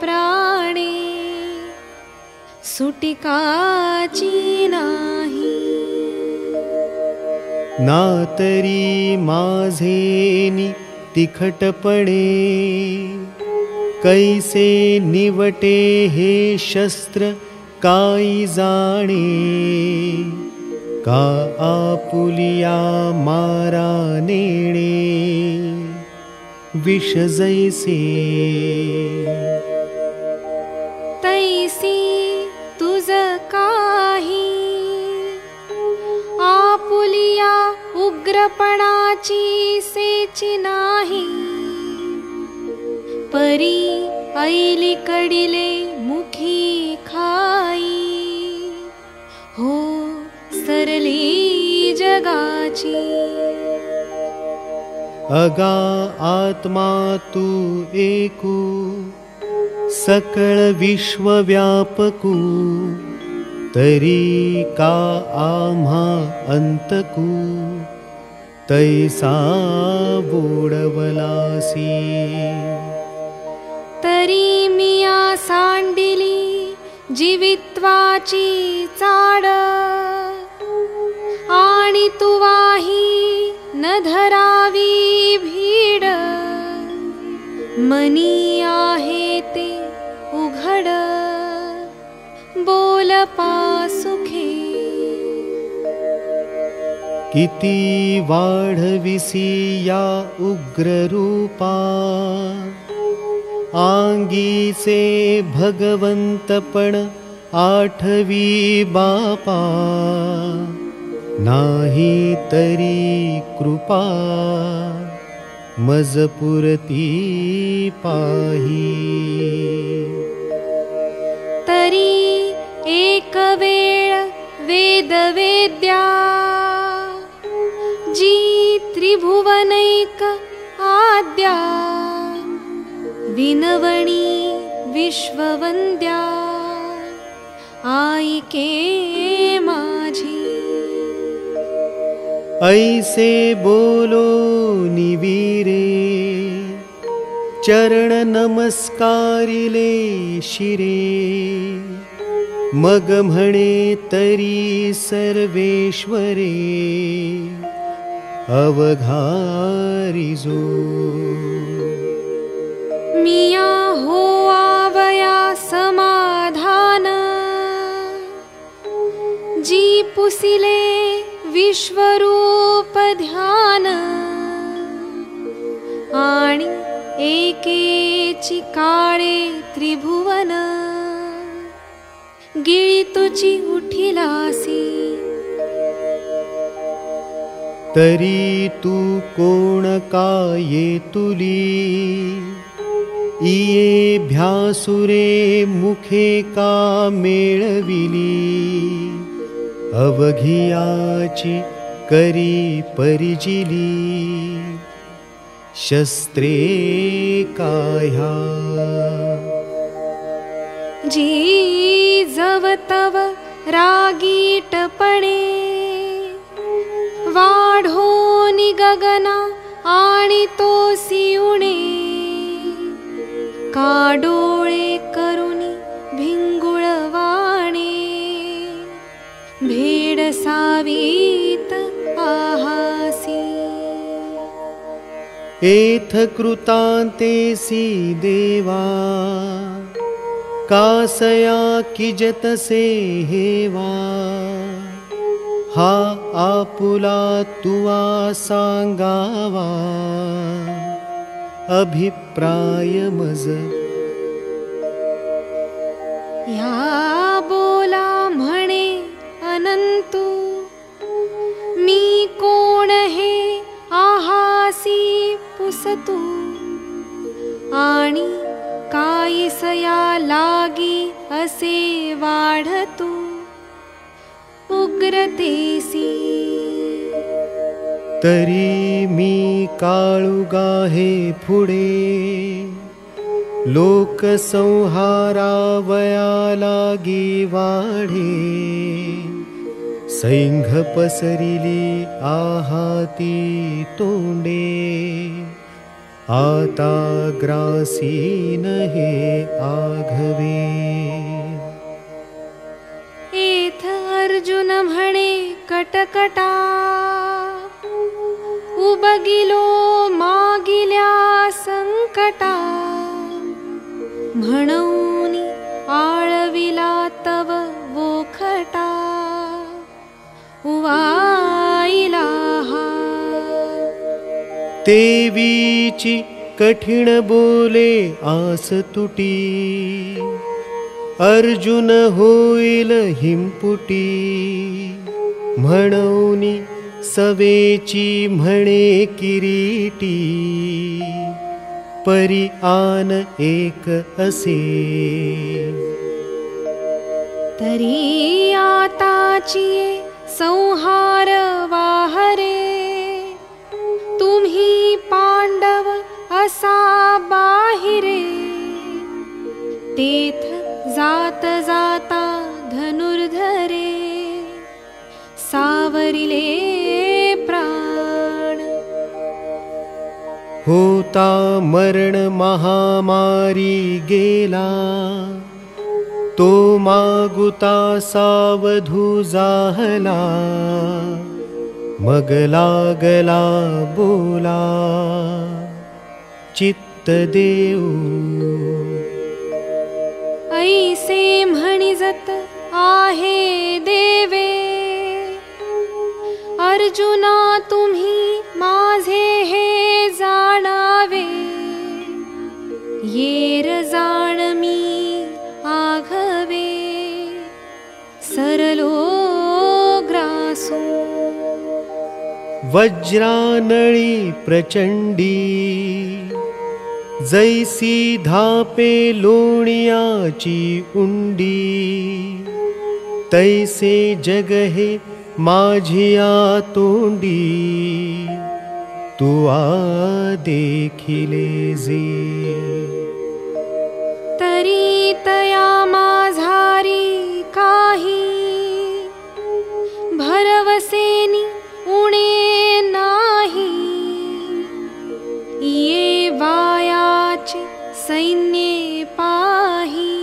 सुटिकाची नाही नातरी माझेनी तिखटपणे कैसे निवटे हे शस्त्र काई जाणे। का आपुलिया मारा नेणे। विष जैसे। तैसी उग्रपणाची सेची नाही. परी ऐली कडिले मुखी खाई. हो सरली जगाची. अगा आत्मा तू एकू सकळ विश्वव्यापकू तरी का आम्हा अंतकू तैसा बोडवलासी तरी मिया सांडिली जीवित्वाची चाड। आणि तुवाही न धरावी भीड। मनी आहे ते उघड। बोल किती वाढविसी या उग्ररूपा। आठवी बापा। नाही तरी कृपा। मजपुरती पाही। तरी एक वेळ वेदवेद्या त्रिभुवनैक आद्या विनवणी विश्ववंद्या आईके माझी। ऐसे बोलो निवीरे चरण नमस्कारिले शिरे। मग म्हणे तरी सर्वेश्वरे अवघारिजो मिया हो आवया पुसिले विश्वरूप ध्यान। आणि एकेची काळे त्रिभुवन। गिळी तुची उठिलासी तरी तू कोण काये तुली? इये भ्यासुरे मुखे का मेळविली? अवघियाची करी परिजिली? शस्त्रे काह्या? जी जव तव रागीटपणे वाढो गगना आणि तो सिउणे काडोळे करुनी भिंगुळवाणे भेड सावीत आहासी। एथ कृतान्तेसि देवा। कासया किजतसे हेवा हा आपुला तुवा सांगावा अभिप्राय मज. म्हणे अनंतू मी कोण हे आहासी पुसतू? आणि कायसया लागी असे वाढतू उग्रतेसी तरी मी लोकसंहारावया लागी वाढे। सैंघ पसरिली आहाती तोंडे। आता ग्रासीन हे आघवे अर्जुन म्हणे कटकटा उबगिलो मागिल्या संकटा म्हणून आळविला तव वोखटा हा. देवीची कठीण बोले आस तुटी अर्जुन होईल हिंपुटी. म्हणून सवेची म्हणे किरीटी. परी आन एक असे. तरी आताची संहार वाहरे. तुम्ही पांडव असा बाहिरे. तेथ जात जाता धनुर्धरे सावरिले प्राण। होता मरण महामारी गेला तो मागुता सावधू जाहला मग लागला बोला चित्त देऊ ऐसे म्हणिजत आहे देवे। अर्जुना तुम्ही माझे हे जाणावे। येर जाण मी आघवे। सरलो ग्रासो। वज्रानळी प्रचंडी जैसी धापे तैसे जग हे माझिया तोंडी। तू आ देखिले जे तरी तया माझारी काही भरवसेनी उणे नाही। ये सैन्ये पाही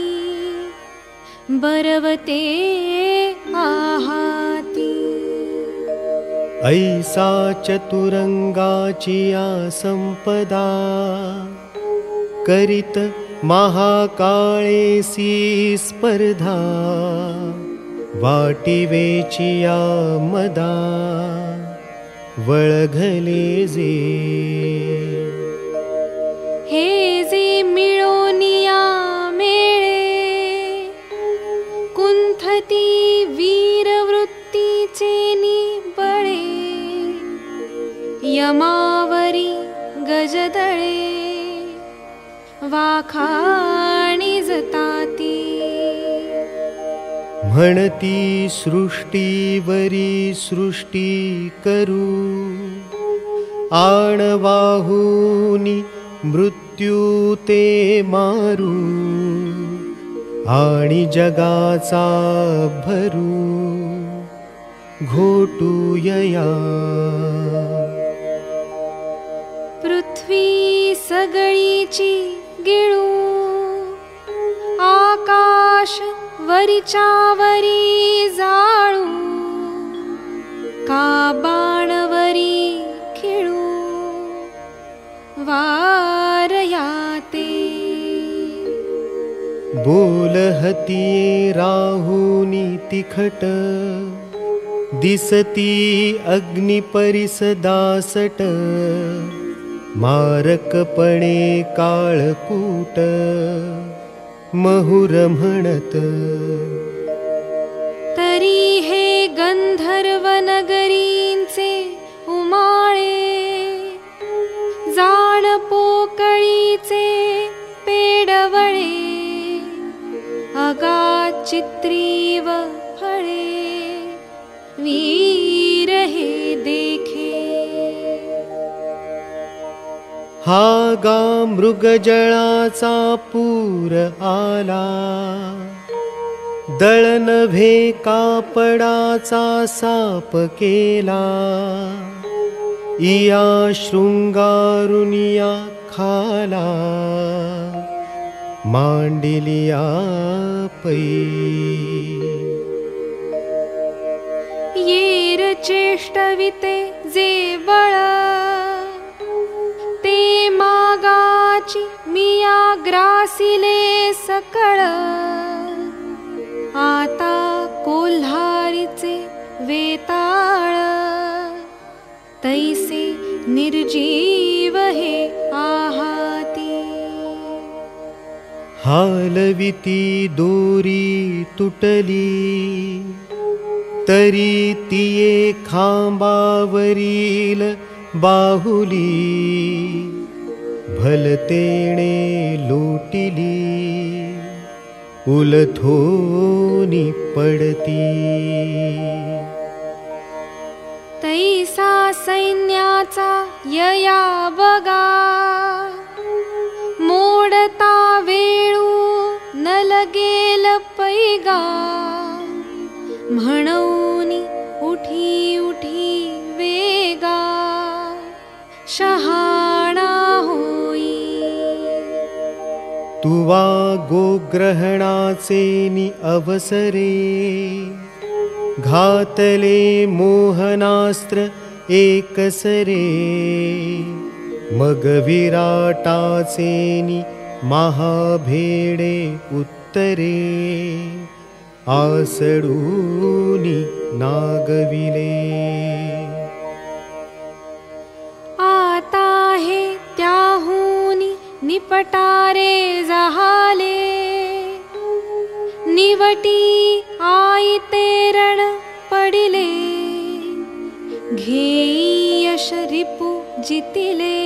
बरवते आहाती। ऐसा चतुरंगाची या संपदा करीत महाकाळेसी स्पर्धा वाटिवेची या मदा वळघले जे हे निबळे यमावरी गजदळे वाखाणी जताती। म्हणती सृष्टीवरी सृष्टी करू। आणवाहुनी मृत्यू ते मारू आणि जगाचा भरू घोटूयया पृथ्वी सगळीची गिळू आकाश वरी जाळू का बाणवरी खिळू वारयाते बोलहती राहुनी तिखट दिसती अग्निपरिसदासट मारकपणे काळकूट महुर म्हणत. तरी हे गंधर्व नगरींचे उमाळे जाण पोकळीचे पेडवळे अगा चित्रीव फळे। वीर हे देखे। हा गा मृगजळाचा पूर आला। दळनभे कापडाचा साप केला। इया शृंगारुनिया खाला मांडिलिया पै। येर चेष्टविते जे बळा। ते मागाची मिया ग्रासिले सकळ। आता कोल्हारीचे वेताळ। तैसे निर्जीव हे आहा। हालविती दोरी तुटली तरी तिये खांबावरील बाहुली भलतेणे लोटिली उलथोनी पडती. तैसा सैन्याचा यया बगा मोडता वेळू न लगेल पैगा म्हणूनी उठी उठी वेगा शहाणा होई तुवा गोग्रहणाचे नि अवसरे घातले मोहनास्त्र एकसरे मग विराटाचे नि महाभेडे उत्तरे आसडूनी नागविले। आता हे त्याहूनी निपटारे जहाले निवटी तेरण पडिले घेई यश रिपु जितिले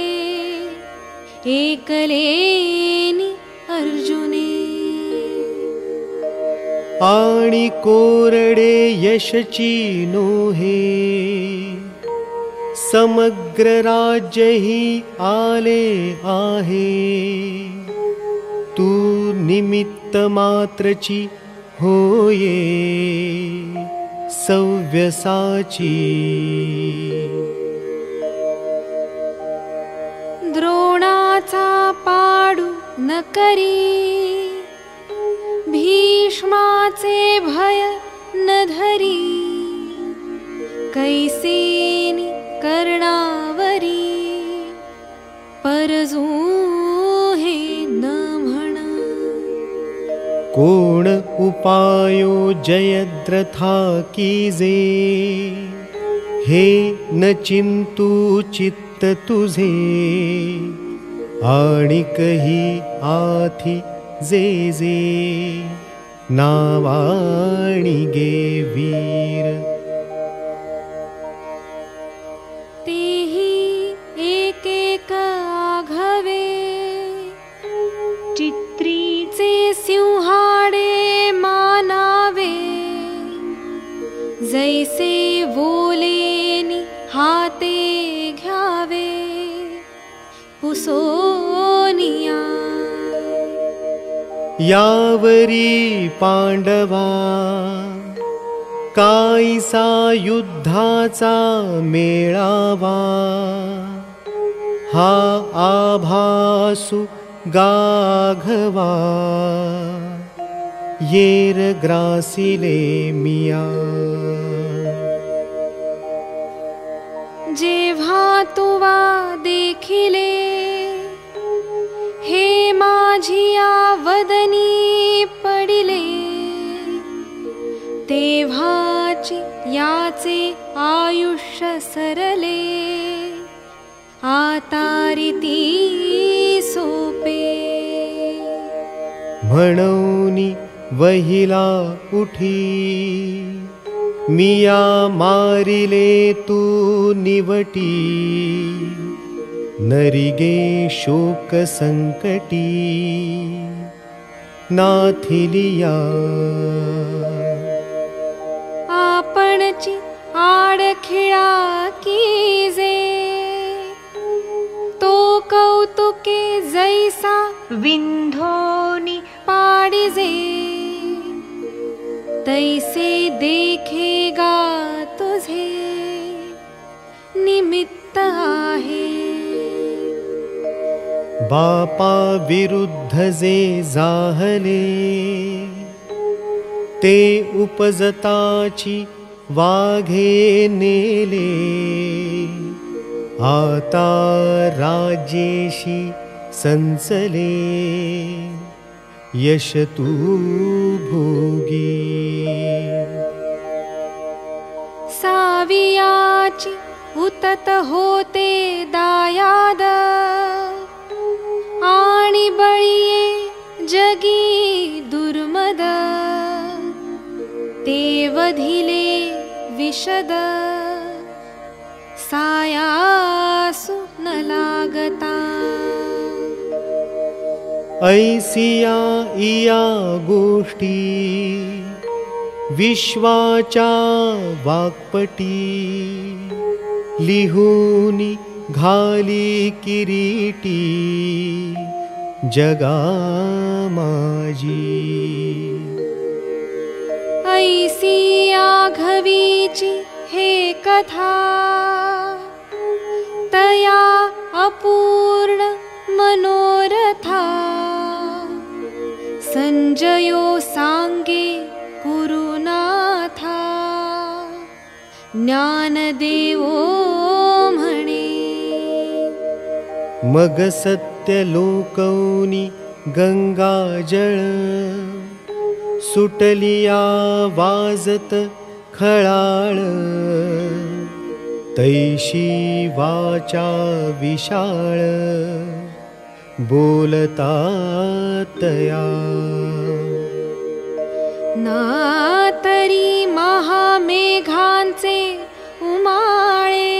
एकलेनी अर्जुने। आणि कोरडे आले आहे। तू निमित्त मात्रची होये सव्यसाची द्रोणाचा पाडू न करी भीष्माचे भय न धरी. कैसेनी कर्णावरी. परजू हे न कोण उपायो जयद्रथा कीजे हे न चिंतू चित्त तुझे। आणि कही आथी जे जे नावाणी गे वीर यावरी पांडवा कायसा युद्धाचा मेळावा हा आभासु गाघवा येर ग्रासिले मिया। जेव्हा तुवा देखिले हे माझिया वदनी पडिले आयुष्य सरले आता रीती सोपे. वहिला उठी मिया मारिले तू निवटी नरिगे शोक संकटी नाथिलिया आपणची आडखिळा कीजे। तो कौतुके जैसा विंधोनी पाडिजे। तैसे देखेगा तुझे निमित्त आहे बापा विरुद्ध जे जाहले ते उपजताची वाघे नेले। आता संचले यश तू भोगी। सावियाची उतत होते दायाद आणि बळिये जगी दुर्मद ते वधिले विशद सायासु न लागता। ऐसिया इया गोष्टी विश्वाचा वाक्पटी लिहूनी घाली किरीटी आघवीची हे कथा तया अपूर्ण मनोरथा। संजयो सांगे गुरुनाथा ज्ञानदेवो मग सत्य लोकौनी गंगाजळ सुटलिया वाजत खळाळ। तैशी वाचा विशाळ बोलता तया। महामेघांचे उमाळे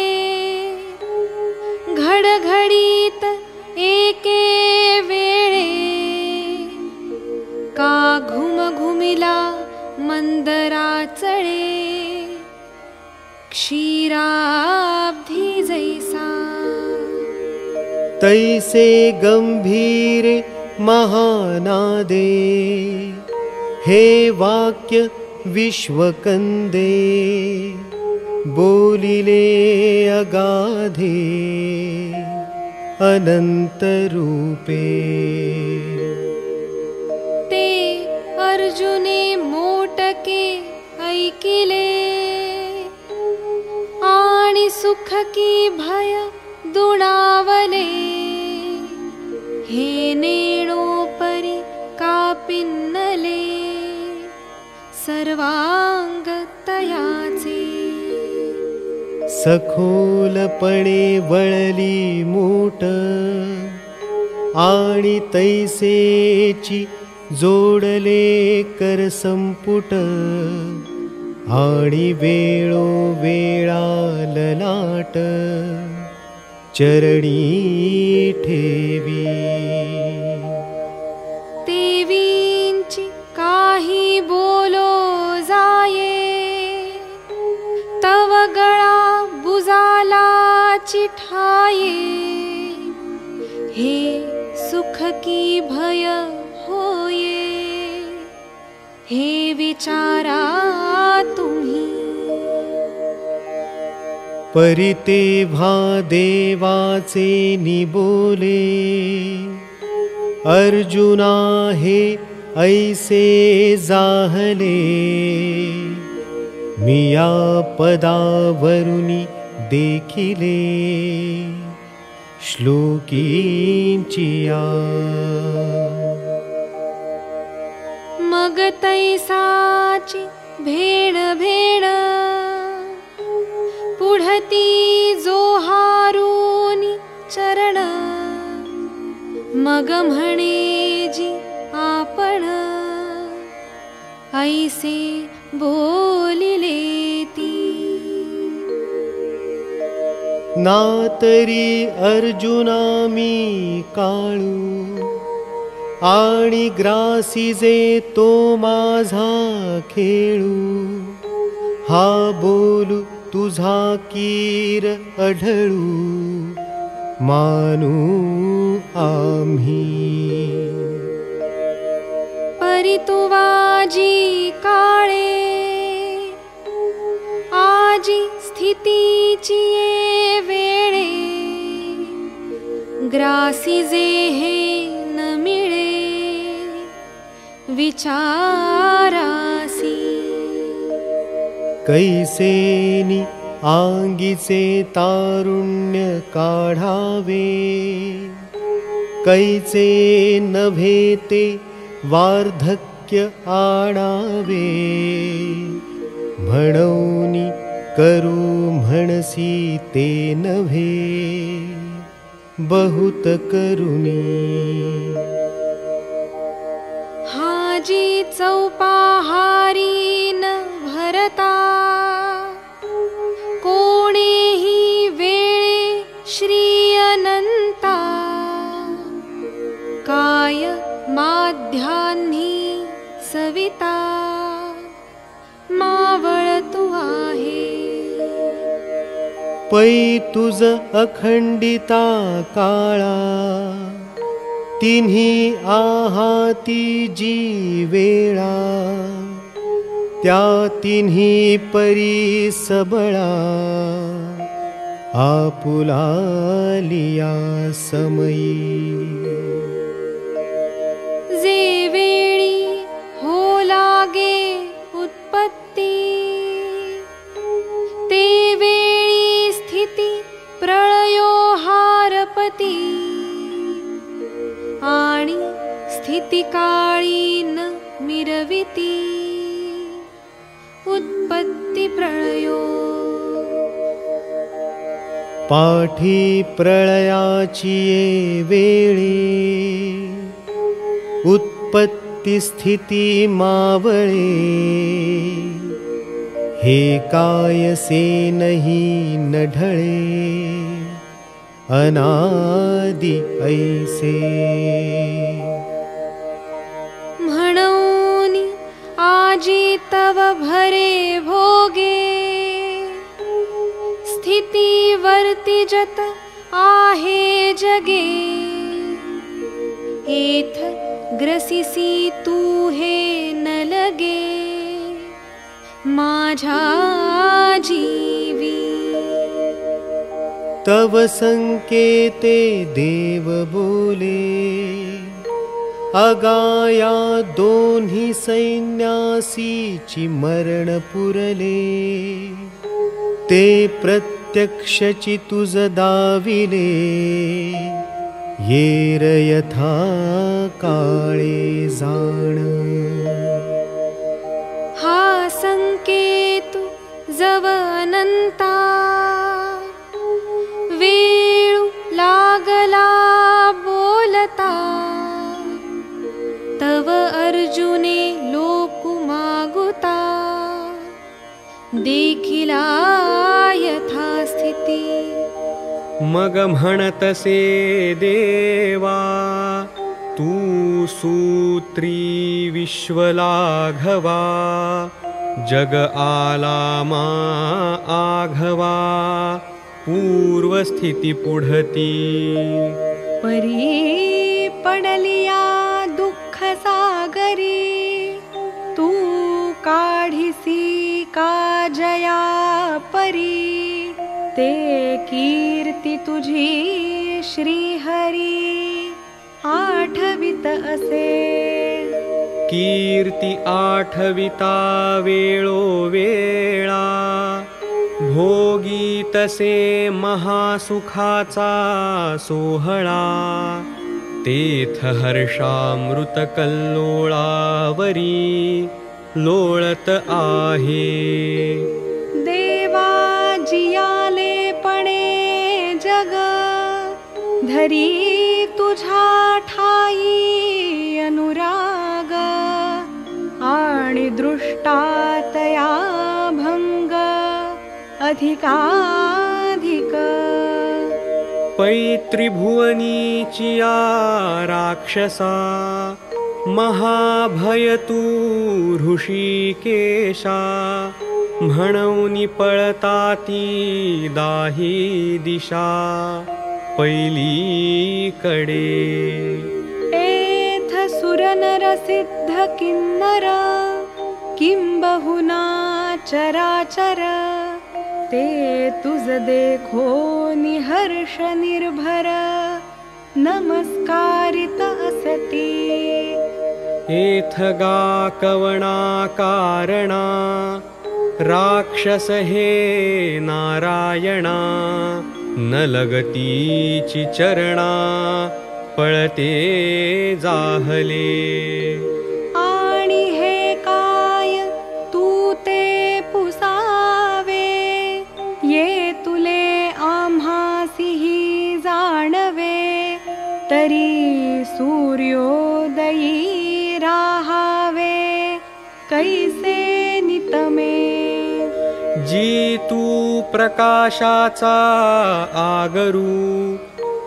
एके वेळे का घुम घुमिला मंदराचळे क्षीराब्धी जैसा। तैसे गंभीर महानादे हे वाक्य विश्वकंदे बोलिले अगाधे अनंत रूपे ते अर्जुने मोटके ऐकिले। आणि सुख की भय दुणावले। हे नेणो परी कापिन्नले। सर्वांग तयाचे सखोलपणे वळली मोट आणि तैसेची जोडले कर संपुट. आणि वेळो वेळा ललाट चरणी ठेवी. देवींची काही बोलो चिठाये हे सुख की भय होये हे विचारा तुम्ही। परितेभा देवाचे निबोले, अर्जुना हे ऐसे जाहले, मिया पदावरुनी श्लोकींचिया। मग तैसाची भेण भेण पुढती जो हारुनी चरण मग जी आपण ऐसे बोलिले मी काळू. आणि ग्रासीजे तो माझा खेळू. हा बोलू तुझा कीर अढळू. मानू आम्ही. परितुवाजी काळे. आजी स्थितीची ये वेळे ग्रासी जे हे न मिळे विचारासी. कैसेनी आंगीचे तारुण्य काढावे कैचे नभे ते वार्धक्य आणावे म्हणौनी करू म्हणसी ते नभे बहुत करुणी। हाजी चौपाहारी न भरता कोणेही वेळे श्री अनंता काय सविता मावळ तू आहे पै तुझ अखंडिता काळा। तिन्ही आहाती जी वेळा त्या तिन्ही परी सबळा। आपुला लिया समयी पाठी प्रळयाची ये वेळी. उत्पत्ती स्थिती मावळे. हे कायसे नहीं न ढळे अनादि ऐसे. म्हणून आजी तव भरे भोगे स्थिती वर्ती जत आहे जगे। एथ ग्रसिसी तू हे न लगे माझ्या जीवी। तव संकेते देव बोले। अगाया दोन्ही सैन्यासीची मरण पुरले। ते प्रत्यक्षची यथा काळे जाण। हा संकेतु जव अनंता वेळू लागला बोलता तव अर्जुने देखिला यथा स्थिती मग म्हणतसे देवा तू सूत्री विश्वलाघवा जग आला मा आघवा पूर्वस्थिती पुढती। परी पडलिया का जया परी? ते कीर्ती तुझी श्रीहरी। आठवित असे। कीर्ती आठविता वेळो वेळा। भोगी तसे महासुखाचा सोहळा। तेथ हर्षामृत कल्लोळावरी लोळत आहे. देवा जियाले पणे जग धरी तुझ्या ठाई अनुराग आणि दृष्टातया भंग अधिकाधिक. पैत्रिभुवनीचिया राक्षसा महाभय तू ऋषिकेशा म्हणून पळता ती दाही दिशा पैलीकडे। एथ सुरनर सिद्ध किन्नर किंबहुना चराचर ते तुझ देखो निहर्ष निर्भर नमस्कारित असती एथ गा कवणा कारणा राक्षस हे नारायणा न लगतीची चरणा पळते जाहले तू प्रकाशाचा आगरू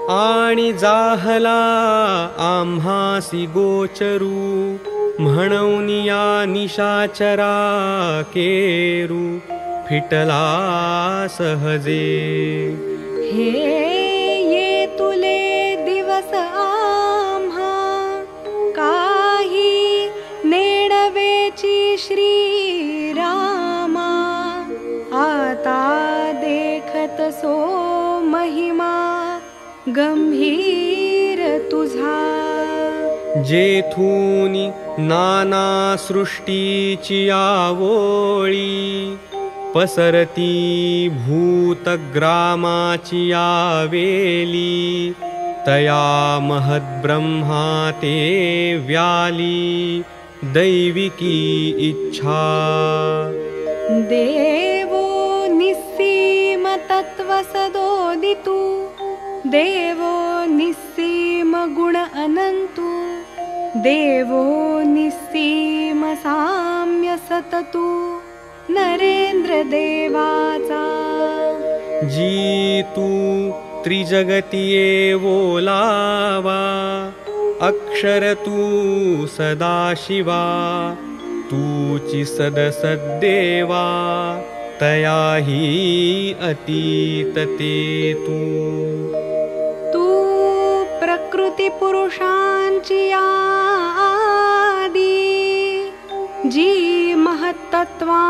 आणि जाहला आम्हासी गोचरू म्हणौनिया निशाचरा केरू फिटला सहजे. हे आता देखत सो महिमा गंभीर तुझा। जेथूनी नाना सृष्टीची आवोळी पसरती भूतग्रामाची आवेली तया महद्ब्रह्मा ते व्याली दैविकी इच्छा। देवो तत्त्वसदोदितु देवो निस्सीम गुण अनन्तु। देवो निस्सीम साम्य सततु। नरेन्द्र देवाचा। जी तू त्रिजगतिये वोलावा अक्षर तू सदाशिवा। तूची सदसद्देवा तयाही अतीत ते तू। तू प्रकृती पुरुषांची आदी जी महत्त्वा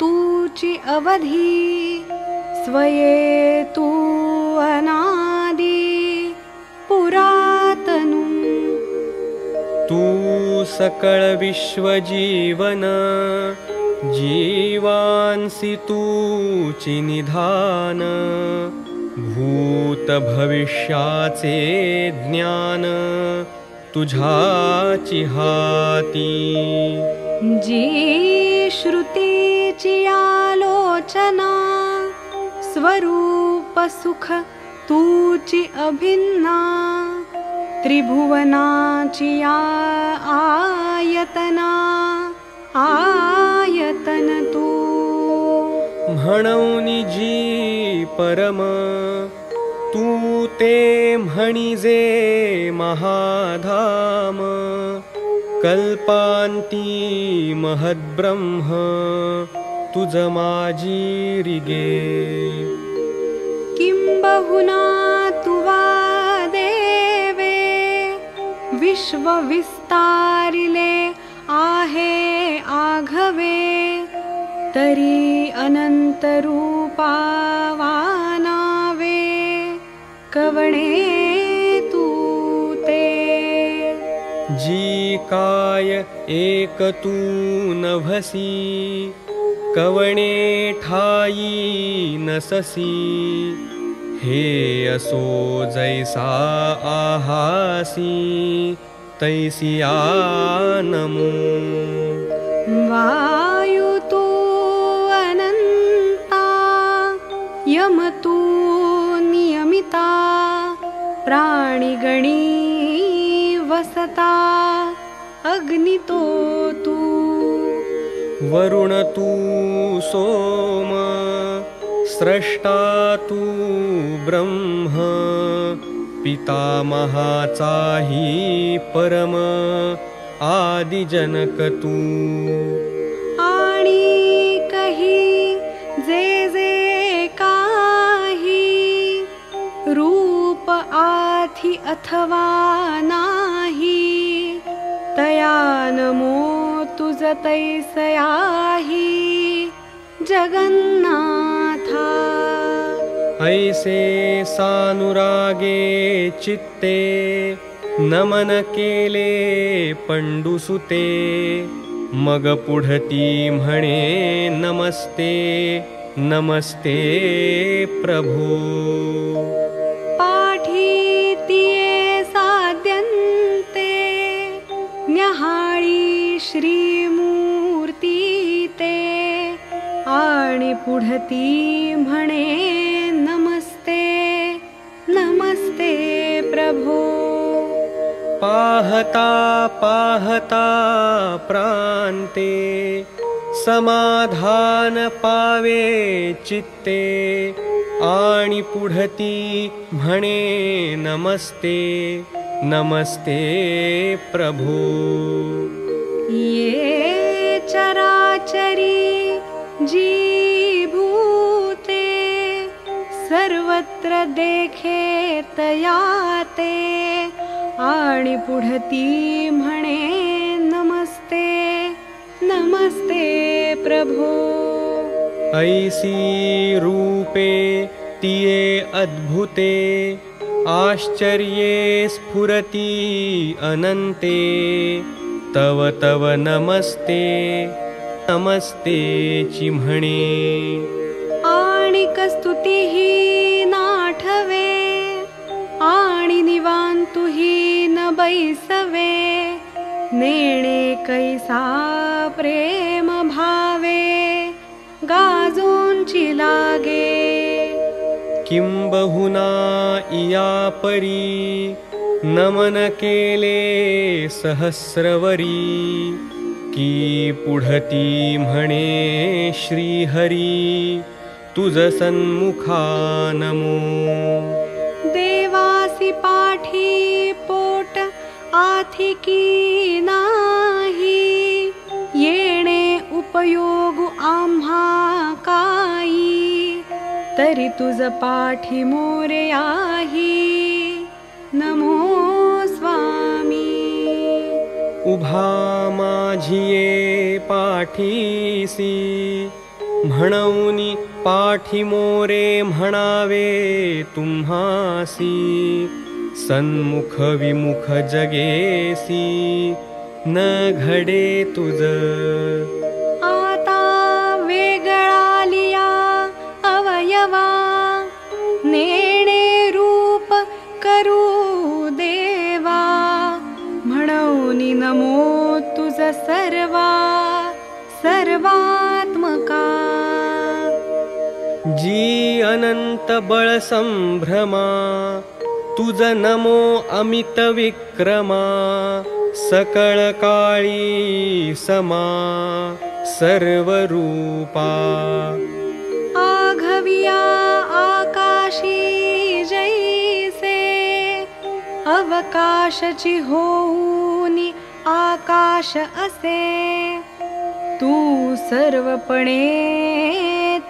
तूची अवधी स्वये तू अनादी पुरातनु तू सकळ विश्वजीवन जीवांसि तूची निधान भूत भविष्याचे ज्ञान तुझाची हाती जी श्रुतीची आलोचना स्वरूप सुख तूची अभिन्ना त्रिभुवनाची आ- तू म्हणून जी परम तू ते म्हणिजे महाधाम कल्पांती महद्ब्रह्म तुझ माझी रिगे। किंबहुना तुवा देवे विश्वविस्तारिले आहे आघवे तरी अनन्तरूपावानावे कवणे तू ते। जी काय एक तू नभसी कवणे ठाई नससी। हे असो जैसा आहासी तैसिया नमो। वायु यम तू नियमिता प्राणिगणी वसता अग्नितो तू वरुण तू सोम स्रष्टा तू ब्रह्म पितामहाचाही परम आदिजनक अथवा नाही तया नमो तुझ तैसयाही जगन्नाथा। ऐसे सानुरागे चित्ते नमन केले पंडुसुते मग पुढती म्हणे नमस्ते नमस्ते प्रभो श्रीमूर्ती ते आणि पुढती म्हणे नमस्ते नमस्ते प्रभो। पाहता पाहता प्रान्ते समाधान पावे चित्ते आणि पुढती म्हणे नमस्ते नमस्ते प्रभो चरी जीभूते सर्वत्र देखे तया ते आणिपुढति म्हणे नमस्ते नमस्ते प्रभो। ऐसी रूपे तिये अद्भुते आश्चर्ये स्फुरति अनन्ते तव तव नमस्ते। नमस्ते चिम्हणे आणि कस्तुतीही नाठवे। आणि निवांतुही न बैसवे। नेणे कैसा प्रेम भावे। गाजोंची लागे। किं बहुना इया परी नमन केले सहस्रवरी की पुढती म्हणे श्रीहरी तुझ सन्मुखा नमो. देवासी पाठी पोट आथिकी नाही? येणे उपयोग आम्हा काई तरी तुझ पाठी मोरे आहे. नमो स्वामी उभा माझिये पाठीसी म्हणूनी पाठी मोरे म्हणावे तुम्हासी सन्मुख विमुख जगेसी न घडे तुझ आता वेगळा लिया अवयवा नेणे सर्वा सर्वात्मका। जी अनंत बळ संभ्रमा तुझ नमो अमित विक्रमा सकळ काळी समा सर्व रूपा आघविया आकाशी जैसे अवकाशची होऊनी आकाश असे तू सर्वपणे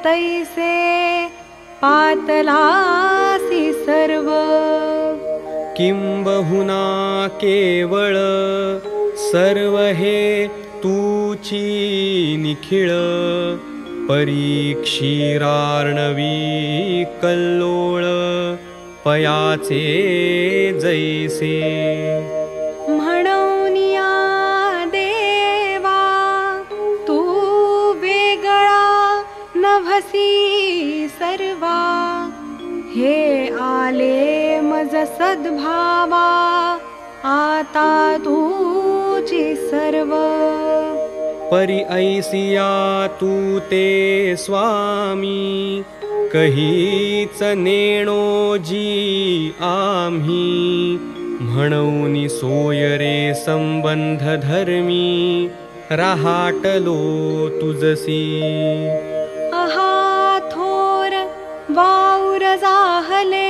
तैसे पातलासी सर्व. किंबहुना केवळ सर्व हे तूची निखिळ. परीक्षीरार्णवी कल्लोळ पयाचे जैसे. सर्वा। हे आले मज सद्भावा आता तूची सर्व। परी ऐसिया तू ते स्वामी कहीच नेणो जी आम्ही। म्हणून सोय रे संबंध धर्मी रहाटलो तुझसी वाऊर जाहले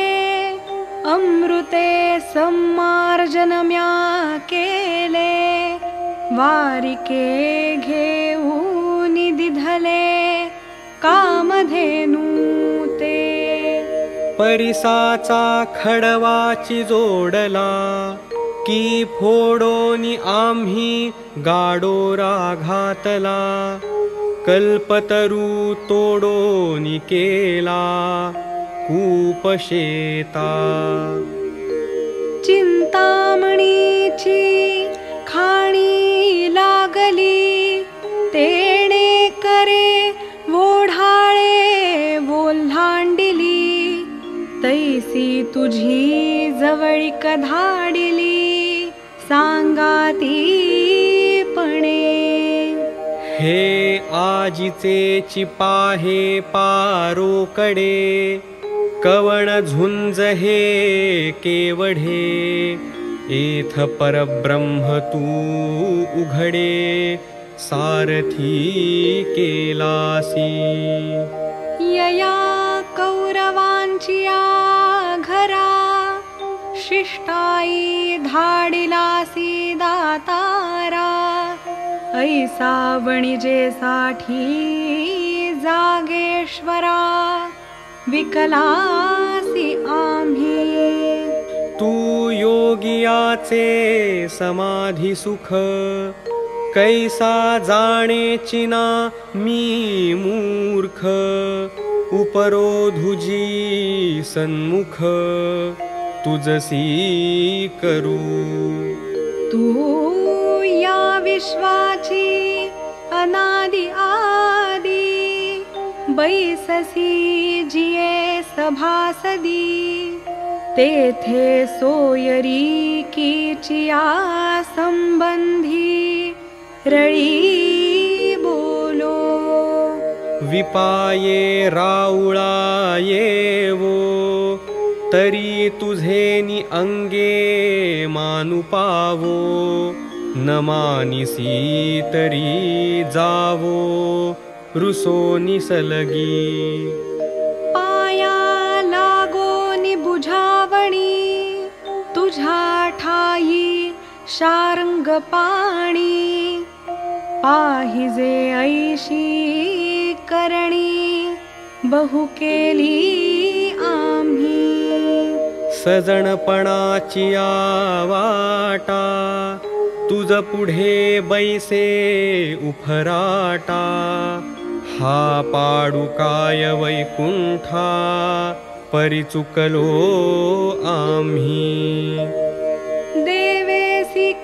अमृते सम्मार्जन म्या केले वारिके घेऊन दिधले कामधेनू ते परिसाचा खडवाची जोडला की फोडोनी आम्ही गाडोरा घातला कल्पतरू तोडोनी केला कूपशेता। चिंतामणीची खाणी लागली तेणे करे वोढाळे बोल्हांडिली तैसी तुझी जवळीक धाडिली सांगाती पणे हे आजीचे चिपाहे पारोकडे कवण झुंज हे केवढे एथ परब्रह्म तू उघडे सारथी केलासी. यया कौरवांचिया घरा शिष्टाई धाडिलासी दातारा ऐसा वणिजे साठी जागेश्वरा विकलासी आम्ही। तू योगियाचे समाधी सुख कैसा जाणे चिना मी मूर्ख उपरोधुजी सन्मुख तुझसी करू। तू विश्वाची अनादि आदि। बैससी जिये सभासदी। तेथे सोयरी कीचिया संबंधी। रळी बोलो। विपाये राऊळा येवो तरी तुझे नि अंगे मानु पावो न मानिसी तरी जावो रुसो निसलगी। पाया लागो बुझावणी तुझा ठाई शार्ंग पाणी। पाहिजे ऐशी करणी बहु केली आम्ही। सजणपणाची वाटा तुझ पुढे बैसे उफराटा हा पाडू काय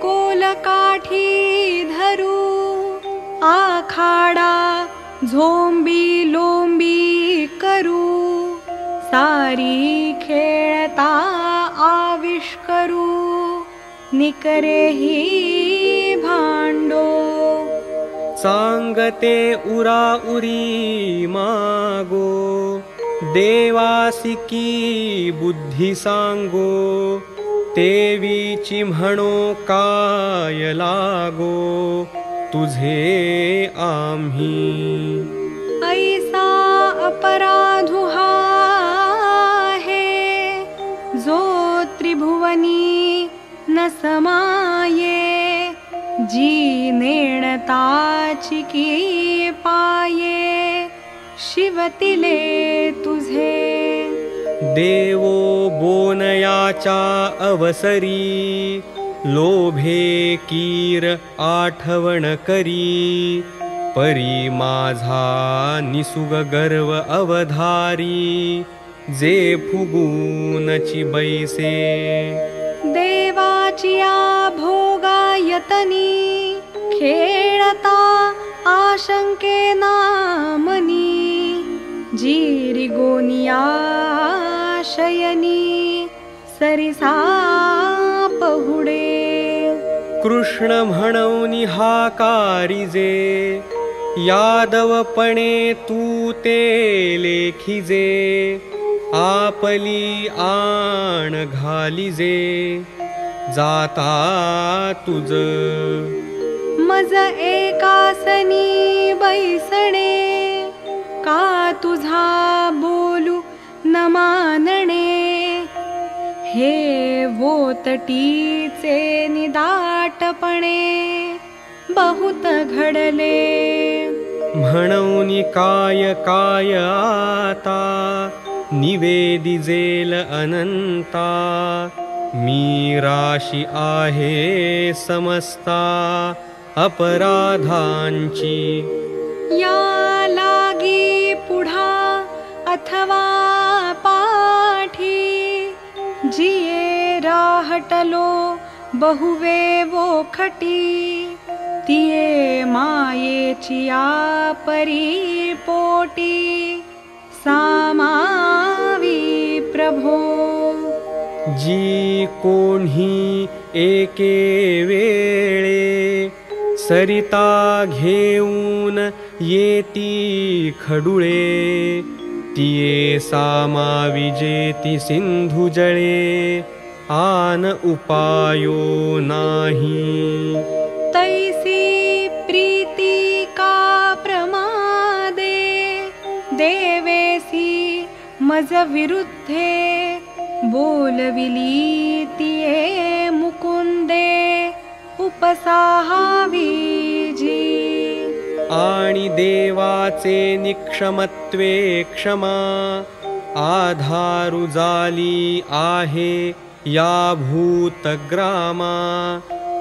कोल काठी धरू आखाडा झोंबी लोंबी करू सारी खेळता निकरे ही भांडो सांगते उरा उरी मागो। देवासिकी बुद्धी म्हणो काय लागो। तुझे आम्ही। ऐसा अपराधु हा जो त्रिभुवनी समाये जी पाये शिवतिले तुझे। देवो बोनयाचा अवसरी लोभे कीर आठवण करी परी माझा निसुग गर्व अवधारी जे फुगूनची बैसे देवाचिया भोगायतनी खेळता आशंके नामनी जीरी गोनिया शयनी सरिसा पहुडे। कृष्ण म्हणून हा कारिजे यादवपणे तू ते लेखिजे आपली आण घालिजे जाता तुझ. मज एकासनी बैसणे का तुझा बोलू न मानणे? हे वोतटीचे निदाटपणे बहुत घडले. म्हणून काय काय आता? निवेदिजेल अनंता. मी राशी आहे समस्ता अपराधांची। या लागी पुढा अथवा पाठी जिये राहटलो बहुवे वो खटी तिये मायेची या परी पोटी सामावी प्रभो जी कोणी एके वेळे? सरिता घेऊन येती खडुळे जळे आन उपायो नाही. तैसी प्रीती का प्रमादे देवेसी मज विरुद्धे बोलविली तिये मुकुंदे उपसाहावी जी आणि देवाचे निक्षमत्वे क्षमा आधारु जाली आहे या भूतग्रामा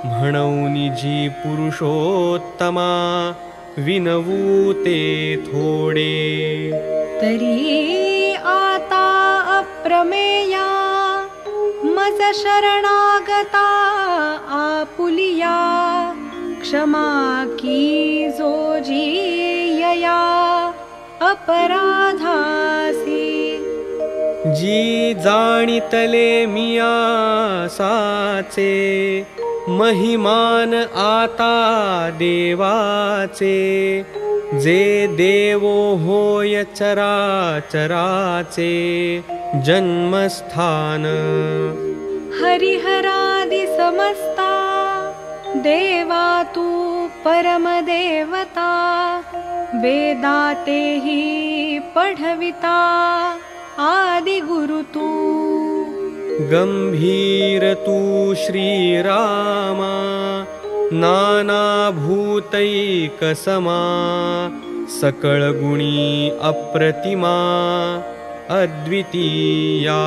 म्हणौनि जी पुरुषोत्तमा विनवूते थोडे। तरी अप्रमेया मज शरणागता आपुलिया क्षमा की जोजी यया अपराधासी। जी जाणितले मिया साचे महिमान आता देवाचे जे देवो होय चराचराचे जन्मस्थान. हरिहरादि समस्ता देवा तू परमदेवता वेदाते हि पठविता आदिगुरु तू गम्भीर तु श्रीरामा नानाभूतैकसमा सकलगुणी अप्रतिमा अद्वितीया।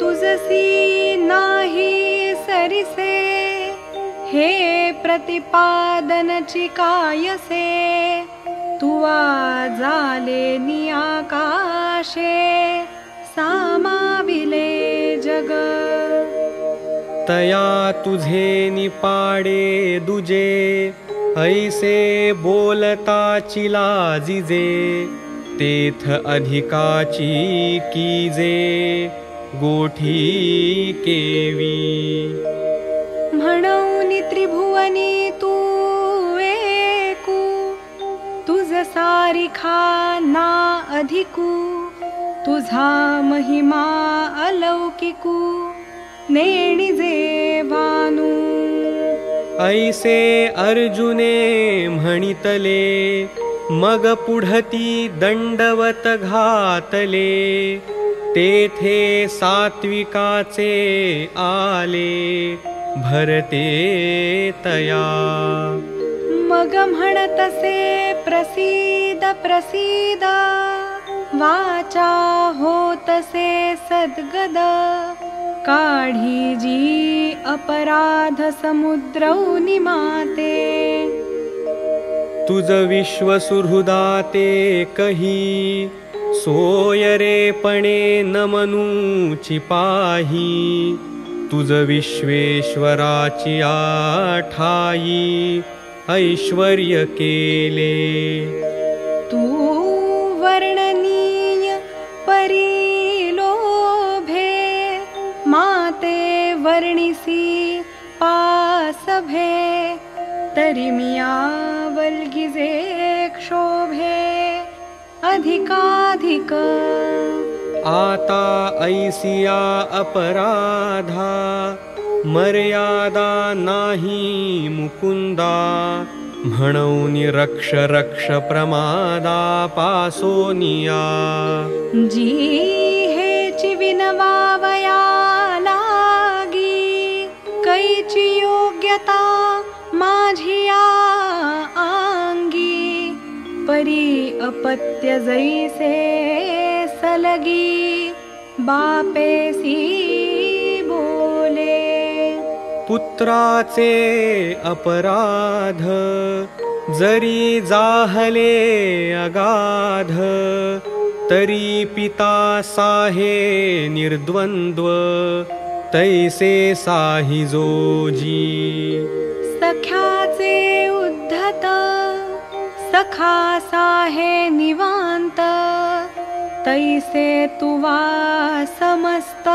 तुझसी नाही सरिसे हे प्रतिपादनची कायसे तुवा जाले नियाकाशे सामाविले जग। तया तुझे निपाडे दुजे ऐसे बोलताची लाजिजे तेथ अधिकाची कीजे गोठी केवी। म्हणून त्रिभुवनी तू एकू तुझ सारिखा ना अधिकू। तुझा महिमा अलौकिकू नेणिजे भानू ऐसे अर्जुने म्हणितले मग पुढती दंडवत घातले तेथे सात्विकाचे आले भरते तया। मग म्हणतसे प्रसीद प्रसीद। वाचा होतसे सद्गद। काढी जी अपराध समुद्रौ निमाते। तुझ विश्व सुहृदाते कही सोयरेपणे न मनूची पाही। तुझ विश्वेश्वराची आठाई ऐश्वर्य केले। तू पासभे तरी मिया वल्गिजे क्षोभे। अधिकाधिक। आता ऐसिया अपराधा मर्यादा नाही मुकुंदा। म्हणून रक्ष रक्ष प्रमादा पासोनिया जी हेची विनवावया लागी कैची योग्यता माझिया आंगी परी अपत्य जैसे सलगी बापेसी बोले। पुत्राचे अपराध जरी जाहले अगाध तरी पिता साहे निर्द्वंद्व तैसे साहि जोजी। सख्याचे उद्धत सखा साहे निवांत तैसे तुवा समस्त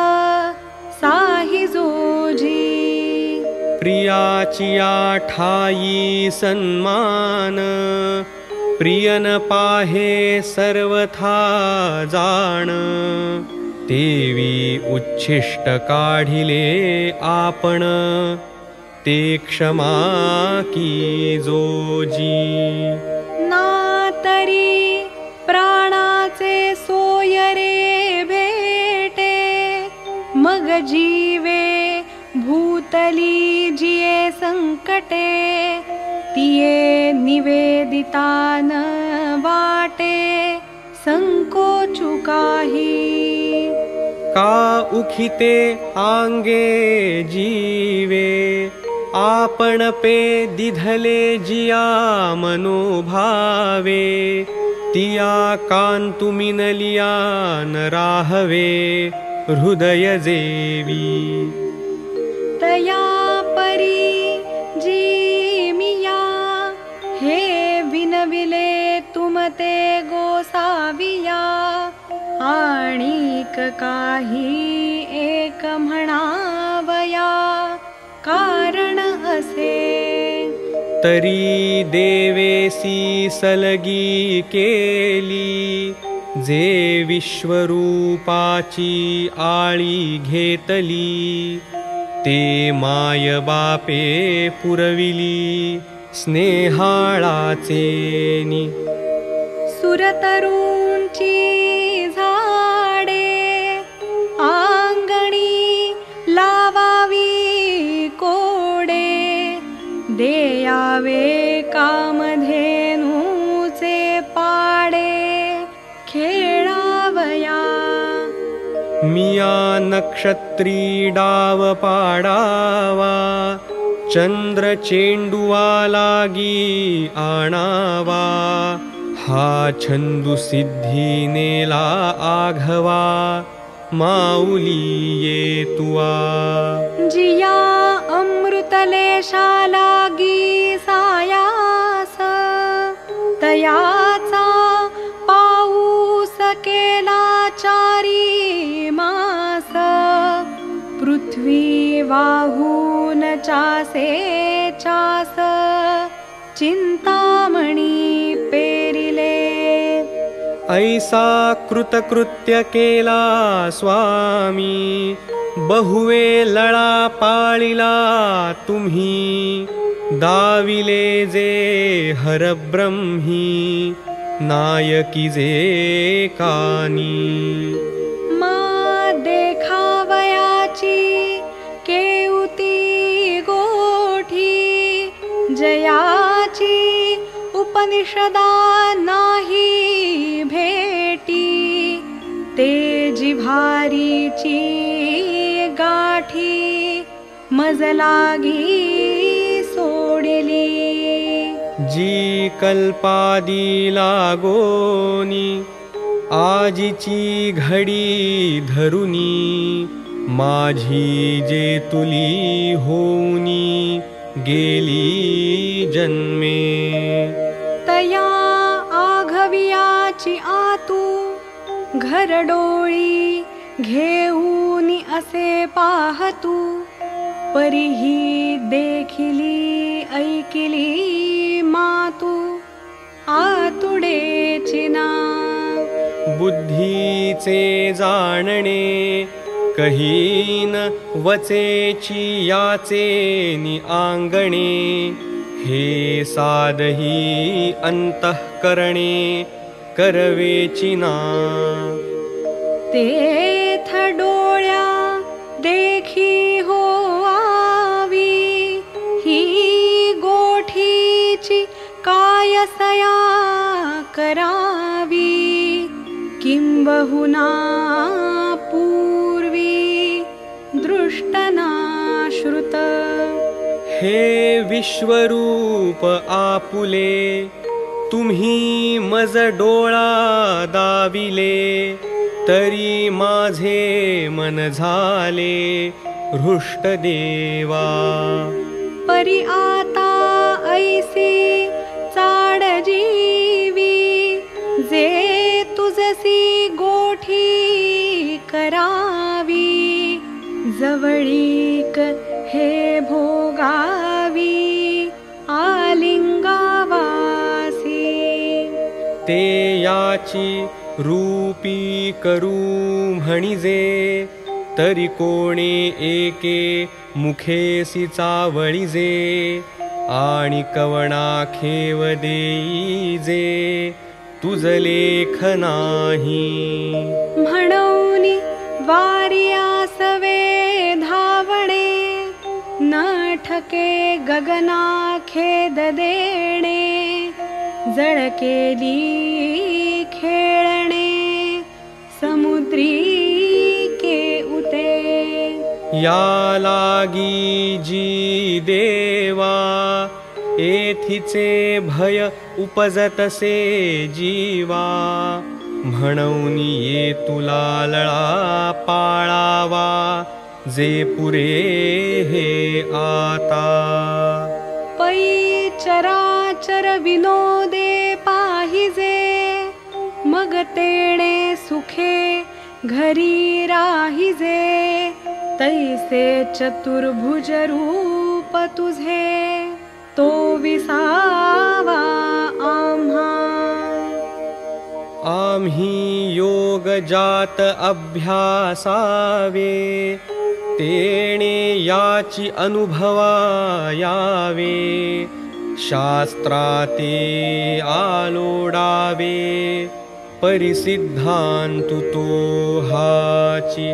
साहि जोजी। प्रियाची सन्मान प्रियन पाहे सर्वथा जाण उच्छिष्ट ते क्षमा जोजी। ना तरी प्राणाचे सोयरे भेटे मग जीवे भूतली जिये संकटे तिये निवेदिता न वाटे संकोच चुकाही का उखिते आंगे जीवे आपण पे दिधले जिया मनोभावे तिया कांतुमिनलिया न राहवे हृदय जेवी। तया परी जीमिया हे विनविले तुमते गोसाविया आणिक काही एक म्हणावया कारण असे। तरी देवेसी सलगी केली जे विश्वरूपाची आळी घेतली ते माय बापे पुरविली स्नेहाळाचेनी सुरतरूंची देयावे कामधेनूचे पाडे खेळावया। मिया नक्षत्री डाव पाडावा चंद्र चेंडुवा लागी आणावा हा छंदू सिद्धी नेला आघवा माऊली ये तुआ जिया अमृतलेशा लागी सायास तयाचा पाऊस केला चारी मास पृथ्वी वाहून चासे चास चिंतामणी पेरिले। ऐसा कृतकृत्य केला स्वामी बहुवे लळा पाळिला तुम्ही दाविले जे हरब्रह्मी नायकी जे कानी. मा देखावयाची केउती गोठी जयाची उपनिषदा नाही भेटी ते गाठी मजलागी सोडिली जी कल्पादी लागोनी आजीची घडी धरुनी माझी जे तुली होऊनी गेली जन्मे तया आघवियाची आतू घरडोळी घेऊनी असे पाहतू परीही देखिली ऐकिली मातू आतुडेची ना बुद्धीचे जाणणे कहीन वचेची याचेनी आंगणे हे साधही अंतःकरणे करवेची ना तेथ डोळ्या देखी हो किंबहुना पूर्वी दृष्टना श्रुत हे विश्वरूप आपुले तुम्ही मज डोळा दाविले तरी माझे मन झाले हृष्ट देवा परी आता ऐसी जवळीक हे भोगावी आलिंगावासी. ते याची रूपी करू म्हणिजे तरी कोणे एके मुखेसी चावळिजे आणि कवणा खेव देईजे तुझ लेख नाही म्हणून वारियासवे धावणे न ठके गगना खेद देणे जळकेली खेळणे के उते। या लागी जी देवा एथिचे भय उपजतसे जीवा म्हणून ये तुला लळा पाळावा जे पुरे हे आता। पै चराचर विनोदे पाहिजे मग तेणे सुखे घरी राहिजे तैसे चतुर्भुज रूप तुझे तो विसावा आम्हा आम्ही योग जात अभ्यासावे तेणे याची अनुभवा यावे शास्त्राते आलोडावे परिसिद्धांतु तो हाची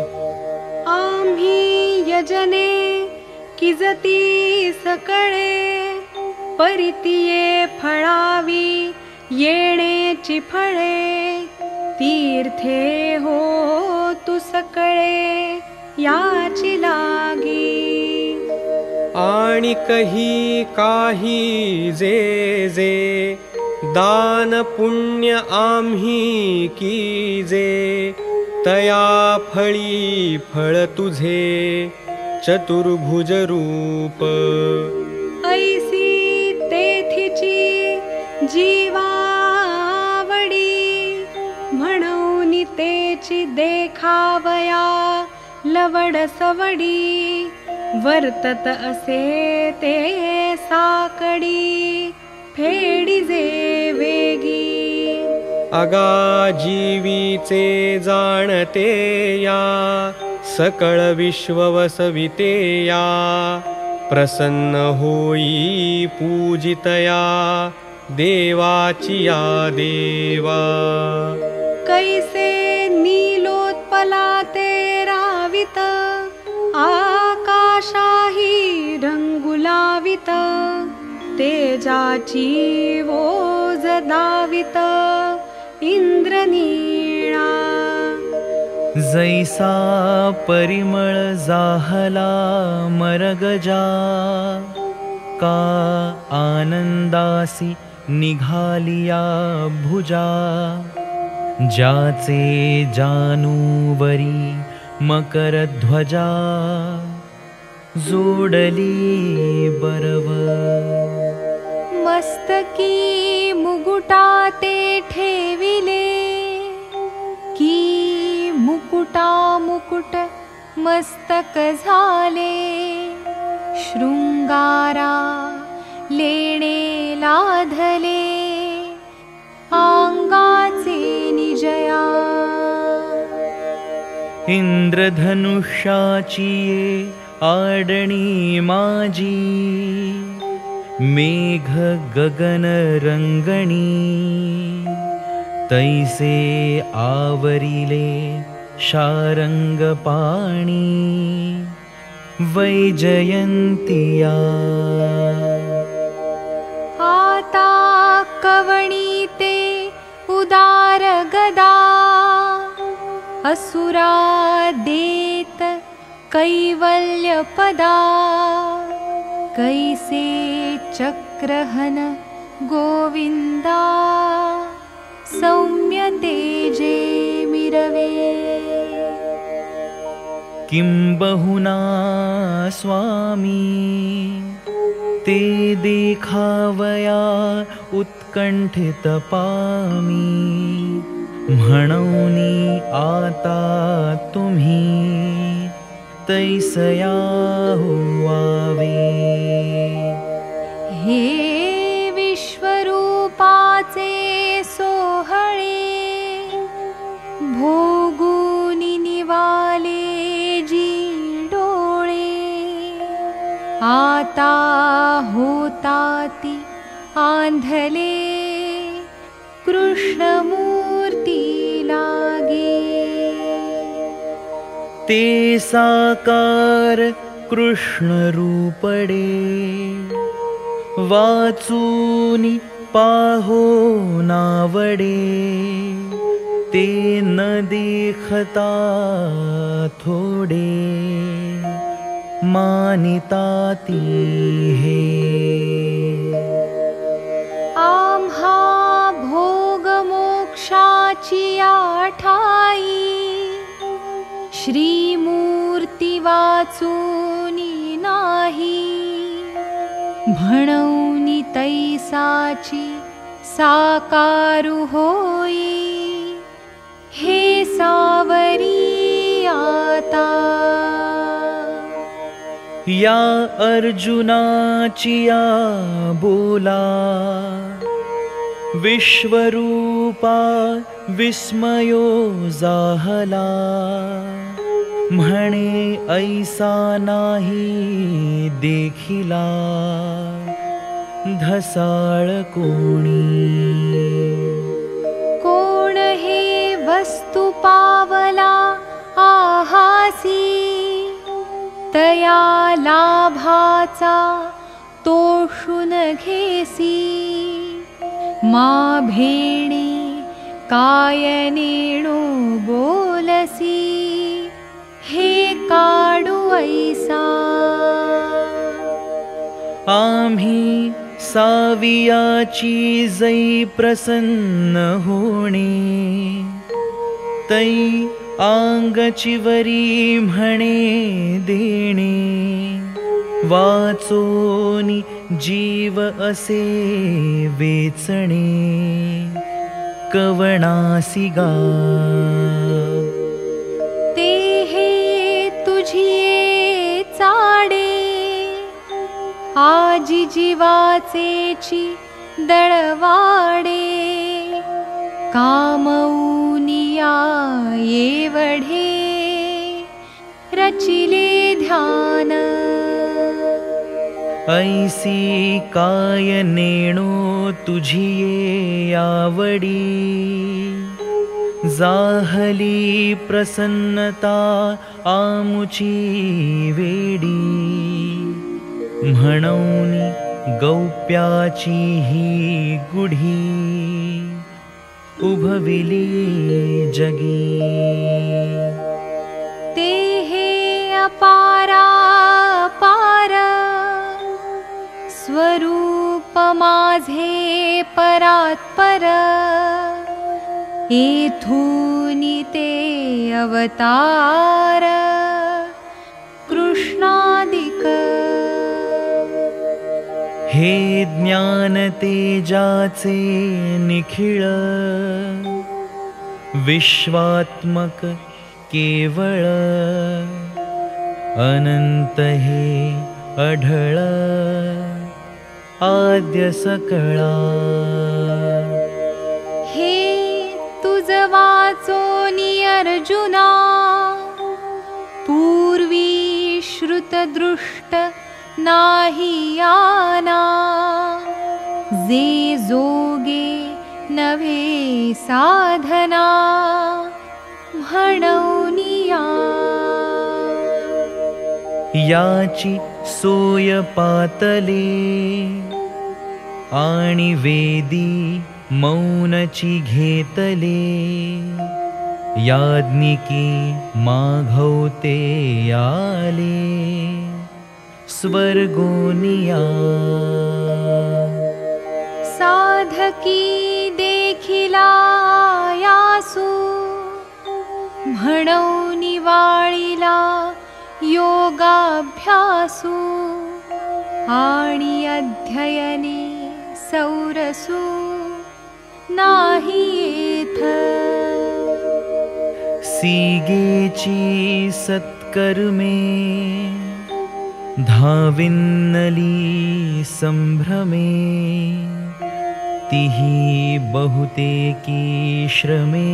आम्ही यजने किजती सकळे परितिये फळावी येणेची फळे तीर्थे हो तू सकळे याची लागी. आणि कही काही जे जे दान पुण्य आम्ही कीजे तया फळी फळ तुझे चतुर्भुज रूप. ऐसी तेथिची जीवावडी तेची देखावया लवड सवडी वर्तत असे ते साकडी फेडिजे वेगी. अगा जीवीचे जाणते या सकळ विश्व वसविते या प्रसन्न होई पूजितया देवाची या देवा. कैसे आकाशाही रंगुलावित तेजाची वोज दावित इंद्रनीळा। जैसा परिमळ जाहला मरगजा का आनंदासी निघालिया भुजा ज्याचे जानूवरी मकरध्वजा जोडली बरव। मस्तकी मुकुटा ते ठेविले की मुकुटा मुकुट मस्तक झाले। शृंगारा लेणे लाधले अंगाचे निजया इंद्रधनुष्याची ये आडणी माझी मेघ गगन रंगणी तैसे आवरिले शारंग पाणी वैजयंतिया आता कवणी ते उदार गदा असुरा देत कैवल्य पदा कैसे चक्रहन गोविंदा सौम्य तेजे मिरवे। किं बहुना स्वामी ते देखावया उत्कण्ठित पामी म्हणौनी आता तुम्ही तैसया हुवावे हे विश्वरूपाचे सोहळे भोगुनि निवाले जी डोळे आता होताती आंधले कृष्णमूर्ती ते साकार कृष्णरूपडे। वाचूनि पाहो नावडे। ते न देखता थोडे। मानिताती हे। आम्हा भोगमोक्षाची आठाई श्रीमूर्ती वाचूनी नाही म्हणौनी तैसाची साकारु होई। हे सावरी आता या अर्जुनाची या बोला विश्वरूपा विस्मयो जाहला म्हणे ऐसा नाही देखिला धसाळ कोणी. कोण हे वस्तु पावला आहासी? तया लाभाचा तोषुन घेसी. मा भेणी काय नेणो बोलसी हे काडू ऐसा। आम्ही सावियाची जै प्रसन्न होणे। तै आंगचिवरी म्हणे देणे। वाचोनी जीव असे वेचणे। कवणासी गा। ते तुझिये चाडे आजी जीवाचेची दळवाडे कामऊनिया येवढे रचिले ध्यान. ऐसी काय नेणो तुझिये आवडी जाहली प्रसन्नता आमुची वेडी। म्हणौनी गौप्याची ही गुढी। उभविली जगी। ते हे अपारा पार। स्वरूप माझे परात्पर येथूनि ते अवतार कृष्णादिक हे ज्ञान तेजाचे निखिळ विश्वात्मक केवळ अनंत हे अढळ आद्य तुझ अर्जुना पूर्वी श्रुतदृष्ट नाही आना जे जोगे नव्हे साधना। याची सोय पातले आणि वेदी मौनची घेतले याज्ञिकी माघवते आले स्वर्गोनिया साधकी देखिला यासू। म्हणौ निवाळिला योगाभ्यासू। आणि अध्ययने सौरसू नाही येथ सीगेची सत्कर्मे धाविन्नली संभ्रमे तिही बहुतेकी श्रमे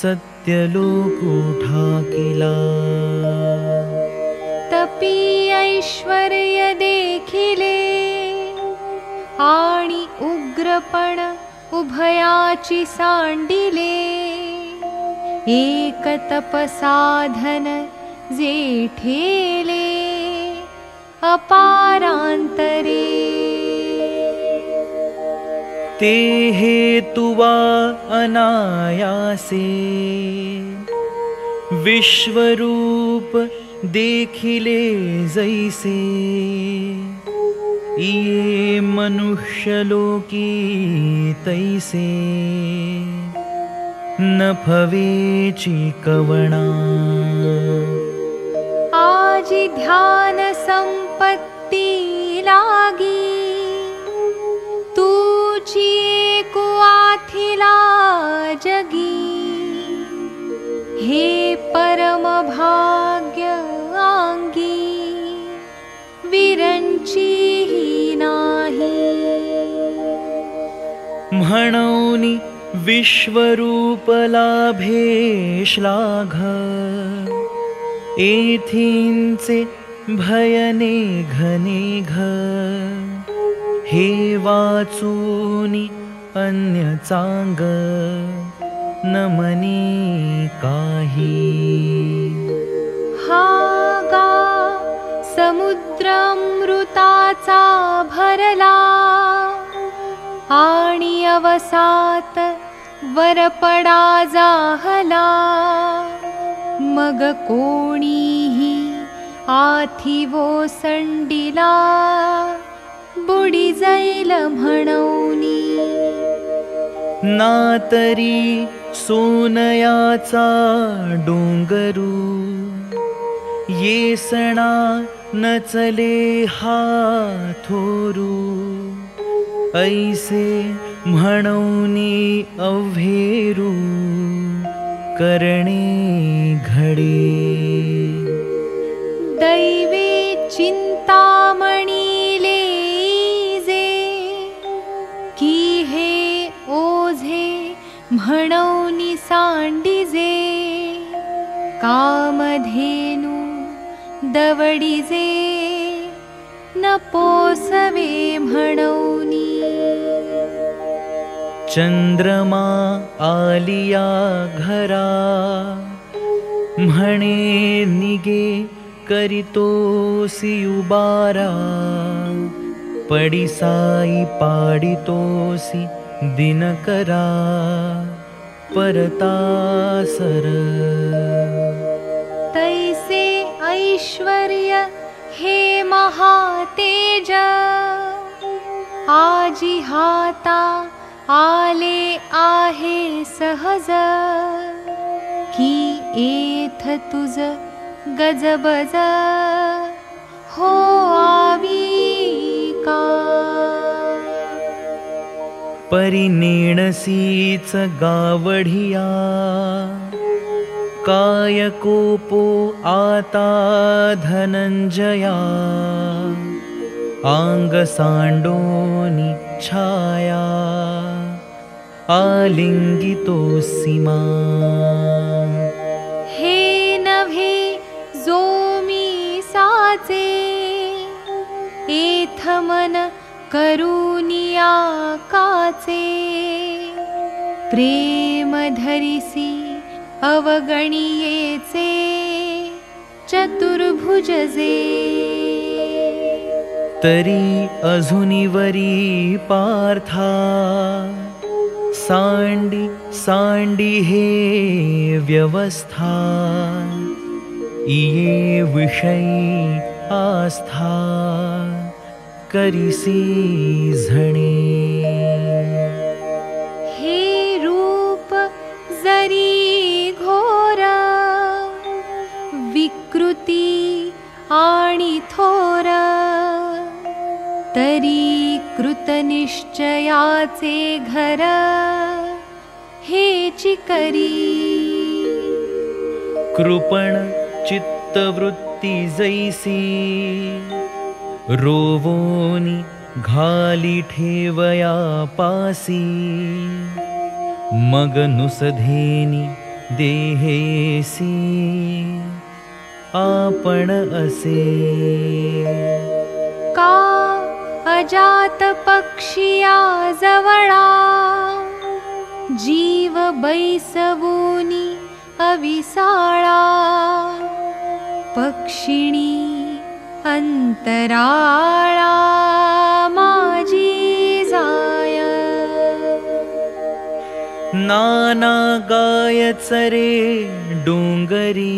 सत्यलोकुठा किला तपी ऐश्वर्य देखिले आणि उग्रपण उभयाची सांडिले। एक तपसाधन जेठेले। अपारांतरे ते हेतुवा अनायासे। विश्वरूप देखिले जैसे ये मनुष्यलोकी तैसे न भवेची कवणा। आजि ध्यान संपत्ति लागी। तुची को आथिला जगी। हे परम भाग्य आंगी म्हणौनि विश्वरूप लाभे श्लाघ एथिंचे भयने घने घ हे वाचूनि अन्य चांग न मनी काही। हा गा समुद्रामृताचा भरला अवसात वरपडा जाहला। मग कोणीही आथी वो संडिला बुडी जाईल म्हणौनी नातरी सोनयाचा डोंगरू। येसणा नचले हाथोरू ऐसे म्हणौनी अव्हेरू करणे घडे। दैवे चिंतामणी लेजे की हे ओझे म्हणौनी सांडिजे कामधेनु दवडिजे न पोसवे म्हणौनी। चंद्रमा आलिया घरा म्हणे निगे करीतोसी उबारा पडिसाई पाडितोसी दिनकरा परतासर। तैसे ऐश्वर्य हे महातेज आजी हाता आले आहे सहज. की एथ तुझ गजबज? हो आवी का? परिनेणसीच गावढिया कायकोपो आता धनंजया आङ्गसाण्डोनि छाया आलिङ्गितो सीमा हे नभे जोमी साचे एथ मन करुनिया काचे। प्रेम धरिसी अवगणियेचे चतुर्भुजजे तरी अजुनिवरी पार्था सांडी सांडी हे व्यवस्था इये विषयी आस्था करिसी झणे विकृती आणि थोर तरी कृतनिश्चयाचे घर हे चिकरी कृपण चित्तवृत्ती जैसी रोवोनी घाली ठेवया पासी मग नुसधेनी देहेसी आपण असे। का अजात पक्षिया जवळा जीव बैसवूनी अविसाळा। पक्षिणी अंतराळा माझी जाय। नाना गायचरे डोंगरी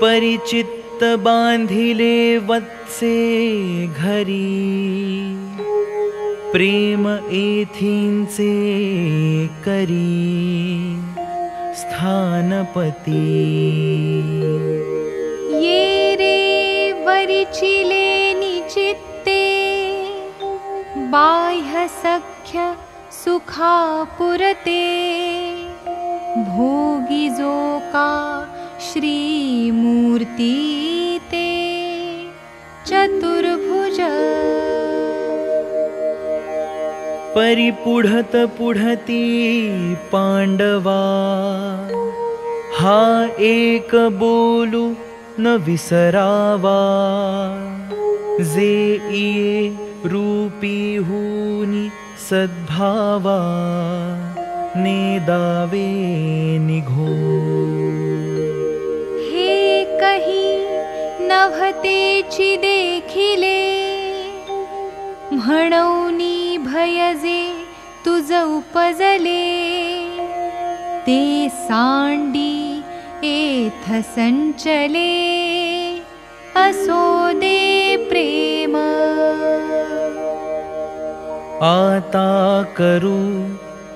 परिचित्त बांधिले वत्से घरी। प्रेम एथिंचे करी। स्थानपती। ये रे वरिचिले निचित्ते। बाह्य सख्य सुखापुरते। भोगी जो का श्रीमूर्ती ते चतुर्भुज। परिपुढत पुढती पांडवा हा एक बोलू न विसरावा जे इये रूपी हुनी सद्भावा नेदावे निघो। हे देखिले म्हणौनी भयजे तुझ उपजले ते सांडी एथ संचले। असो दे प्रेम। आता करू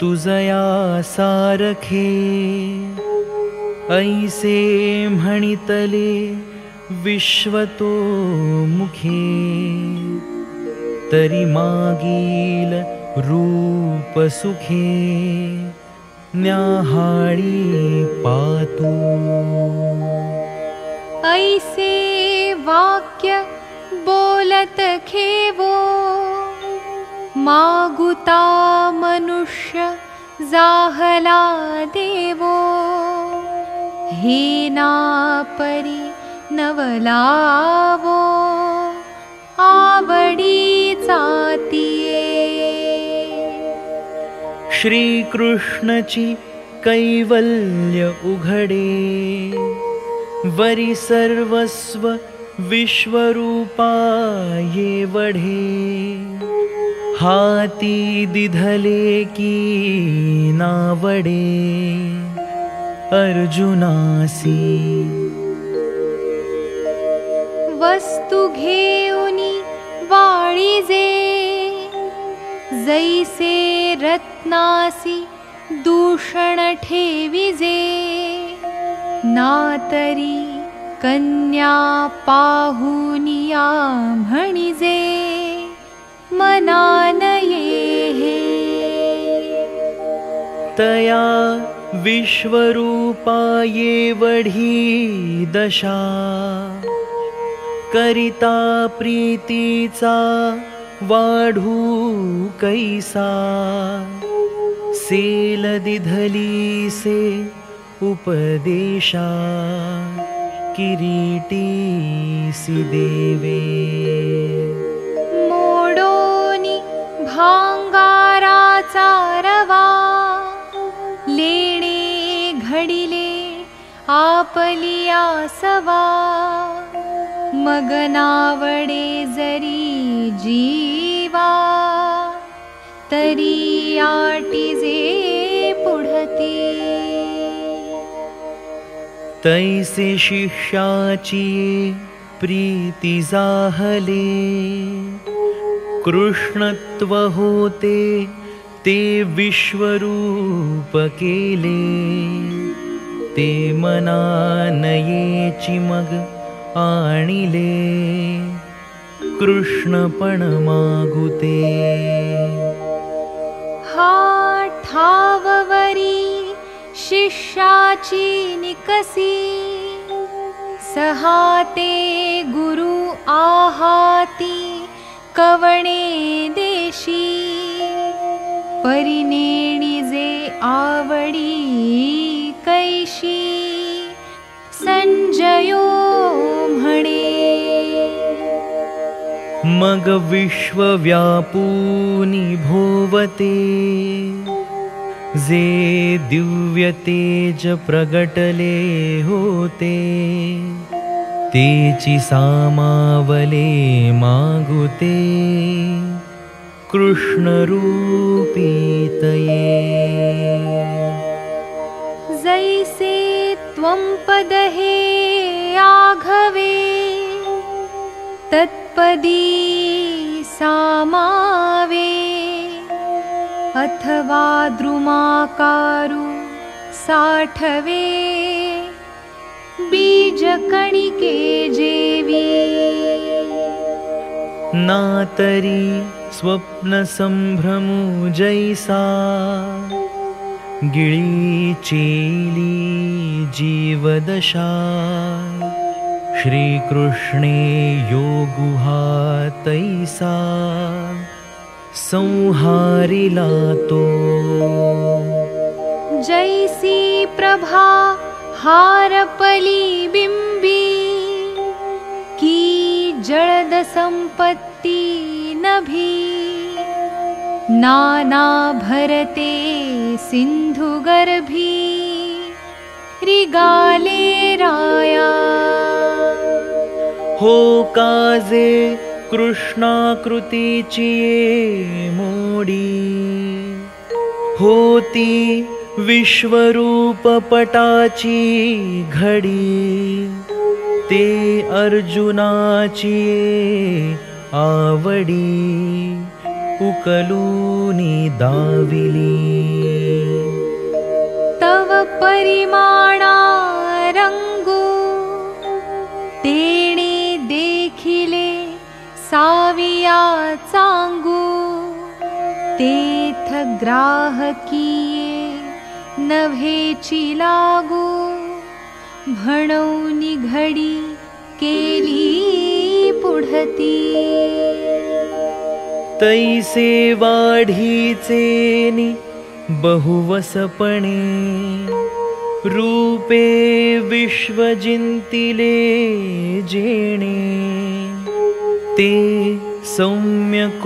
तुझया सारखे ऐसे म्हणितले विश्वतो मुखे। तरी मागील रूप सुखे। न्याहाळी पातू। ऐसे वाक्य बोलत खेवो। मागुता मनुष्य जाहला देवो हे ना परी नवलावो आवडी जातीये। श्रीकृष्णची कैवल्य उघडे वरी सर्वस्व विश्वरूपा ये वढे। हाती दिधले की नावडे अर्जुनासी। वस्तु घेऊनी वाळीजे जैसे रत्नासी दूषण ठेविजे। नातरी कन्या पाहुनिया म्हणिजे मनानये हे तया विश्वरूपा ये वढी दशा करिता प्रीतीचा वाढू कैसा सेल दिधली से उपदेशा किरीटी सी देवे। मोडोनी भांगाराचा आपलिया सवा मगनावडे जरी जीवा तरी आटिजे पुढती। तैसे शिष्याची प्रीती जाहले कृष्णत्व होते ते विश्वरूप केले ते मनानयेची मग आणिले। कृष्णपण मागुते हा ठाववरी शिष्याची निकसी। सहाते गुरु आहाती कवणे देशी। परिनेणी जे आवडी कैशी संजयो म्हणे मग विश्वव्यापूनि भोवते जे दिव्य तेज प्रगटले होते तेची सामावले मागुते। कृष्णरूपीतये जैसे त्वं पदहे आघवे तत्पदी सामावे। अथवा द्रुमाकारु साठवे बीजकणिके जेवी। नातरी स्वप्नसम्भ्रमु जैसा गिळी चेली जीवदशा श्रीकृष्णे योगुहा तैसा संहारिला तो जैसी प्रभा हारपली बिम्बी की जळद नभी नाना भरते सिन्धुगर्भी रिगाले राया। काजे कृष्णाकृतीची ये मोडी। होती विश्वरूपपटाची घडी। ते आवडी तव परिमाणा रङ्गु तेणे देखिले साविया चाङ्गु तेथ ग्राहकीये नभेची लागू। भणौनी घडी केली पुढती तैसे वाढीचेनि बहुवसपणे। रूपे विश्वजिन्तिले जेणे। ते सौम्यकोडिसवाणे।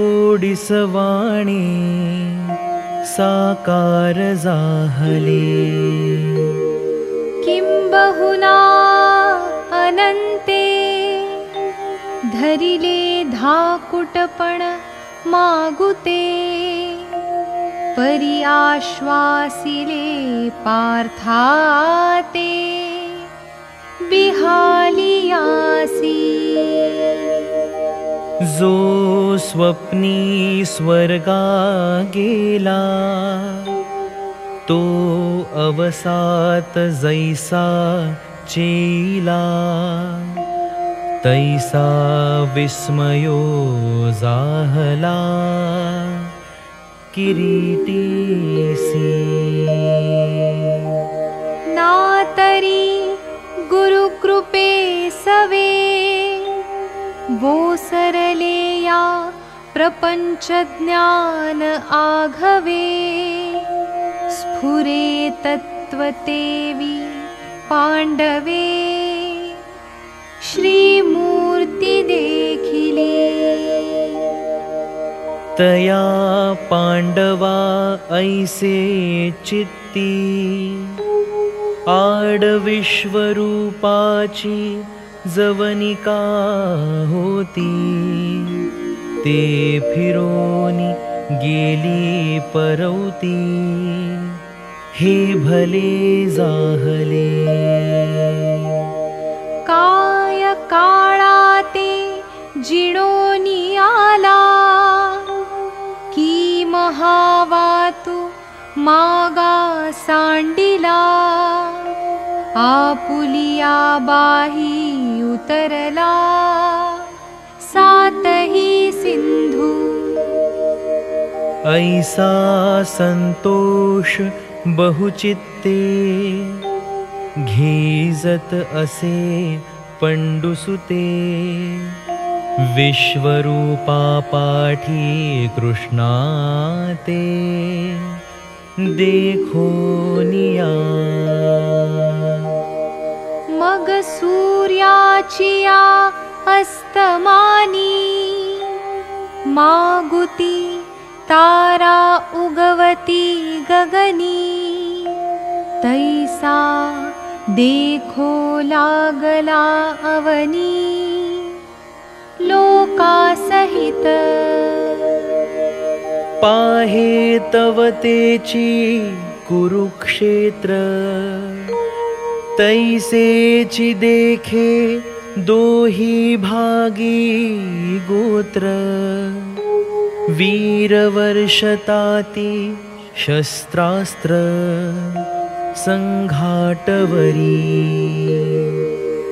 साकार जाहले किं बहुना अनन्ते। धरिले धाकुटपण मागुते। परि आश्वासिले पार्थाते। बिहालियासी जो स्वप्नी स्वर्गा गेला तो अवसात जैसा चेला तैसा विस्मयो जाहला किरीटीसी नातरी गुरुकृपे सवे वो सरले या प्रपञ्चज्ञान आघवे। स्फुरे तत्त्वतेवि पाण्डवे श्रीमूर्ति देखिले तया पाण्डवा ऐसे चित्ती ते फिरोनी गेली परवती हे भले जाहले काळाते जिणोनी आला की महावातु मागा सांडिला. आपुलिया बाही उतरला सातही सिंधू. ऐसा संतोष बहुचित्ते घेजत असे पंडुसुते विश्वरूपा पाठी कृष्णाते। देखो निया। मग सूर्याचिया अस्तमानी मागुती तारा उगवती गगनी तैसा देखो लागला अवनी लोकासहित पाहे तव तेची कुरुक्षेत्र तैसेची देखे दोही भागी गोत्र। वीरवर्षताति शस्त्रास्त्र सङ्घाटवरी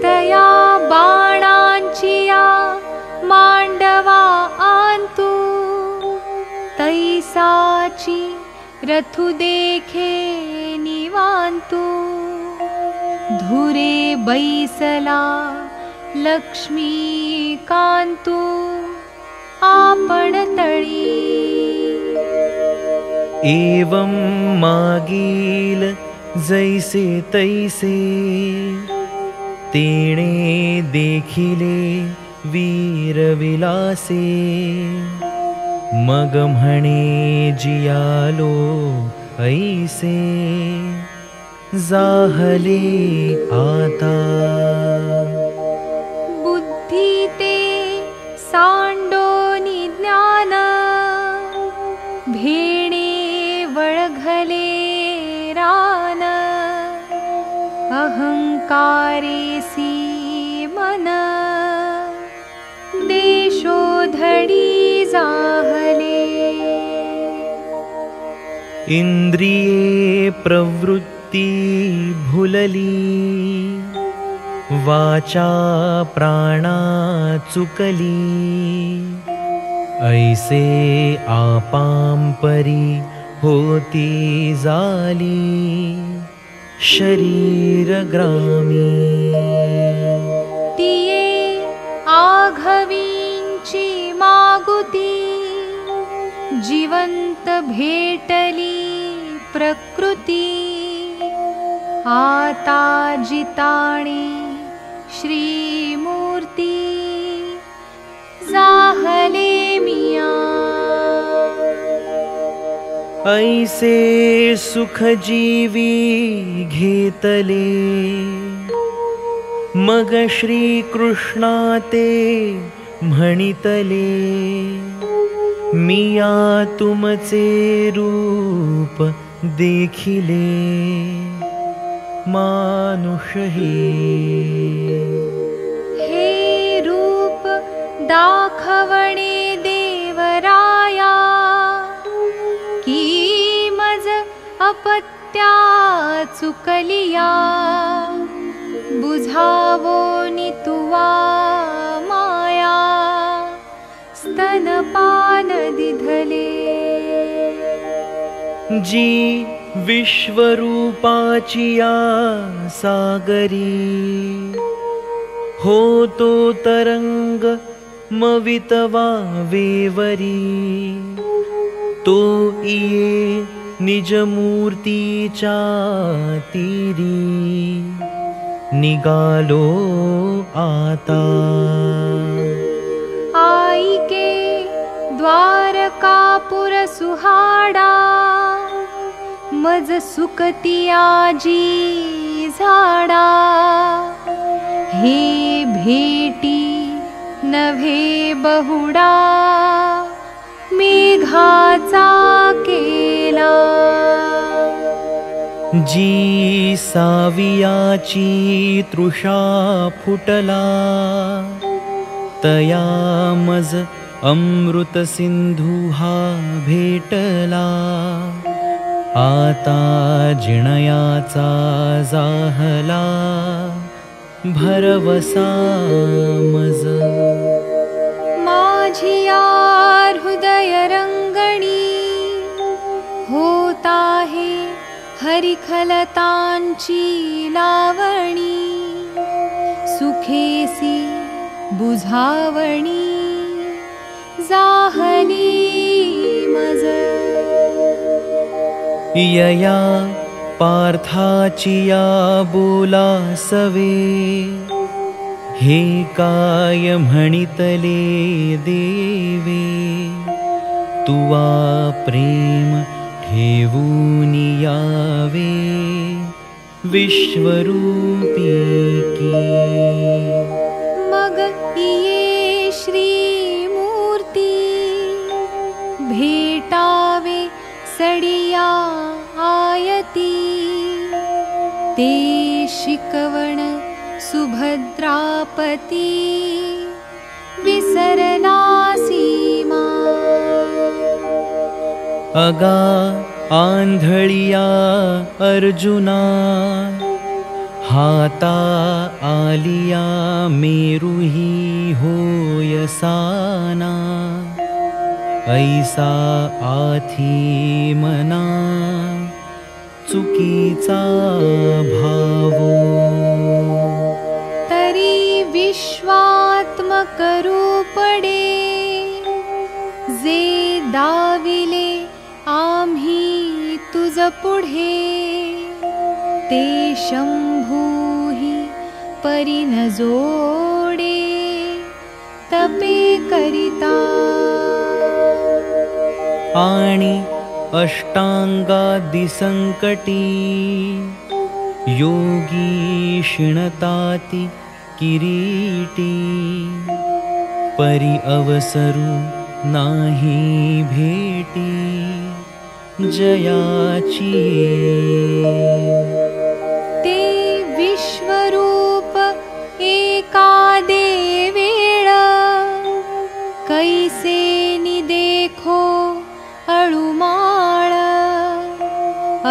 तया बाणांचिया मांडवा आंतु। तैसाची रथु देखे निवांतु। धुरे बैसला लक्ष्मी कांतु आपण तळी। एवं मागील जैसे तैसे तेणे देखिले वीरविलासे मग म्हणे जियालो ऐसे जाहले आता। बुद्धी ते सांडोनि ज्ञान अहंकारेसी मन देशोधडी जाहले। इन्द्रिये प्रवृत्ति भुलली। वाचा प्राणा चुकली। ऐसे आपाम्परि होती जाली शरीरग्रामी। तिये आघवींची मागुती जिवंत भेटली प्रकृती। आता जिताणी श्रीमूर्ती जाहले ऐसे सुख जीवी घेतले। मग श्रीकृष्णा ते म्हणितले मिया तुमचे रूप देखिले मानुष हे रूप दाखवणे अपत्या चुकलिया बुझावो नितुवा माया स्तनपान दिधले। जी विश्वरूपाचिया सागरी होतो तरंग मवितवा वेवरी तो इये निजमूर्तीच्या तीरी निगालो आता। आई के द्वारकापुर सुहाडा मज सुकतियाजी झाडा। हे भेटी नभे बहुडा मेघाचा केला जी सावियाची तृषा फुटला। तया मज अमृतसिन्धु हा भेटला। आता जिणयाचा जाहला। भरवसा मज हृदय लावणी। सुखेसी बुझावणी। जाहली मज यया पार्थाचिया बोला सवे हे काय म्हणितले देवे तुवा प्रेम ठेवून यावे विश्वरूपी की। मग ये श्री मूर्ती भेटा सडिया आयती ते शिकवण सुभद्रापती विसरला सीमा अगा आंधळिया अर्जुना हाता आलिया मेरुही होयसाना ऐसा आथी मना चुकीचा भावो तरी विश्वात्मक रूपडे जे दाविले आम्ही तुझ पुढे ते शंभूही परी न जोडे। तपे करिता। आणि अष्टांगादि संकटी योगी शिणताति किरीटी परि अवसरु नाही भेटी जयाची। ते विश्वरूप एका देवेळ कैसे नि देखो अळुमाळ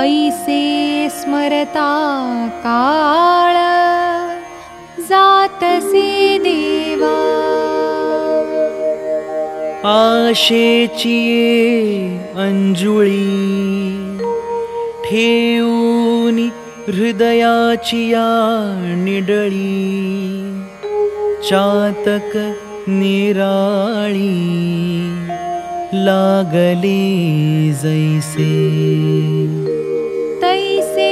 ऐसे स्मरता काळ देवा। आशेचिये अंजुळी ठेऊनी हृदयाचिया निडळी चातक निराळी लागले जैसे। तैसे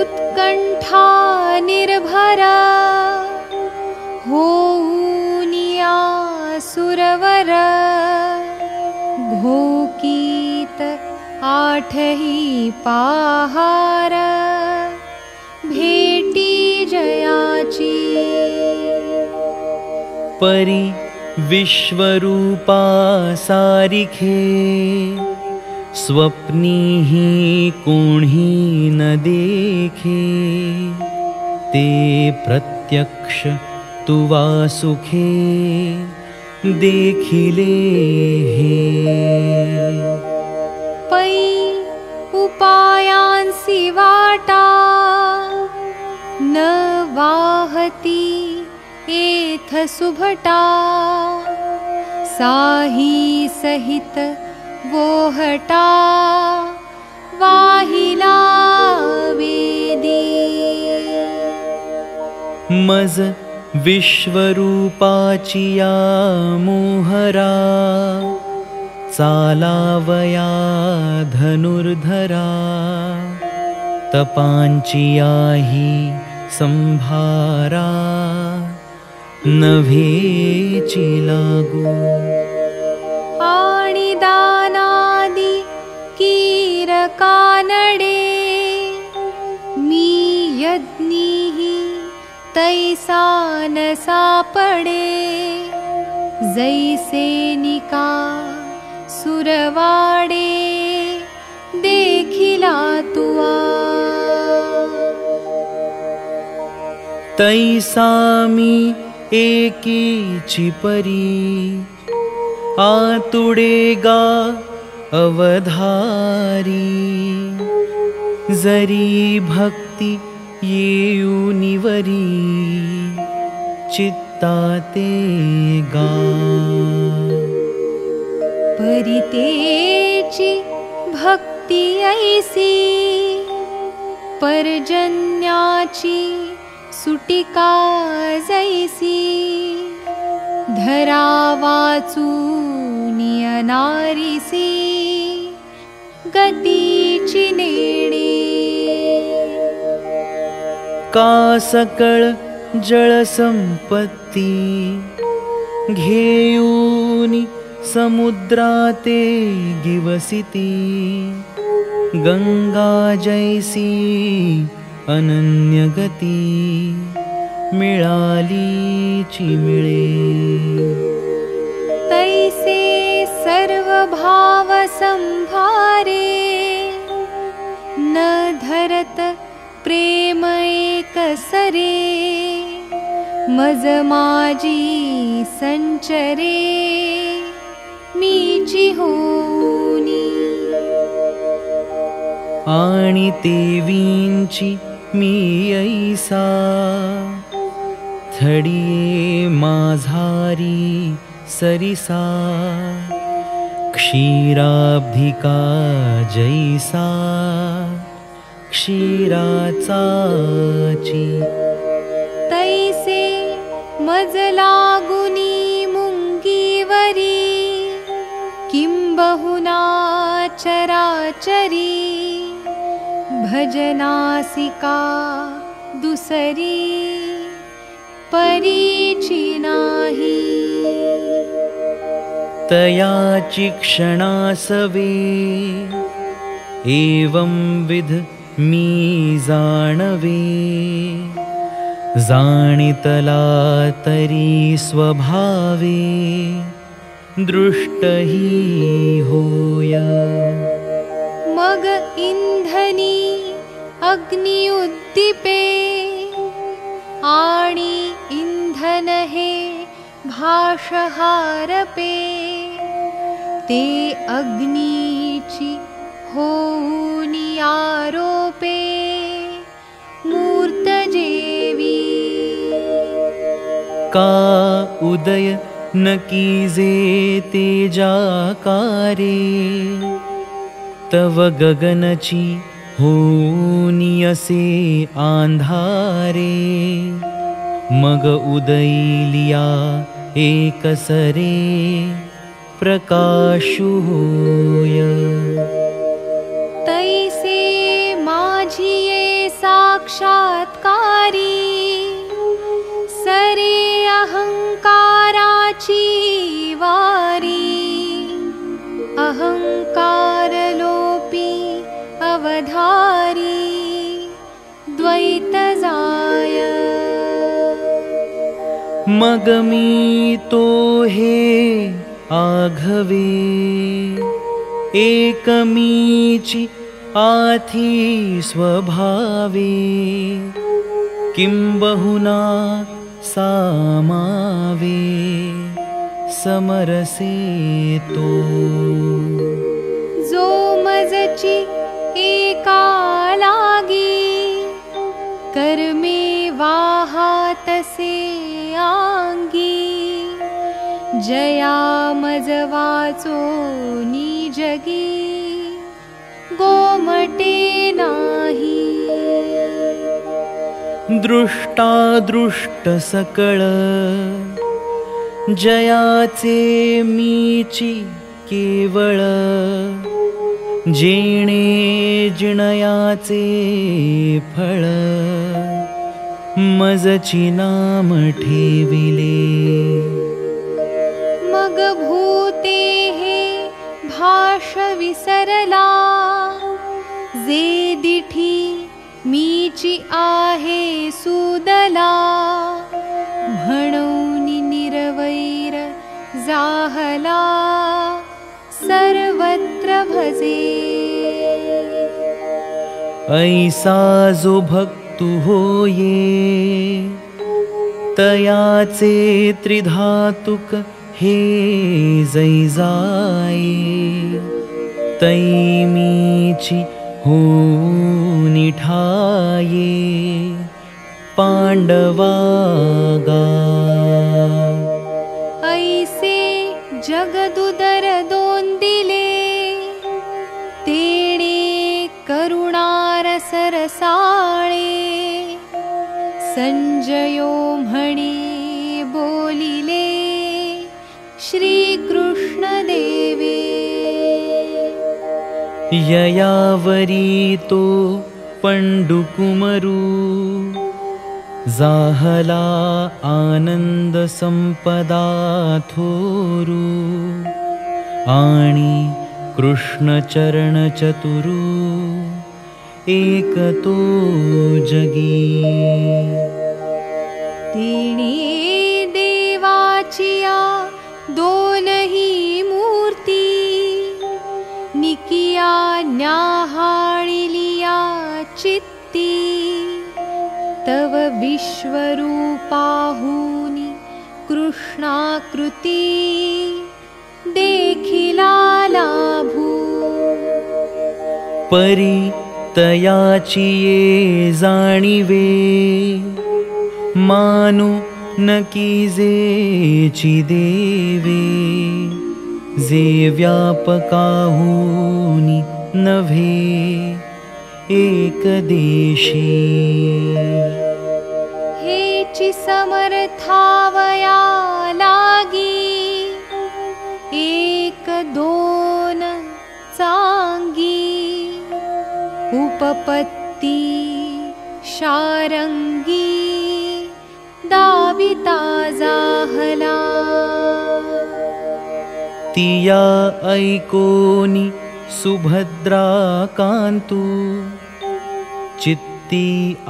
उत्कण्ठा निर्भरा सुरवर घोकीत आठही पाहार। भेटी जयाची। परी विश्वरूपा सारिखे। स्वप्नीही कोणी न देखे। ते प्रत्यक्ष तुवा सुखे देखिले हे। पै उपायांसि वाटा न वाहती एथ सुभटा। साही सहित वोहटा वाहिला वेदी। मज विश्वरूपाचिया मोहरा चालावया धनुर्धरा तपांचिया हि संभारा नभेची लागू आणि तैसा न सापडे जैसे निका सुरवाडे। देखिला तुआ। तैसामी एकीची परी आतुडेगा अवधारी। जरी भक्ती येऊनिवरी चित्ताते गा। परितेची भक्ती ऐसी पर्जन्याची सुटिका जैसी धरा वाचूनिय नारीसी गतीची नेणे का सकळ जळसम्पत्ती घेयूनि समुद्राते दिवसिति गङ्गाजयसी अनन्यगती. मिळालीची मिळे तैसे सर्वभावसंभारे न धरत प्रेमय मज माजी संचरे मीची होनी। आणि तेवींची मी ऐसा थडिये माझारी सरिसा क्षीराब्धिका जैसा क्षीराचाची। तैसे मज लागुनी मुंगीवरी किं बहुना चराचरी भजनासिका दुसरी परीची नाही तयाची क्षणासवे एवं विध मी जाणवे. जाणितला तरी स्वभावे. दृष्टही होय. मग इंधनी अग्नि उद्दीपे आणि इंधन हे भाषहारपे. ते अग्नीची होऊनी आरोपे मूर्त जेवी का उदय नकीजे तेजाकारे तव गगनची होनी असे आंधारे मग उदयलिया एकसरे प्रकाशु साक्षात्कारी। सरे अहंकाराची वारी। अहंकार लोपी अवधारी। द्वैत जाय। मग मी तो हे आघवे। एकमीची आथी स्वभावे। किं बहुना सामावे। समरसे तो। जो मजची एका लागी। कर्मे वाहातसे आंगी। जया मज वाचो जगी गोमटे नाही। दृष्टादृष्ट सकळ जयाचे मीची केवळ जेणे जिणयाचे फळ मजची नाम ठेविले। मग हे भाष विसरला जे दिठी मीची आहे सुदला। म्हणून निरवैर जाहला। सर्वत्र भजे। ऐसा जो भक्तु होये तयाचे त्रिधातुक हे पांडवागा ऐसे जगदुदर दोन दिले तेणे करुणार सरसाळे संजयो ययावरी तो पण्डुकुमरु। जाहला आनन्द सम्पदा थोरु। आणि कृष्णचरणचतुरु एकतो जगी। तेणे देवाचिया न्याहाळिलिया चित्ती तव विश्वरूपाहुनि कृष्णाकृती देखिला लाभू परी तयाची ये जाणिवे मानु नकी जेची देवे जे व्यापकाहुनी नभे एकदेशी। हेचि समर्थावया लागी एक दोन चांगी उपपत्ती शारंगी दाविता जाहला। तिया ऐकोनी सुभद्रा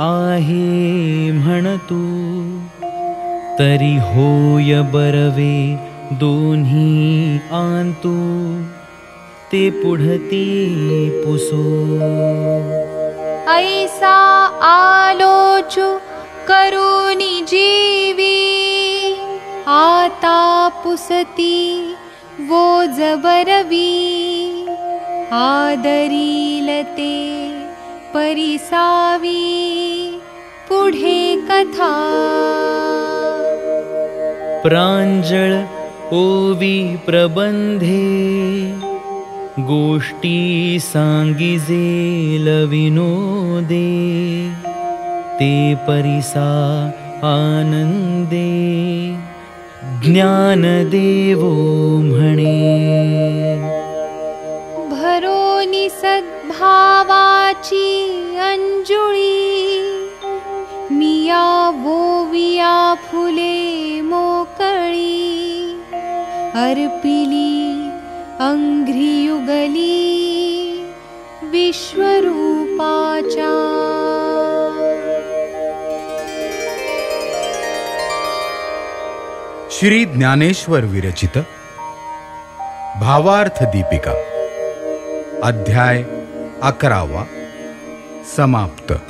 आहे म्हणतू तरी होय बरवे दोन्ही आंतू ते पुढती पुसो। ऐसा आलोचु करुनि जीवी आता पुसती वो जबरवी आदरीलते परिसावी पुढे कथा। प्राञ्जळ ओवी प्रबन्धे गोष्टी साङ्गिजेल विनोदे ते परिसा आनन्दे ज्ञानदेवो म्हणे भरोनि सद्भावाची अंजुळी मिया वोविया फुले मोकळी। अर्पिली अंघ्रियुगली विश्वरूपाचा श्री ज्ञानेश्वर विरचित भावार्थ दीपिका अध्याय अकरावा समाप्त।